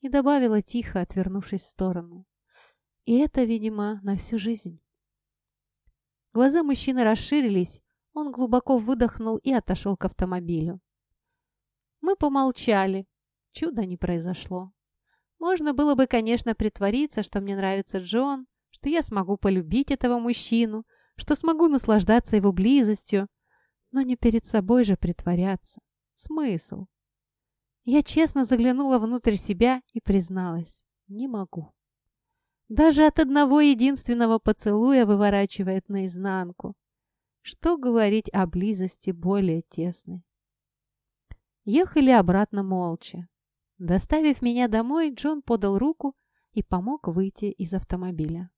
И добавила тихо, отвернувшись в сторону. И это, видимо, на всю жизнь. Глаза мужчины расширились, он глубоко выдохнул и отошел к автомобилю. Мы помолчали. Чудо не произошло. Можно было бы, конечно, притвориться, что мне нравится Джон, что я смогу полюбить этого мужчину, что смогу наслаждаться его близостью, но не перед собой же притворяться. Смысл? Я честно заглянула внутрь себя и призналась. Не могу. Даже от одного единственного поцелуя выворачивает наизнанку. Что говорить о близости более тесной? Ехали обратно молча. Доставив меня домой, Джон подал руку и помог выйти из автомобиля.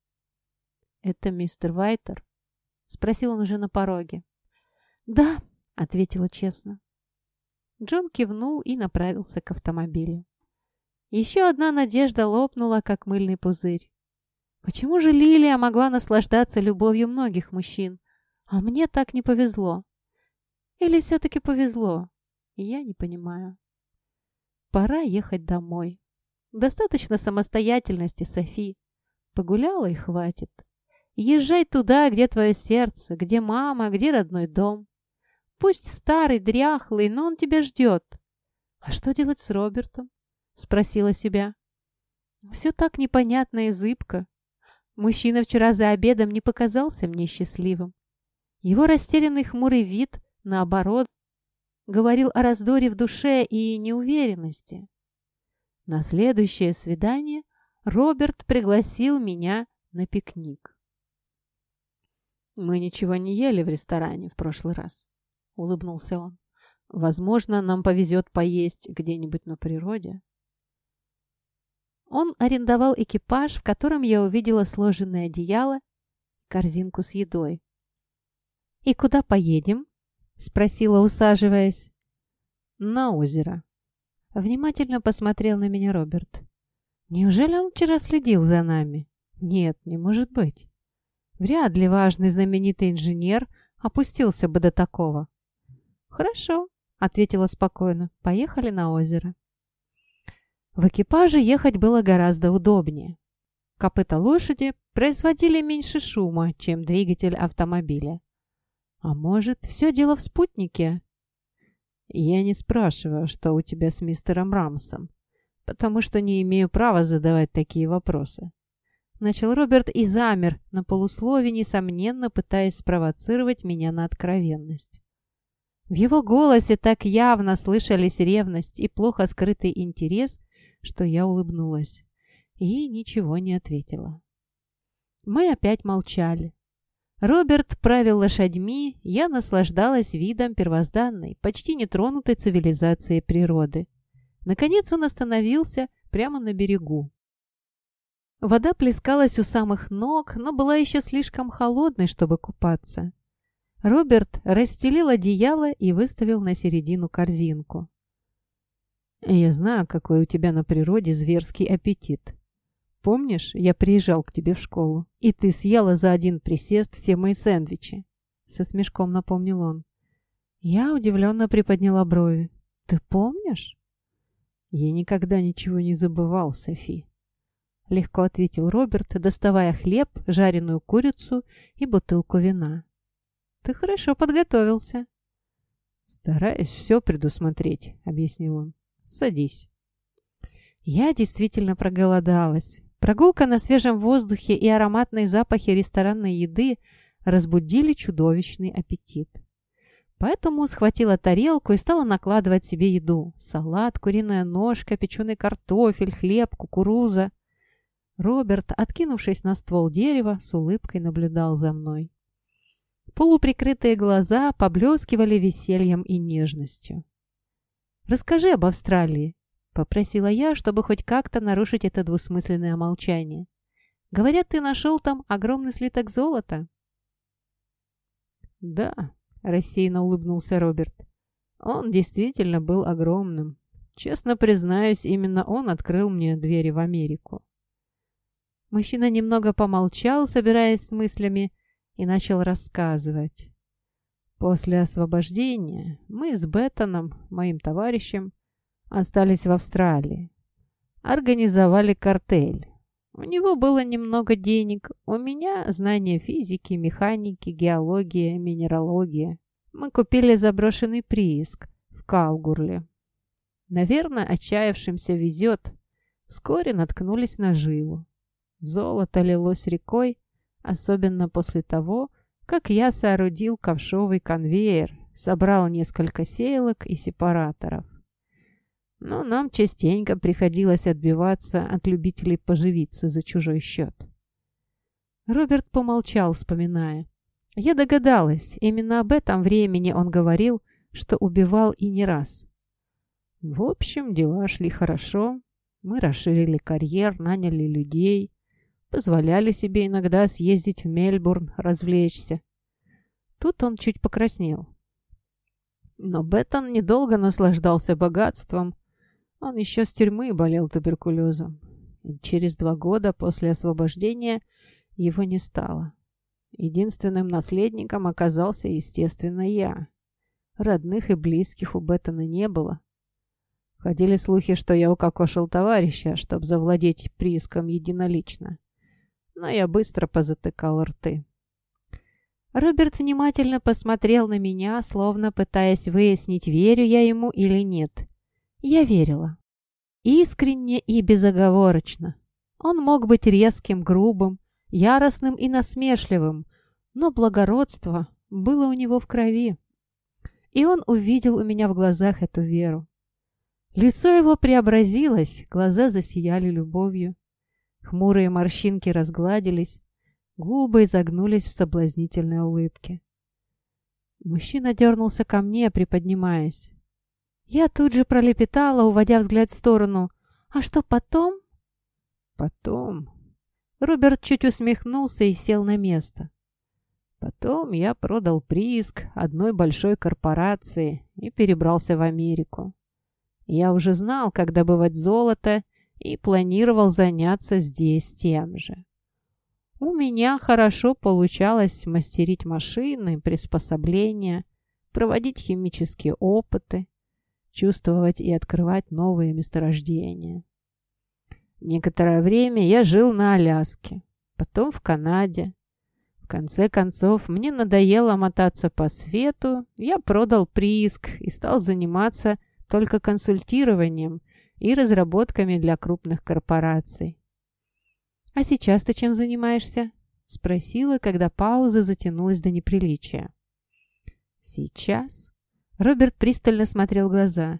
«Это мистер Вайтер?» — спросил он уже на пороге. «Да», — ответила честно. Джон кивнул и направился к автомобилю. Еще одна надежда лопнула, как мыльный пузырь. Почему же Лилия могла наслаждаться любовью многих мужчин, а мне так не повезло? Или все-таки повезло? Я не понимаю. Пора ехать домой. Достаточно самостоятельности, Софи. Погуляла и хватит. Езжай туда, где твое сердце, где мама, где родной дом. Пусть старый, дряхлый, но он тебя ждет. А что делать с Робертом? Спросила себя. Все так непонятно и зыбко. Мужчина вчера за обедом не показался мне счастливым. Его растерянный хмурый вид, наоборот, говорил о раздоре в душе и неуверенности. На следующее свидание Роберт пригласил меня на пикник. «Мы ничего не ели в ресторане в прошлый раз», — улыбнулся он. «Возможно, нам повезет поесть где-нибудь на природе». Он арендовал экипаж, в котором я увидела сложенное одеяло, корзинку с едой. «И куда поедем?» — спросила, усаживаясь. «На озеро». Внимательно посмотрел на меня Роберт. «Неужели он вчера следил за нами?» «Нет, не может быть. Вряд ли важный знаменитый инженер опустился бы до такого». «Хорошо», — ответила спокойно. «Поехали на озеро». В экипаже ехать было гораздо удобнее. Копыта лошади производили меньше шума, чем двигатель автомобиля. А может, все дело в спутнике? Я не спрашиваю, что у тебя с мистером Рамсом, потому что не имею права задавать такие вопросы. Начал Роберт и замер на полуслове, несомненно пытаясь спровоцировать меня на откровенность. В его голосе так явно слышались ревность и плохо скрытый интерес, что я улыбнулась и ничего не ответила. Мы опять молчали. Роберт правил лошадьми, я наслаждалась видом первозданной, почти нетронутой цивилизации природы. Наконец он остановился прямо на берегу. Вода плескалась у самых ног, но была еще слишком холодной, чтобы купаться. Роберт расстелил одеяло и выставил на середину корзинку. Я знаю, какой у тебя на природе зверский аппетит. Помнишь, я приезжал к тебе в школу, и ты съела за один присест все мои сэндвичи?» Со смешком напомнил он. Я удивленно приподняла брови. «Ты помнишь?» «Я никогда ничего не забывал, Софи», — легко ответил Роберт, доставая хлеб, жареную курицу и бутылку вина. «Ты хорошо подготовился». «Стараюсь все предусмотреть», — объяснил он. Садись». Я действительно проголодалась. Прогулка на свежем воздухе и ароматные запахи ресторанной еды разбудили чудовищный аппетит. Поэтому схватила тарелку и стала накладывать себе еду. Салат, куриная ножка, печеный картофель, хлеб, кукуруза. Роберт, откинувшись на ствол дерева, с улыбкой наблюдал за мной. Полуприкрытые глаза поблескивали весельем и нежностью. «Расскажи об Австралии», — попросила я, чтобы хоть как-то нарушить это двусмысленное молчание. «Говорят, ты нашел там огромный слиток золота». «Да», — рассеянно улыбнулся Роберт. «Он действительно был огромным. Честно признаюсь, именно он открыл мне двери в Америку». Мужчина немного помолчал, собираясь с мыслями, и начал рассказывать. После освобождения мы с Беттоном, моим товарищем, остались в Австралии. Организовали картель. У него было немного денег, у меня знания физики, механики, геологии, минералогии. Мы купили заброшенный прииск в Калгурле. Наверное, отчаявшимся везет. Вскоре наткнулись на жилу. Золото лилось рекой, особенно после того, как я соорудил ковшовый конвейер, собрал несколько сеялок и сепараторов. Но нам частенько приходилось отбиваться от любителей поживиться за чужой счет. Роберт помолчал, вспоминая. Я догадалась, именно об этом времени он говорил, что убивал и не раз. В общем, дела шли хорошо. Мы расширили карьер, наняли людей позволяли себе иногда съездить в Мельбурн, развлечься. Тут он чуть покраснел. Но Беттон недолго наслаждался богатством. Он еще с тюрьмы болел туберкулезом. И через два года после освобождения его не стало. Единственным наследником оказался, естественно, я. Родных и близких у Беттона не было. Ходили слухи, что я укокошил товарища, чтобы завладеть прииском единолично но я быстро позатыкал рты. Роберт внимательно посмотрел на меня, словно пытаясь выяснить, верю я ему или нет. Я верила. Искренне и безоговорочно. Он мог быть резким, грубым, яростным и насмешливым, но благородство было у него в крови. И он увидел у меня в глазах эту веру. Лицо его преобразилось, глаза засияли любовью. Хмурые морщинки разгладились, губы изогнулись в соблазнительной улыбке. Мужчина дернулся ко мне, приподнимаясь. Я тут же пролепетала, уводя взгляд в сторону. «А что потом?» «Потом...» Роберт чуть усмехнулся и сел на место. Потом я продал прииск одной большой корпорации и перебрался в Америку. Я уже знал, как добывать золото, и планировал заняться здесь тем же. У меня хорошо получалось мастерить машины, приспособления, проводить химические опыты, чувствовать и открывать новые месторождения. Некоторое время я жил на Аляске, потом в Канаде. В конце концов, мне надоело мотаться по свету, я продал прииск и стал заниматься только консультированием и разработками для крупных корпораций. «А сейчас ты чем занимаешься?» — спросила, когда пауза затянулась до неприличия. «Сейчас?» — Роберт пристально смотрел глаза.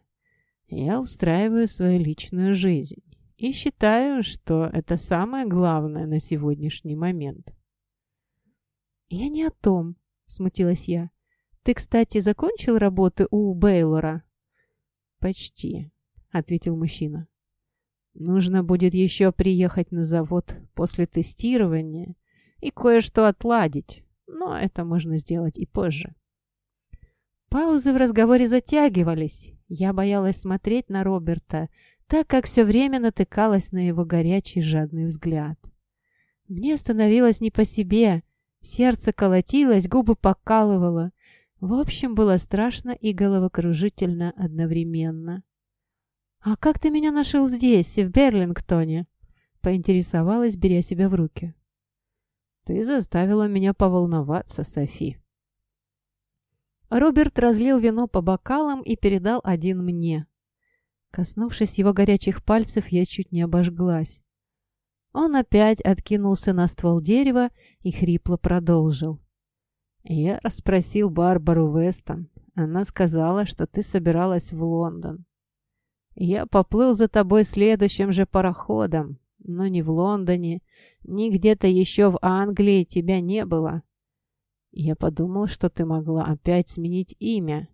«Я устраиваю свою личную жизнь и считаю, что это самое главное на сегодняшний момент». «Я не о том», — смутилась я. «Ты, кстати, закончил работы у Бейлора?» «Почти», — ответил мужчина. «Нужно будет еще приехать на завод после тестирования и кое-что отладить, но это можно сделать и позже». Паузы в разговоре затягивались. Я боялась смотреть на Роберта, так как все время натыкалась на его горячий жадный взгляд. Мне становилось не по себе, сердце колотилось, губы покалывало. В общем, было страшно и головокружительно одновременно. «А как ты меня нашел здесь, в Берлингтоне?» — поинтересовалась, беря себя в руки. «Ты заставила меня поволноваться, Софи». Роберт разлил вино по бокалам и передал один мне. Коснувшись его горячих пальцев, я чуть не обожглась. Он опять откинулся на ствол дерева и хрипло продолжил. «Я расспросил Барбару Вестон. Она сказала, что ты собиралась в Лондон. Я поплыл за тобой следующим же пароходом, но ни в Лондоне, ни где-то еще в Англии тебя не было. Я подумал, что ты могла опять сменить имя,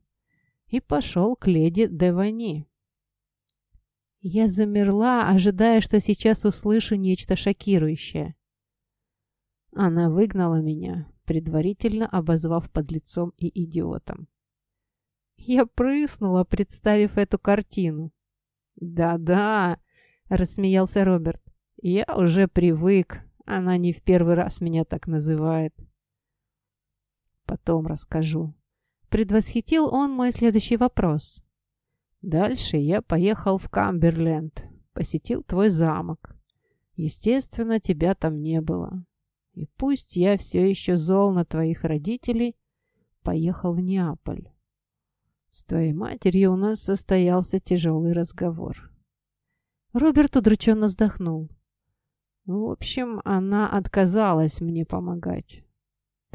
и пошел к леди Девани. Я замерла, ожидая, что сейчас услышу нечто шокирующее. Она выгнала меня, предварительно обозвав подлецом и идиотом. Я прыснула, представив эту картину. «Да-да», — рассмеялся Роберт. «Я уже привык. Она не в первый раз меня так называет». «Потом расскажу». Предвосхитил он мой следующий вопрос. «Дальше я поехал в Камберленд, посетил твой замок. Естественно, тебя там не было. И пусть я все еще зол на твоих родителей, поехал в Неаполь. С твоей матерью у нас состоялся тяжелый разговор. Роберт удрученно вздохнул. В общем, она отказалась мне помогать.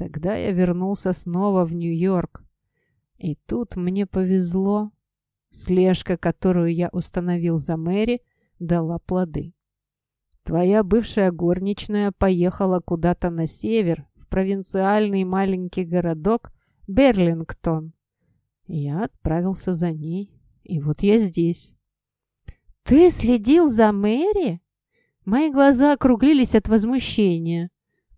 Тогда я вернулся снова в Нью-Йорк. И тут мне повезло. Слежка, которую я установил за Мэри, дала плоды. Твоя бывшая горничная поехала куда-то на север, в провинциальный маленький городок Берлингтон. Я отправился за ней, и вот я здесь. «Ты следил за Мэри?» Мои глаза округлились от возмущения.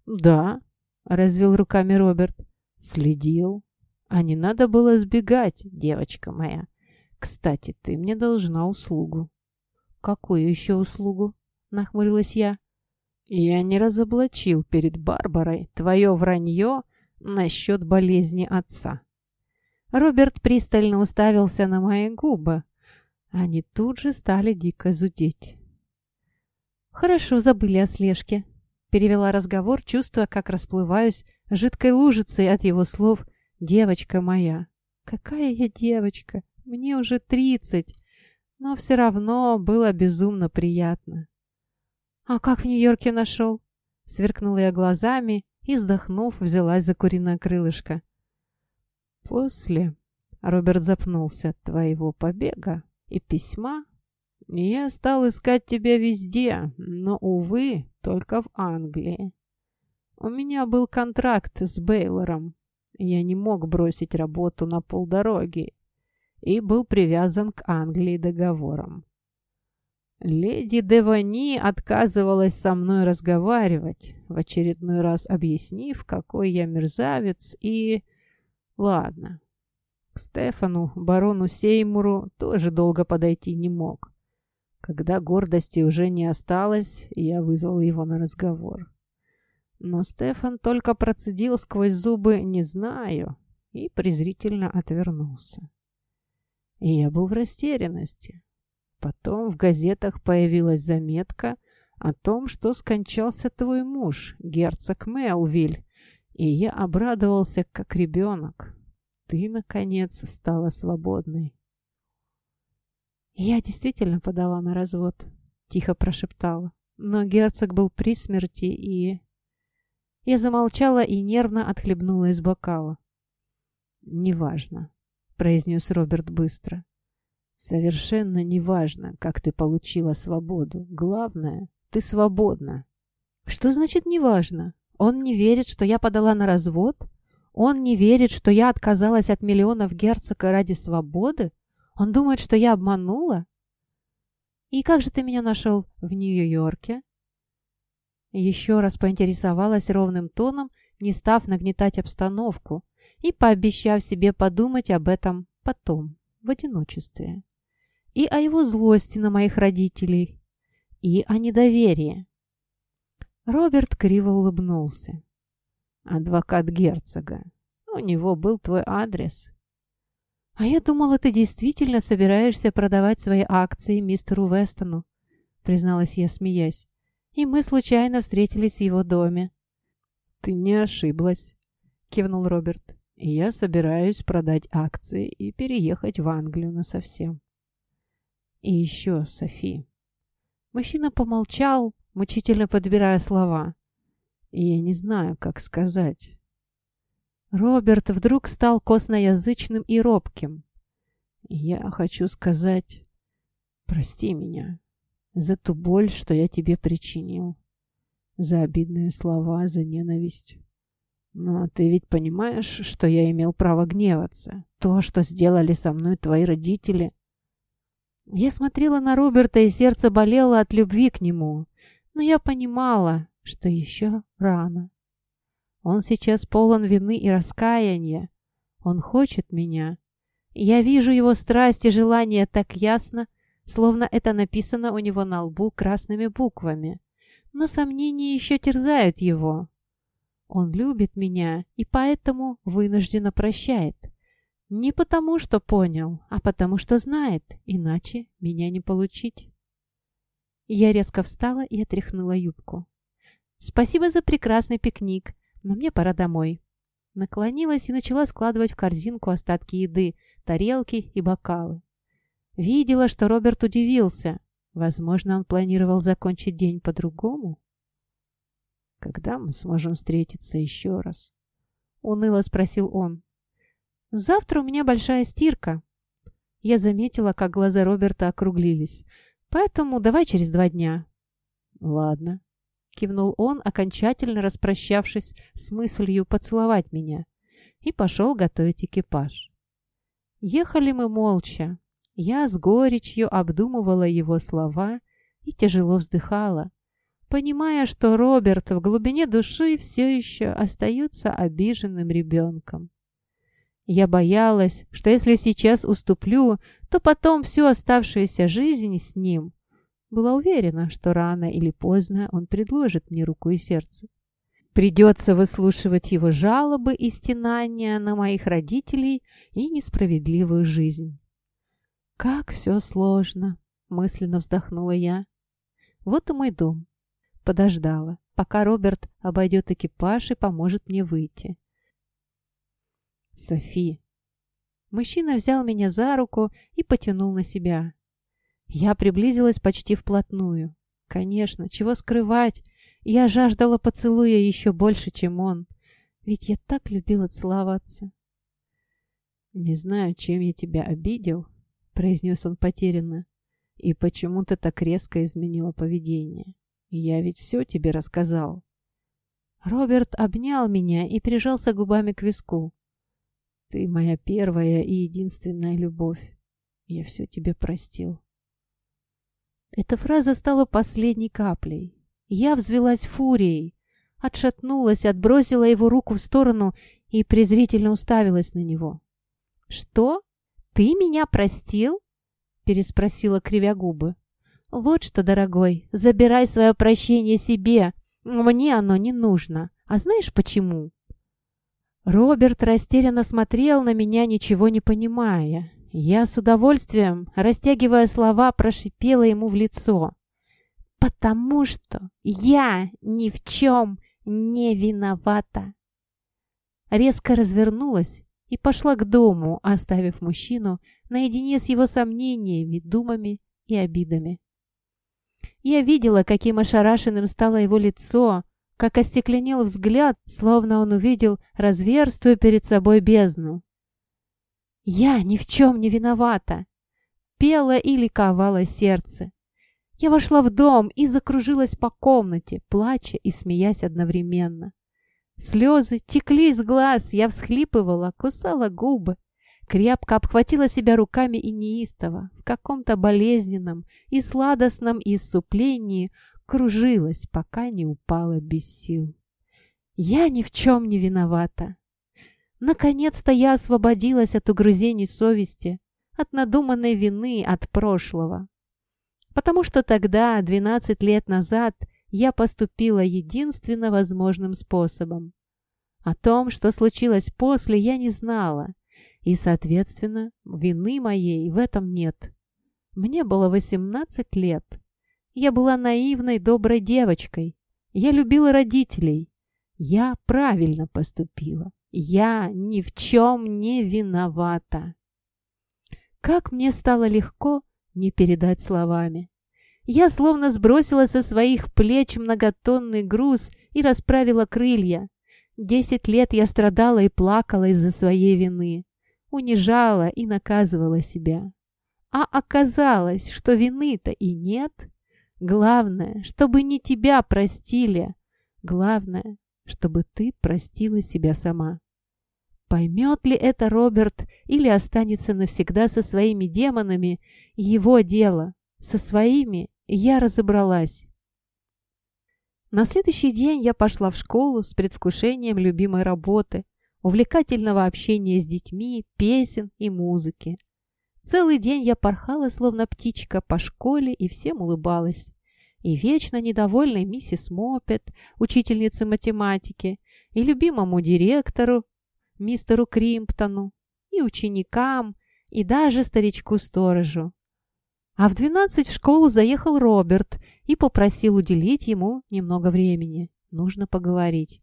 «Да», — развел руками Роберт, — «следил. А не надо было сбегать, девочка моя. Кстати, ты мне должна услугу». «Какую еще услугу?» — нахмурилась я. «Я не разоблачил перед Барбарой твое вранье насчет болезни отца». Роберт пристально уставился на мои губы. Они тут же стали дико зудеть. «Хорошо, забыли о слежке», — перевела разговор, чувствуя, как расплываюсь жидкой лужицей от его слов «девочка моя». «Какая я девочка? Мне уже тридцать!» Но все равно было безумно приятно. «А как в Нью-Йорке нашел?» Сверкнула я глазами и, вздохнув, взялась за куриное крылышко. После, Роберт запнулся, твоего побега, и письма, я стал искать тебя везде, но, увы, только в Англии. У меня был контракт с Бейлором. Я не мог бросить работу на полдороги и был привязан к Англии договором. Леди Девани отказывалась со мной разговаривать, в очередной раз объяснив, какой я мерзавец, и... Ладно. К Стефану, барону Сеймуру, тоже долго подойти не мог. Когда гордости уже не осталось, я вызвал его на разговор. Но Стефан только процедил сквозь зубы «не знаю» и презрительно отвернулся. И я был в растерянности. Потом в газетах появилась заметка о том, что скончался твой муж, герцог Мелвиль, и я обрадовался, как ребенок. Ты, наконец, стала свободной. «Я действительно подала на развод», — тихо прошептала. Но герцог был при смерти, и... Я замолчала и нервно отхлебнула из бокала. «Неважно», — произнес Роберт быстро. «Совершенно неважно, как ты получила свободу. Главное, ты свободна». «Что значит неважно? Он не верит, что я подала на развод? Он не верит, что я отказалась от миллионов герцога ради свободы? Он думает, что я обманула? И как же ты меня нашел в Нью-Йорке? Еще раз поинтересовалась ровным тоном, не став нагнетать обстановку и пообещав себе подумать об этом потом, в одиночестве. И о его злости на моих родителей, и о недоверии. Роберт криво улыбнулся. «Адвокат герцога. У него был твой адрес. «А я думала, ты действительно собираешься продавать свои акции мистеру Вестону», призналась я, смеясь. «И мы случайно встретились в его доме». «Ты не ошиблась», — кивнул Роберт. «Я собираюсь продать акции и переехать в Англию насовсем». «И еще, Софи». Мужчина помолчал, мучительно подбирая слова. «Я не знаю, как сказать. Роберт вдруг стал косноязычным и робким. «Я хочу сказать, прости меня за ту боль, что я тебе причинил, за обидные слова, за ненависть. Но ты ведь понимаешь, что я имел право гневаться? То, что сделали со мной твои родители...» Я смотрела на Роберта, и сердце болело от любви к нему, но я понимала, что еще рано. Он сейчас полон вины и раскаяния. Он хочет меня. Я вижу его страсть и желание так ясно, словно это написано у него на лбу красными буквами. Но сомнения еще терзают его. Он любит меня и поэтому вынужденно прощает. Не потому, что понял, а потому, что знает, иначе меня не получить. Я резко встала и отряхнула юбку. «Спасибо за прекрасный пикник но мне пора домой. Наклонилась и начала складывать в корзинку остатки еды, тарелки и бокалы. Видела, что Роберт удивился. Возможно, он планировал закончить день по-другому. «Когда мы сможем встретиться еще раз?» — уныло спросил он. «Завтра у меня большая стирка». Я заметила, как глаза Роберта округлились. «Поэтому давай через два дня». «Ладно», Кивнул он, окончательно распрощавшись с мыслью поцеловать меня, и пошел готовить экипаж. Ехали мы молча. Я с горечью обдумывала его слова и тяжело вздыхала, понимая, что Роберт в глубине души все еще остается обиженным ребенком. Я боялась, что если сейчас уступлю, то потом всю оставшуюся жизнь с ним была уверена, что рано или поздно он предложит мне руку и сердце. Придется выслушивать его жалобы и стенания на моих родителей и несправедливую жизнь. «Как все сложно!» — мысленно вздохнула я. «Вот и мой дом». Подождала, пока Роберт обойдет экипаж и поможет мне выйти. «Софи!» Мужчина взял меня за руку и потянул на себя. Я приблизилась почти вплотную. Конечно, чего скрывать? Я жаждала поцелуя еще больше, чем он. Ведь я так любила целоваться. «Не знаю, чем я тебя обидел», — произнес он потерянно. «И почему ты так резко изменила поведение? Я ведь все тебе рассказал». Роберт обнял меня и прижался губами к виску. «Ты моя первая и единственная любовь. Я все тебе простил». Эта фраза стала последней каплей. Я взвелась фурией, отшатнулась, отбросила его руку в сторону и презрительно уставилась на него. «Что? Ты меня простил?» — переспросила, кривя губы. «Вот что, дорогой, забирай свое прощение себе. Мне оно не нужно. А знаешь почему?» Роберт растерянно смотрел на меня, ничего не понимая. Я с удовольствием, растягивая слова, прошипела ему в лицо. «Потому что я ни в чем не виновата!» Резко развернулась и пошла к дому, оставив мужчину наедине с его сомнениями, думами и обидами. Я видела, каким ошарашенным стало его лицо, как остекленел взгляд, словно он увидел разверстую перед собой бездну. «Я ни в чем не виновата!» Пело и ликовало сердце. Я вошла в дом и закружилась по комнате, плача и смеясь одновременно. Слезы текли из глаз, я всхлипывала, кусала губы, крепко обхватила себя руками и неистово, в каком-то болезненном и сладостном иссуплении кружилась, пока не упала без сил. Я ни в чем не виновата. Наконец-то я освободилась от угрызений совести, от надуманной вины, от прошлого. Потому что тогда, 12 лет назад, я поступила единственно возможным способом. О том, что случилось после, я не знала, и, соответственно, вины моей в этом нет. Мне было 18 лет. Я была наивной, доброй девочкой. Я любила родителей. Я правильно поступила. Я ни в чем не виновата. Как мне стало легко не передать словами. Я словно сбросила со своих плеч многотонный груз и расправила крылья. Десять лет я страдала и плакала из-за своей вины, унижала и наказывала себя. А оказалось, что вины-то и нет. Главное, чтобы не тебя простили. Главное, чтобы ты простила себя сама. Поймет ли это Роберт или останется навсегда со своими демонами, его дело, со своими я разобралась. На следующий день я пошла в школу с предвкушением любимой работы, увлекательного общения с детьми, песен и музыки. Целый день я порхала, словно птичка, по школе и всем улыбалась. И вечно недовольной миссис Моппет, учительнице математики, и любимому директору, мистеру Кримптону, и ученикам, и даже старичку-сторожу. А в 12 в школу заехал Роберт и попросил уделить ему немного времени. Нужно поговорить.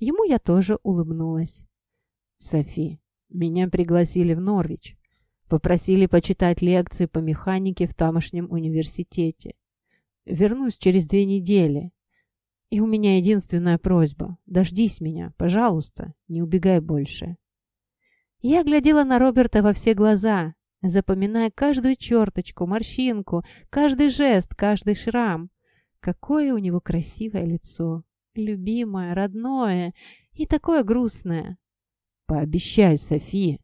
Ему я тоже улыбнулась. «Софи, меня пригласили в Норвич. Попросили почитать лекции по механике в тамошнем университете. Вернусь через две недели. И у меня единственная просьба. Дождись меня, пожалуйста, не убегай больше». Я глядела на Роберта во все глаза, запоминая каждую черточку, морщинку, каждый жест, каждый шрам. Какое у него красивое лицо, любимое, родное и такое грустное. «Пообещай, Софи!»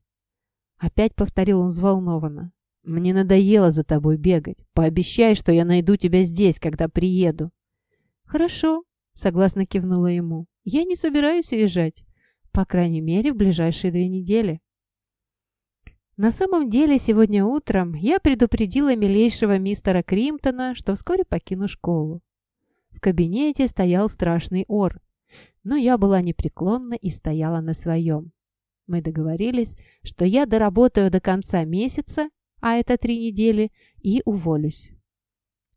Опять повторил он взволнованно. «Мне надоело за тобой бегать. Пообещай, что я найду тебя здесь, когда приеду». «Хорошо», — согласно кивнула ему. «Я не собираюсь уезжать. По крайней мере, в ближайшие две недели». На самом деле, сегодня утром я предупредила милейшего мистера Кримптона, что вскоре покину школу. В кабинете стоял страшный ор, но я была непреклонна и стояла на своем. Мы договорились, что я доработаю до конца месяца, а это три недели, и уволюсь.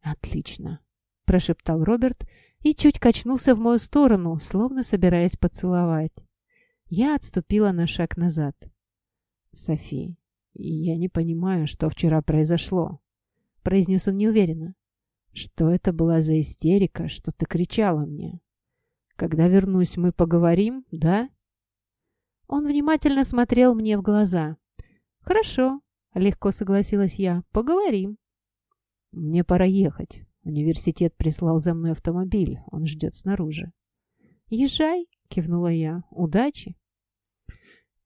«Отлично», – прошептал Роберт и чуть качнулся в мою сторону, словно собираясь поцеловать. Я отступила на шаг назад. «София, «Я не понимаю, что вчера произошло», — произнес он неуверенно. «Что это была за истерика, что ты кричала мне? Когда вернусь, мы поговорим, да?» Он внимательно смотрел мне в глаза. «Хорошо», — легко согласилась я. «Поговорим». «Мне пора ехать. Университет прислал за мной автомобиль. Он ждет снаружи». «Езжай», — кивнула я. «Удачи».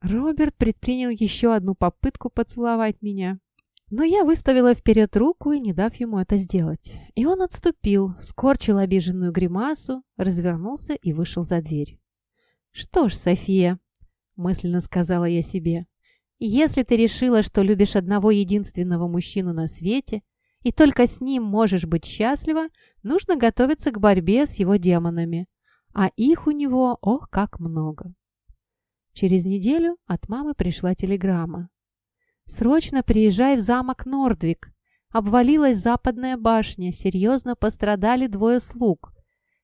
Роберт предпринял еще одну попытку поцеловать меня. Но я выставила вперед руку и не дав ему это сделать. И он отступил, скорчил обиженную гримасу, развернулся и вышел за дверь. «Что ж, София», — мысленно сказала я себе, «если ты решила, что любишь одного единственного мужчину на свете, и только с ним можешь быть счастлива, нужно готовиться к борьбе с его демонами. А их у него, ох, как много». Через неделю от мамы пришла телеграмма. «Срочно приезжай в замок Нордвик. Обвалилась западная башня, серьезно пострадали двое слуг.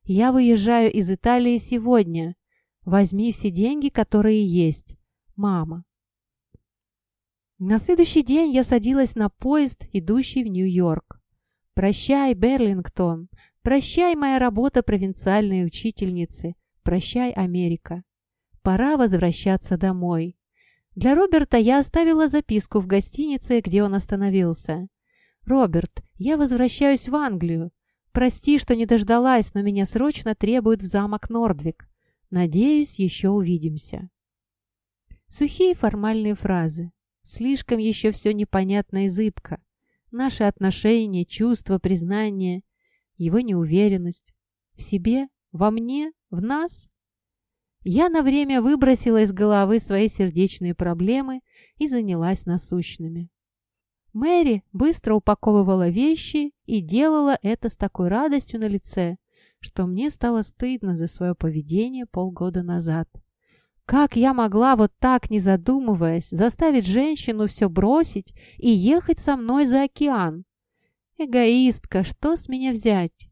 Я выезжаю из Италии сегодня. Возьми все деньги, которые есть. Мама». На следующий день я садилась на поезд, идущий в Нью-Йорк. «Прощай, Берлингтон! Прощай, моя работа провинциальной учительницы! Прощай, Америка! Пора возвращаться домой!» Для Роберта я оставила записку в гостинице, где он остановился. «Роберт, я возвращаюсь в Англию. Прости, что не дождалась, но меня срочно требуют в замок Нордвик. Надеюсь, еще увидимся». Сухие формальные фразы. Слишком еще все непонятно и зыбко. Наши отношения, чувства, признания, его неуверенность. В себе, во мне, в нас – я на время выбросила из головы свои сердечные проблемы и занялась насущными. Мэри быстро упаковывала вещи и делала это с такой радостью на лице, что мне стало стыдно за свое поведение полгода назад. Как я могла вот так, не задумываясь, заставить женщину все бросить и ехать со мной за океан? Эгоистка, что с меня взять?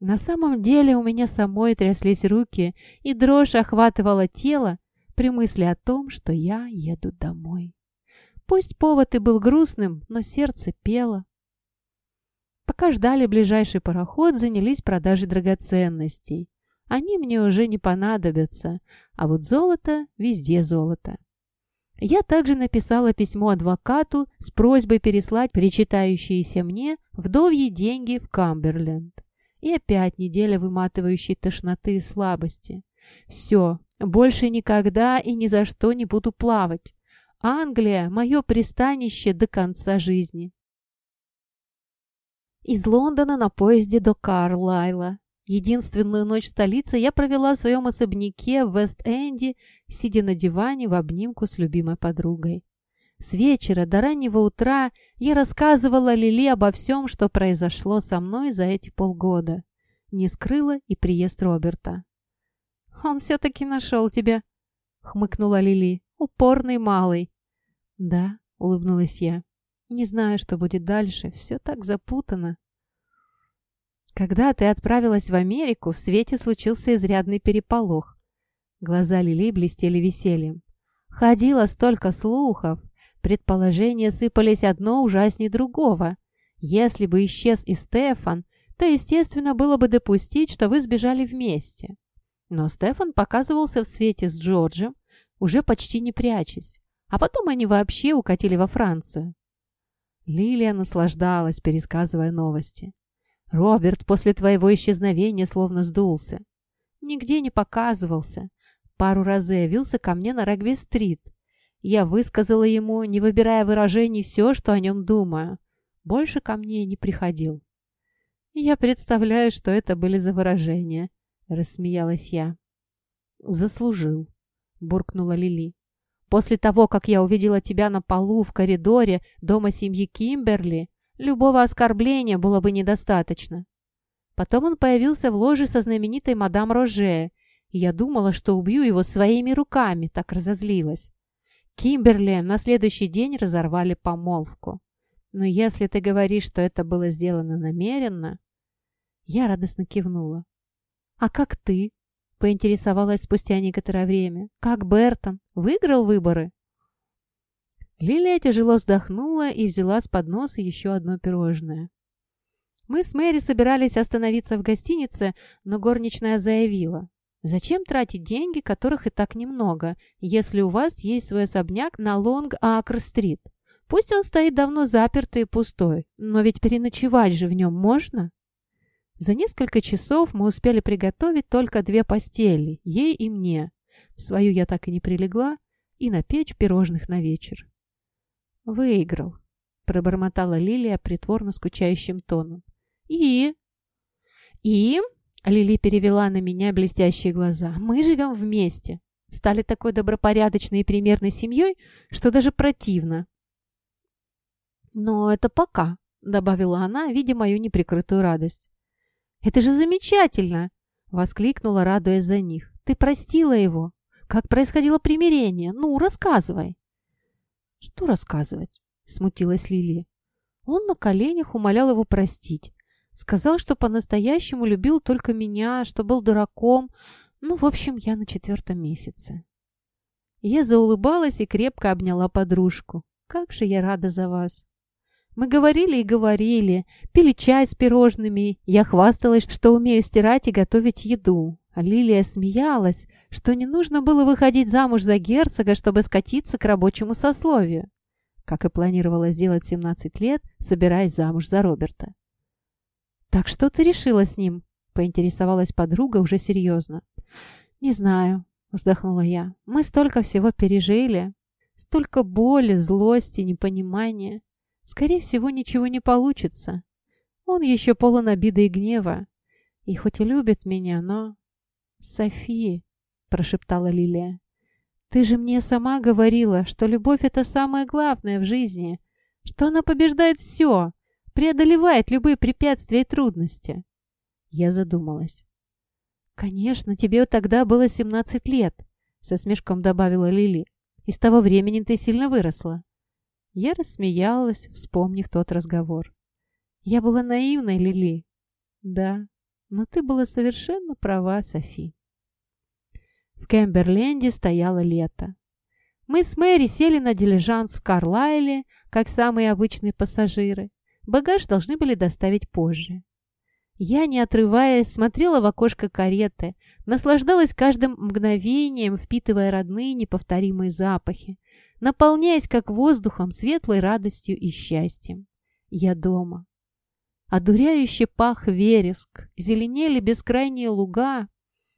На самом деле у меня самой тряслись руки, и дрожь охватывала тело при мысли о том, что я еду домой. Пусть повод и был грустным, но сердце пело. Пока ждали ближайший пароход, занялись продажей драгоценностей. Они мне уже не понадобятся, а вот золото везде золото. Я также написала письмо адвокату с просьбой переслать причитающиеся мне вдовьи деньги в Камберленд. И опять неделя выматывающей тошноты и слабости. Все, больше никогда и ни за что не буду плавать. Англия – мое пристанище до конца жизни. Из Лондона на поезде до Карлайла. Единственную ночь в столице я провела в своем особняке в Вест-Энде, сидя на диване в обнимку с любимой подругой. С вечера до раннего утра я рассказывала Лили обо всем, что произошло со мной за эти полгода. Не скрыла и приезд Роберта. «Он все-таки нашел тебя», — хмыкнула Лили. «Упорный малый». «Да», — улыбнулась я. «Не знаю, что будет дальше. Все так запутано». Когда ты отправилась в Америку, в свете случился изрядный переполох. Глаза Лили блестели весельем. Ходило столько слухов, Предположения сыпались одно ужаснее другого. Если бы исчез и Стефан, то, естественно, было бы допустить, что вы сбежали вместе. Но Стефан показывался в свете с Джорджем, уже почти не прячась. А потом они вообще укатили во Францию. Лилия наслаждалась, пересказывая новости. «Роберт после твоего исчезновения словно сдулся. Нигде не показывался. Пару раз заявился ко мне на Регби-стрит. Я высказала ему, не выбирая выражений, все, что о нем думаю. Больше ко мне не приходил. «Я представляю, что это были за выражения», — рассмеялась я. «Заслужил», — буркнула Лили. «После того, как я увидела тебя на полу в коридоре дома семьи Кимберли, любого оскорбления было бы недостаточно». Потом он появился в ложе со знаменитой мадам Роже, и я думала, что убью его своими руками, так разозлилась. Кимберли на следующий день разорвали помолвку. Но если ты говоришь, что это было сделано намеренно... Я радостно кивнула. «А как ты?» — поинтересовалась спустя некоторое время. «Как Бертон? Выиграл выборы?» Лилия тяжело вздохнула и взяла с подноса еще одно пирожное. Мы с Мэри собирались остановиться в гостинице, но горничная заявила. Зачем тратить деньги, которых и так немного, если у вас есть свой особняк на Лонг-Акр-стрит? Пусть он стоит давно запертый и пустой, но ведь переночевать же в нем можно. За несколько часов мы успели приготовить только две постели, ей и мне. В свою я так и не прилегла, и напечь пирожных на вечер. «Выиграл», — пробормотала Лилия притворно скучающим тоном. «И?» «И?» — Лили перевела на меня блестящие глаза. «Мы живем вместе. Стали такой добропорядочной и примерной семьей, что даже противно. «Но это пока», — добавила она, видя мою неприкрытую радость. «Это же замечательно!» — воскликнула, радуясь за них. «Ты простила его? Как происходило примирение? Ну, рассказывай!» «Что рассказывать?» — смутилась Лили. Он на коленях умолял его простить. Сказал, что по-настоящему любил только меня, что был дураком. Ну, в общем, я на четвертом месяце. Я заулыбалась и крепко обняла подружку. «Как же я рада за вас!» Мы говорили и говорили, пили чай с пирожными. Я хвасталась, что умею стирать и готовить еду. Лилия смеялась, что не нужно было выходить замуж за герцога, чтобы скатиться к рабочему сословию. Как и планировала сделать 17 лет, собираясь замуж за Роберта. «Так что ты решила с ним?» — поинтересовалась подруга уже серьезно. «Не знаю», — вздохнула я. «Мы столько всего пережили. Столько боли, злости, непонимания. Скорее всего, ничего не получится. Он еще полон обиды и гнева. И хоть и любит меня, но... «Софи», — прошептала Лилия, — «ты же мне сама говорила, что любовь — это самое главное в жизни, что она побеждает все, преодолевает любые препятствия и трудности». Я задумалась. «Конечно, тебе тогда было 17 лет», — со смешком добавила Лили. «И с того времени ты сильно выросла». Я рассмеялась, вспомнив тот разговор. Я была наивной, Лили. Да, но ты была совершенно права, Софи. В Кемберленде стояло лето. Мы с Мэри сели на дилижанс в Карлайле, как самые обычные пассажиры. Багаж должны были доставить позже. Я, не отрываясь, смотрела в окошко кареты, наслаждалась каждым мгновением, впитывая родные неповторимые запахи, наполняясь как воздухом, светлой радостью и счастьем. Я дома. Одуряюще пах вереск, зеленели бескрайние луга,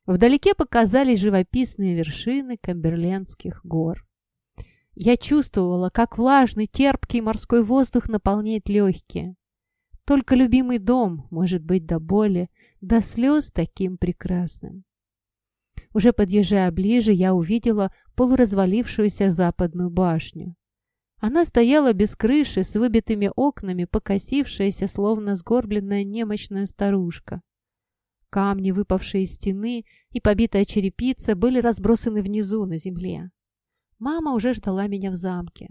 вдалеке показались живописные вершины Камберлендских гор. Я чувствовала, как влажный, терпкий морской воздух наполняет легкие. Только любимый дом может быть до боли, до слез таким прекрасным. Уже подъезжая ближе, я увидела полуразвалившуюся западную башню. Она стояла без крыши, с выбитыми окнами, покосившаяся, словно сгорбленная немощная старушка. Камни, выпавшие из стены, и побитая черепица были разбросаны внизу на земле. Мама уже ждала меня в замке.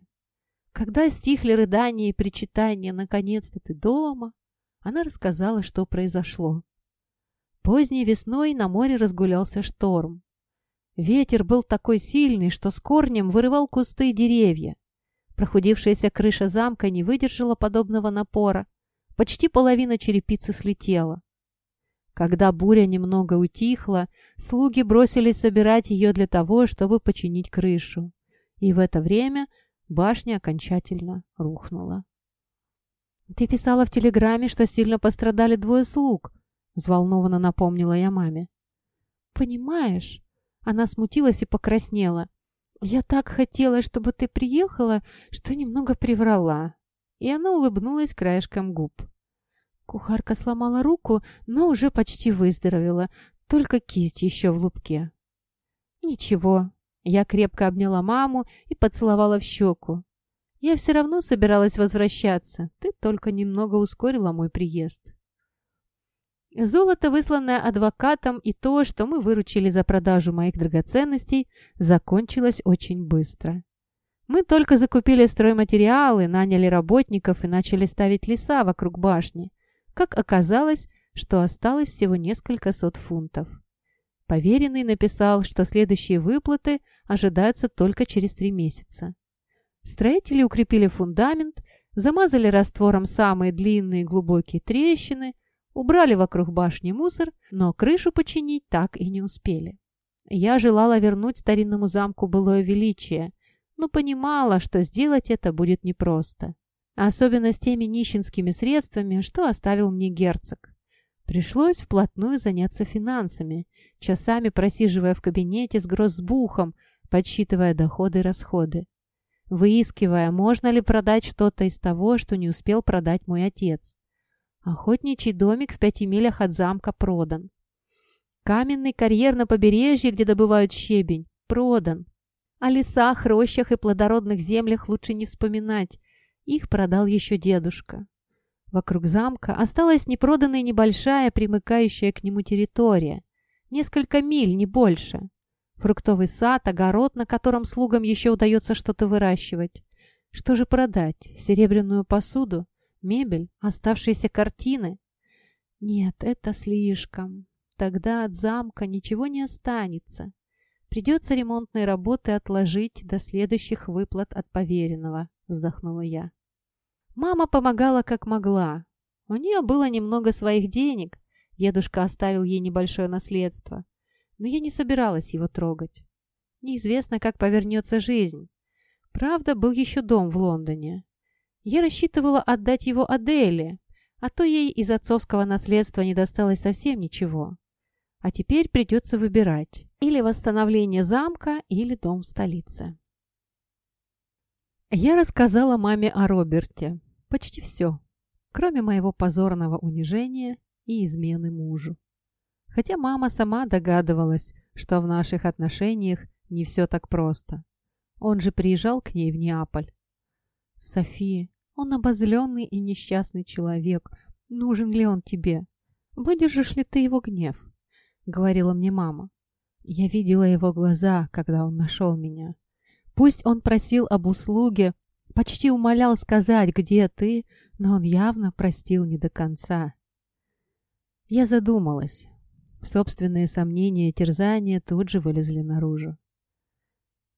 Когда стихли рыдания и причитания «наконец-то ты дома», она рассказала, что произошло. Поздней весной на море разгулялся шторм. Ветер был такой сильный, что с корнем вырывал кусты и деревья. Прохудившаяся крыша замка не выдержала подобного напора. Почти половина черепицы слетела. Когда буря немного утихла, слуги бросились собирать ее для того, чтобы починить крышу. И в это время башня окончательно рухнула. «Ты писала в телеграмме, что сильно пострадали двое слуг», взволнованно напомнила я маме. «Понимаешь?» Она смутилась и покраснела. «Я так хотела, чтобы ты приехала, что немного приврала». И она улыбнулась краешком губ. Кухарка сломала руку, но уже почти выздоровела, только кисть еще в лупке. «Ничего». Я крепко обняла маму и поцеловала в щеку. «Я все равно собиралась возвращаться, ты только немного ускорила мой приезд». Золото, высланное адвокатом, и то, что мы выручили за продажу моих драгоценностей, закончилось очень быстро. Мы только закупили стройматериалы, наняли работников и начали ставить леса вокруг башни. Как оказалось, что осталось всего несколько сот фунтов. Поверенный написал, что следующие выплаты ожидаются только через три месяца. Строители укрепили фундамент, замазали раствором самые длинные глубокие трещины, Убрали вокруг башни мусор, но крышу починить так и не успели. Я желала вернуть старинному замку былое величие, но понимала, что сделать это будет непросто. Особенно с теми нищенскими средствами, что оставил мне герцог. Пришлось вплотную заняться финансами, часами просиживая в кабинете с гроссбухом, подсчитывая доходы и расходы. Выискивая, можно ли продать что-то из того, что не успел продать мой отец. Охотничий домик в пяти милях от замка продан. Каменный карьер на побережье, где добывают щебень, продан. О лесах, рощах и плодородных землях лучше не вспоминать. Их продал еще дедушка. Вокруг замка осталась непроданная небольшая, примыкающая к нему территория. Несколько миль, не больше. Фруктовый сад, огород, на котором слугам еще удается что-то выращивать. Что же продать? Серебряную посуду? Мебель? Оставшиеся картины? Нет, это слишком. Тогда от замка ничего не останется. Придется ремонтные работы отложить до следующих выплат от поверенного, вздохнула я. Мама помогала как могла. У нее было немного своих денег. Дедушка оставил ей небольшое наследство. Но я не собиралась его трогать. Неизвестно, как повернется жизнь. Правда, был еще дом в Лондоне. Я рассчитывала отдать его Аделе, а то ей из отцовского наследства не досталось совсем ничего. А теперь придется выбирать. Или восстановление замка, или дом в столице. Я рассказала маме о Роберте. Почти все. Кроме моего позорного унижения и измены мужу. Хотя мама сама догадывалась, что в наших отношениях не все так просто. Он же приезжал к ней в Неаполь. «София, он обозленный и несчастный человек. Нужен ли он тебе? Выдержишь ли ты его гнев?» говорила мне мама. Я видела его глаза, когда он нашел меня. Пусть он просил об услуге, почти умолял сказать, где ты, но он явно простил не до конца. Я задумалась. Собственные сомнения и терзания тут же вылезли наружу.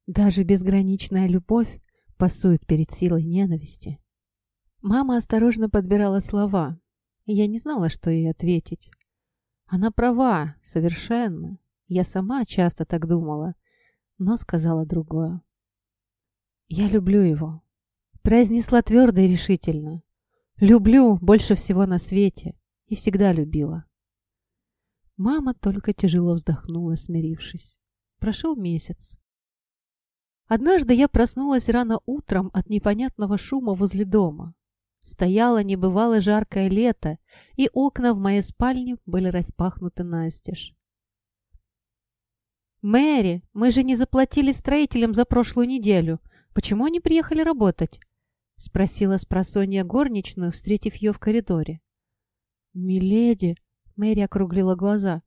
Даже безграничная любовь пасует перед силой ненависти. Мама осторожно подбирала слова, я не знала, что ей ответить. Она права, совершенно. Я сама часто так думала, но сказала другое. «Я люблю его», — произнесла твердо и решительно. «Люблю больше всего на свете и всегда любила». Мама только тяжело вздохнула, смирившись. Прошел месяц. Однажды я проснулась рано утром от непонятного шума возле дома. Стояло небывало жаркое лето, и окна в моей спальне были распахнуты настежь. «Мэри, мы же не заплатили строителям за прошлую неделю. Почему они приехали работать?» — спросила спросонья горничную, встретив ее в коридоре. «Миледи!» — Мэри округлила глаза.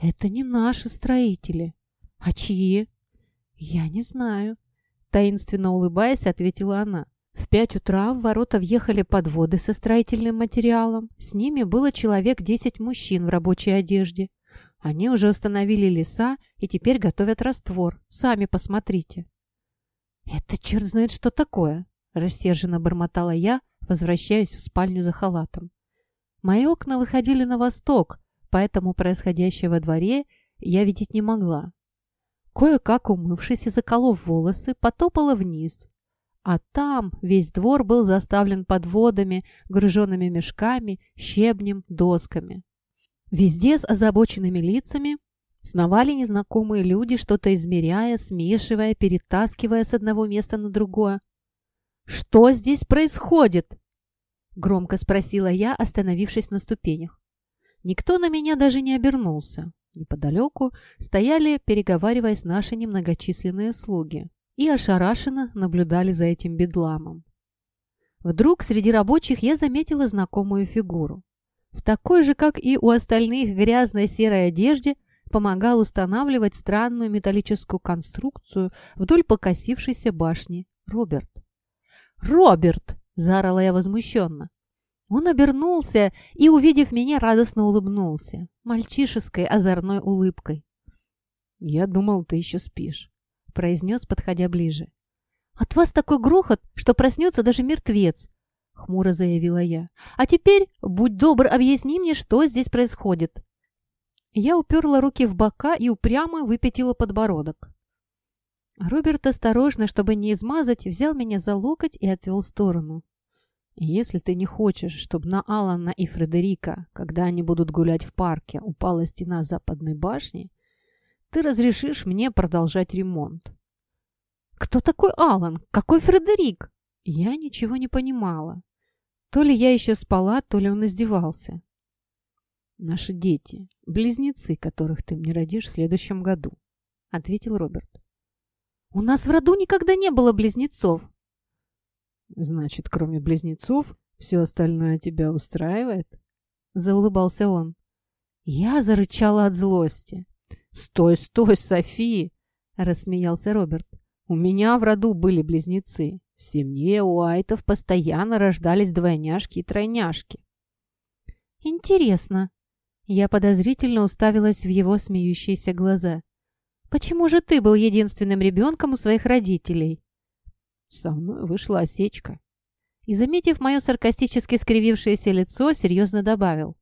«Это не наши строители. А чьи?» «Я не знаю», — таинственно улыбаясь, ответила она. В пять утра в ворота въехали подводы со строительным материалом. С ними было человек десять мужчин в рабочей одежде. Они уже установили леса и теперь готовят раствор. Сами посмотрите. «Это черт знает, что такое!» – рассерженно бормотала я, возвращаясь в спальню за халатом. Мои окна выходили на восток, поэтому происходящее во дворе я видеть не могла. Кое-как умывшись и заколов волосы, потопала вниз, а там весь двор был заставлен подводами, груженными мешками, щебнем, досками. Везде с озабоченными лицами сновали незнакомые люди, что-то измеряя, смешивая, перетаскивая с одного места на другое. «Что здесь происходит?» Громко спросила я, остановившись на ступенях. Никто на меня даже не обернулся. Неподалеку стояли, переговариваясь наши немногочисленные слуги и ошарашенно наблюдали за этим бедламом. Вдруг среди рабочих я заметила знакомую фигуру. В такой же, как и у остальных грязной серой одежде, помогал устанавливать странную металлическую конструкцию вдоль покосившейся башни Роберт. «Роберт!» – заорала я возмущенно. Он обернулся и, увидев меня, радостно улыбнулся, мальчишеской озорной улыбкой. «Я думал, ты еще спишь», произнес, подходя ближе. «От вас такой грохот, что проснется даже мертвец!» — хмуро заявила я. «А теперь, будь добр, объясни мне, что здесь происходит!» Я уперла руки в бока и упрямо выпятила подбородок. Роберт осторожно, чтобы не измазать, взял меня за локоть и отвел в сторону. «Если ты не хочешь, чтобы на Алана и Фредерика, когда они будут гулять в парке, упала стена западной башни, ты разрешишь мне продолжать ремонт». «Кто такой Алан? Какой Фредерик?» Я ничего не понимала. То ли я еще спала, то ли он издевался. «Наши дети, близнецы, которых ты мне родишь в следующем году», — ответил Роберт. «У нас в роду никогда не было близнецов». «Значит, кроме близнецов, все остальное тебя устраивает?» — заулыбался он. Я зарычала от злости. «Стой, стой, Софи!» — рассмеялся Роберт. «У меня в роду были близнецы. В семье у Айтов постоянно рождались двойняшки и тройняшки». «Интересно». Я подозрительно уставилась в его смеющиеся глаза. Почему же ты был единственным ребенком у своих родителей?» Со мной вышла осечка. И, заметив мое саркастически скривившееся лицо, серьезно добавил.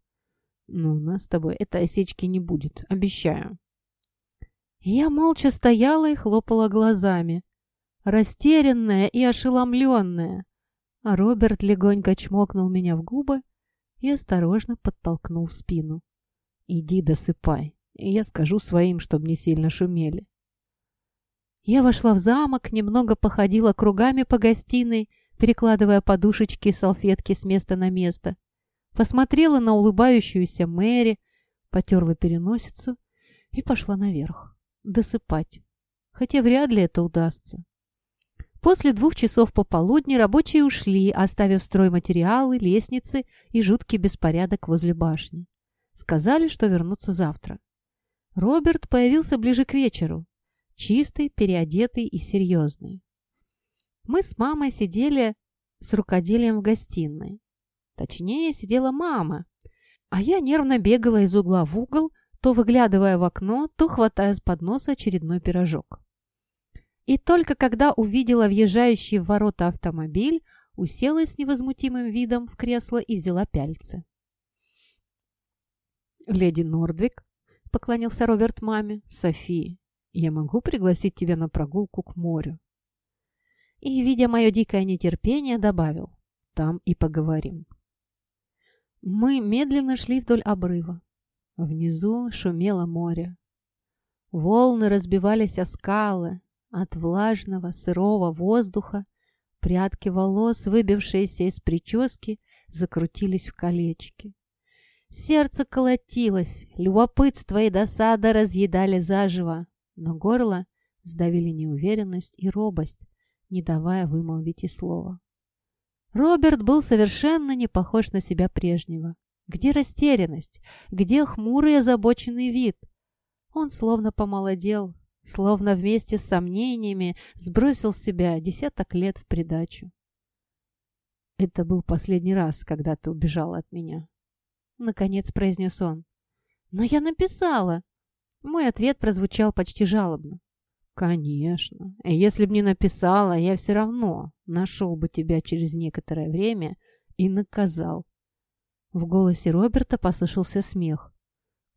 «Ну, у нас с тобой этой осечки не будет, обещаю». Я молча стояла и хлопала глазами, растерянная и ошеломленная. А Роберт легонько чмокнул меня в губы и осторожно подтолкнул в спину. «Иди досыпай» и я скажу своим, чтобы не сильно шумели. Я вошла в замок, немного походила кругами по гостиной, перекладывая подушечки и салфетки с места на место. Посмотрела на улыбающуюся Мэри, потерла переносицу и пошла наверх. Досыпать. Хотя вряд ли это удастся. После двух часов пополудни рабочие ушли, оставив стройматериалы, лестницы и жуткий беспорядок возле башни. Сказали, что вернутся завтра. Роберт появился ближе к вечеру, чистый, переодетый и серьезный. Мы с мамой сидели с рукоделием в гостиной. Точнее, сидела мама, а я нервно бегала из угла в угол, то выглядывая в окно, то хватая с подноса очередной пирожок. И только когда увидела въезжающий в ворота автомобиль, уселась с невозмутимым видом в кресло и взяла пяльцы. «Леди Нордвик поклонился Роберт маме. «Софи, я могу пригласить тебя на прогулку к морю?» И, видя мое дикое нетерпение, добавил. «Там и поговорим». Мы медленно шли вдоль обрыва. Внизу шумело море. Волны разбивались о скалы. От влажного, сырого воздуха прядки волос, выбившиеся из прически, закрутились в колечки. Сердце колотилось, любопытство и досада разъедали заживо, но горло сдавили неуверенность и робость, не давая вымолвить и слова. Роберт был совершенно не похож на себя прежнего. Где растерянность? Где хмурый озабоченный вид? Он словно помолодел, словно вместе с сомнениями сбросил с себя десяток лет в придачу. «Это был последний раз, когда ты убежала от меня», — наконец произнес он. «Но я написала!» Мой ответ прозвучал почти жалобно. «Конечно. Если б не написала, я все равно нашел бы тебя через некоторое время и наказал». В голосе Роберта послышался смех.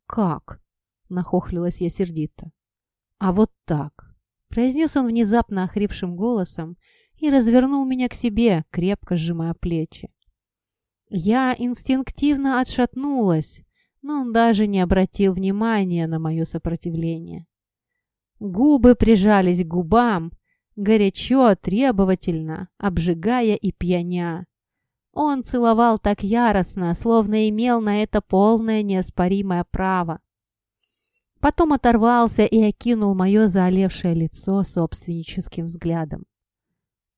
«Как?» — нахохлилась я сердито. «А вот так!» — произнес он внезапно охрипшим голосом и развернул меня к себе, крепко сжимая плечи. Я инстинктивно отшатнулась, но он даже не обратил внимания на мое сопротивление. Губы прижались к губам, горячо, требовательно, обжигая и пьяня. Он целовал так яростно, словно имел на это полное неоспоримое право. Потом оторвался и окинул мое заолевшее лицо собственническим взглядом.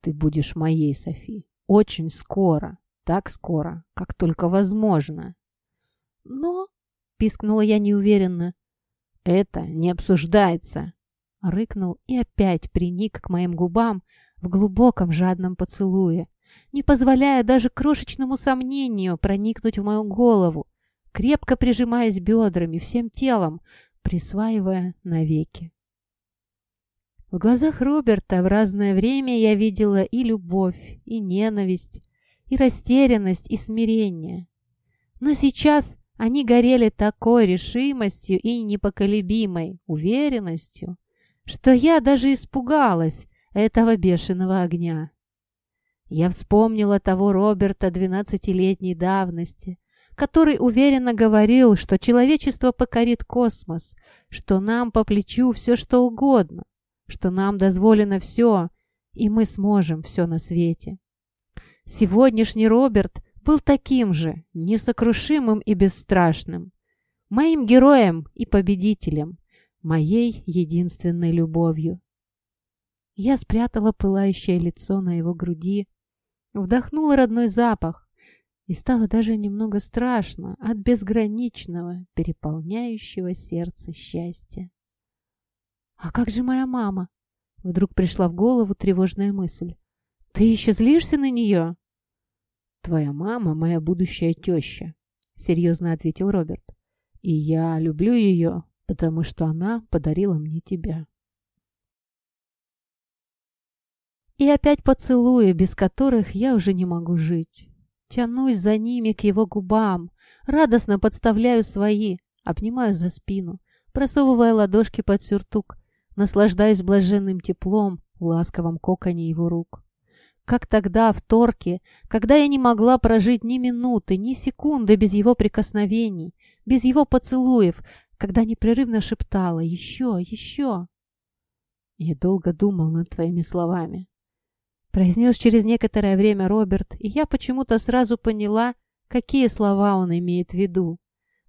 «Ты будешь моей, Софи, очень скоро!» Так скоро, как только возможно. Но, пискнула я неуверенно, это не обсуждается. Рыкнул и опять приник к моим губам в глубоком жадном поцелуе, не позволяя даже крошечному сомнению проникнуть в мою голову, крепко прижимаясь бедрами, всем телом, присваивая навеки. В глазах Роберта в разное время я видела и любовь, и ненависть, и растерянность, и смирение. Но сейчас они горели такой решимостью и непоколебимой уверенностью, что я даже испугалась этого бешеного огня. Я вспомнила того Роберта двенадцатилетней давности, который уверенно говорил, что человечество покорит космос, что нам по плечу все что угодно, что нам дозволено все, и мы сможем все на свете. Сегодняшний Роберт был таким же, несокрушимым и бесстрашным, моим героем и победителем, моей единственной любовью. Я спрятала пылающее лицо на его груди, вдохнула родной запах, и стало даже немного страшно от безграничного, переполняющего сердце счастья. «А как же моя мама?» Вдруг пришла в голову тревожная мысль. «Ты еще злишься на нее?» «Твоя мама — моя будущая теща», — серьезно ответил Роберт. «И я люблю ее, потому что она подарила мне тебя». И опять поцелуи, без которых я уже не могу жить. Тянусь за ними к его губам, радостно подставляю свои, обнимаю за спину, просовывая ладошки под сюртук, наслаждаюсь блаженным теплом в ласковом коконе его рук. Как тогда, в Торке, когда я не могла прожить ни минуты, ни секунды без его прикосновений, без его поцелуев, когда непрерывно шептала «Еще, еще!» Я долго думал над твоими словами. Произнес через некоторое время Роберт, и я почему-то сразу поняла, какие слова он имеет в виду.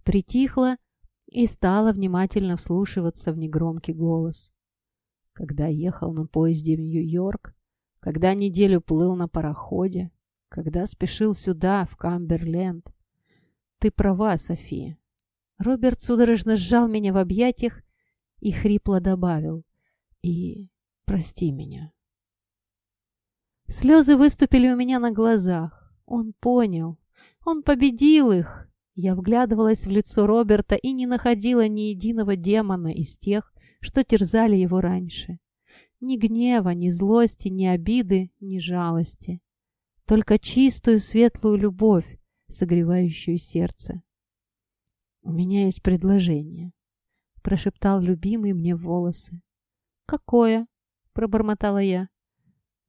Притихла и стала внимательно вслушиваться в негромкий голос. Когда ехал на поезде в Нью-Йорк, когда неделю плыл на пароходе, когда спешил сюда, в Камберленд. Ты права, София. Роберт судорожно сжал меня в объятиях и хрипло добавил. И прости меня. Слезы выступили у меня на глазах. Он понял. Он победил их. Я вглядывалась в лицо Роберта и не находила ни единого демона из тех, что терзали его раньше. Ни гнева, ни злости, ни обиды, ни жалости. Только чистую светлую любовь, согревающую сердце. «У меня есть предложение», — прошептал любимый мне в волосы. «Какое?» — пробормотала я.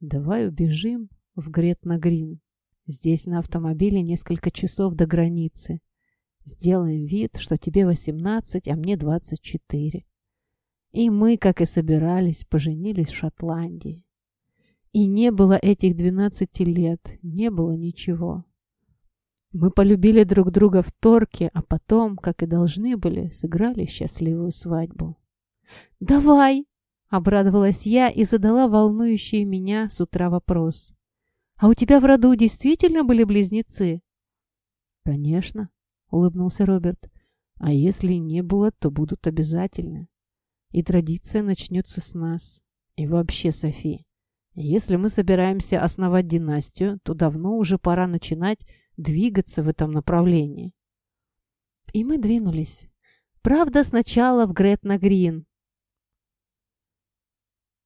Давай убежим в Гретна-Грин. Здесь на автомобиле несколько часов до границы. Сделаем вид, что тебе 18, а мне 24. И мы, как и собирались, поженились в Шотландии. И не было этих 12 лет, не было ничего. Мы полюбили друг друга в Торке, а потом, как и должны были, сыграли счастливую свадьбу. «Давай!» Обрадовалась я и задала волнующий меня с утра вопрос. «А у тебя в роду действительно были близнецы?» «Конечно», — улыбнулся Роберт. «А если не было, то будут обязательно. И традиция начнется с нас. И вообще, Софи, если мы собираемся основать династию, то давно уже пора начинать двигаться в этом направлении». И мы двинулись. Правда, сначала в Гретна-Грин,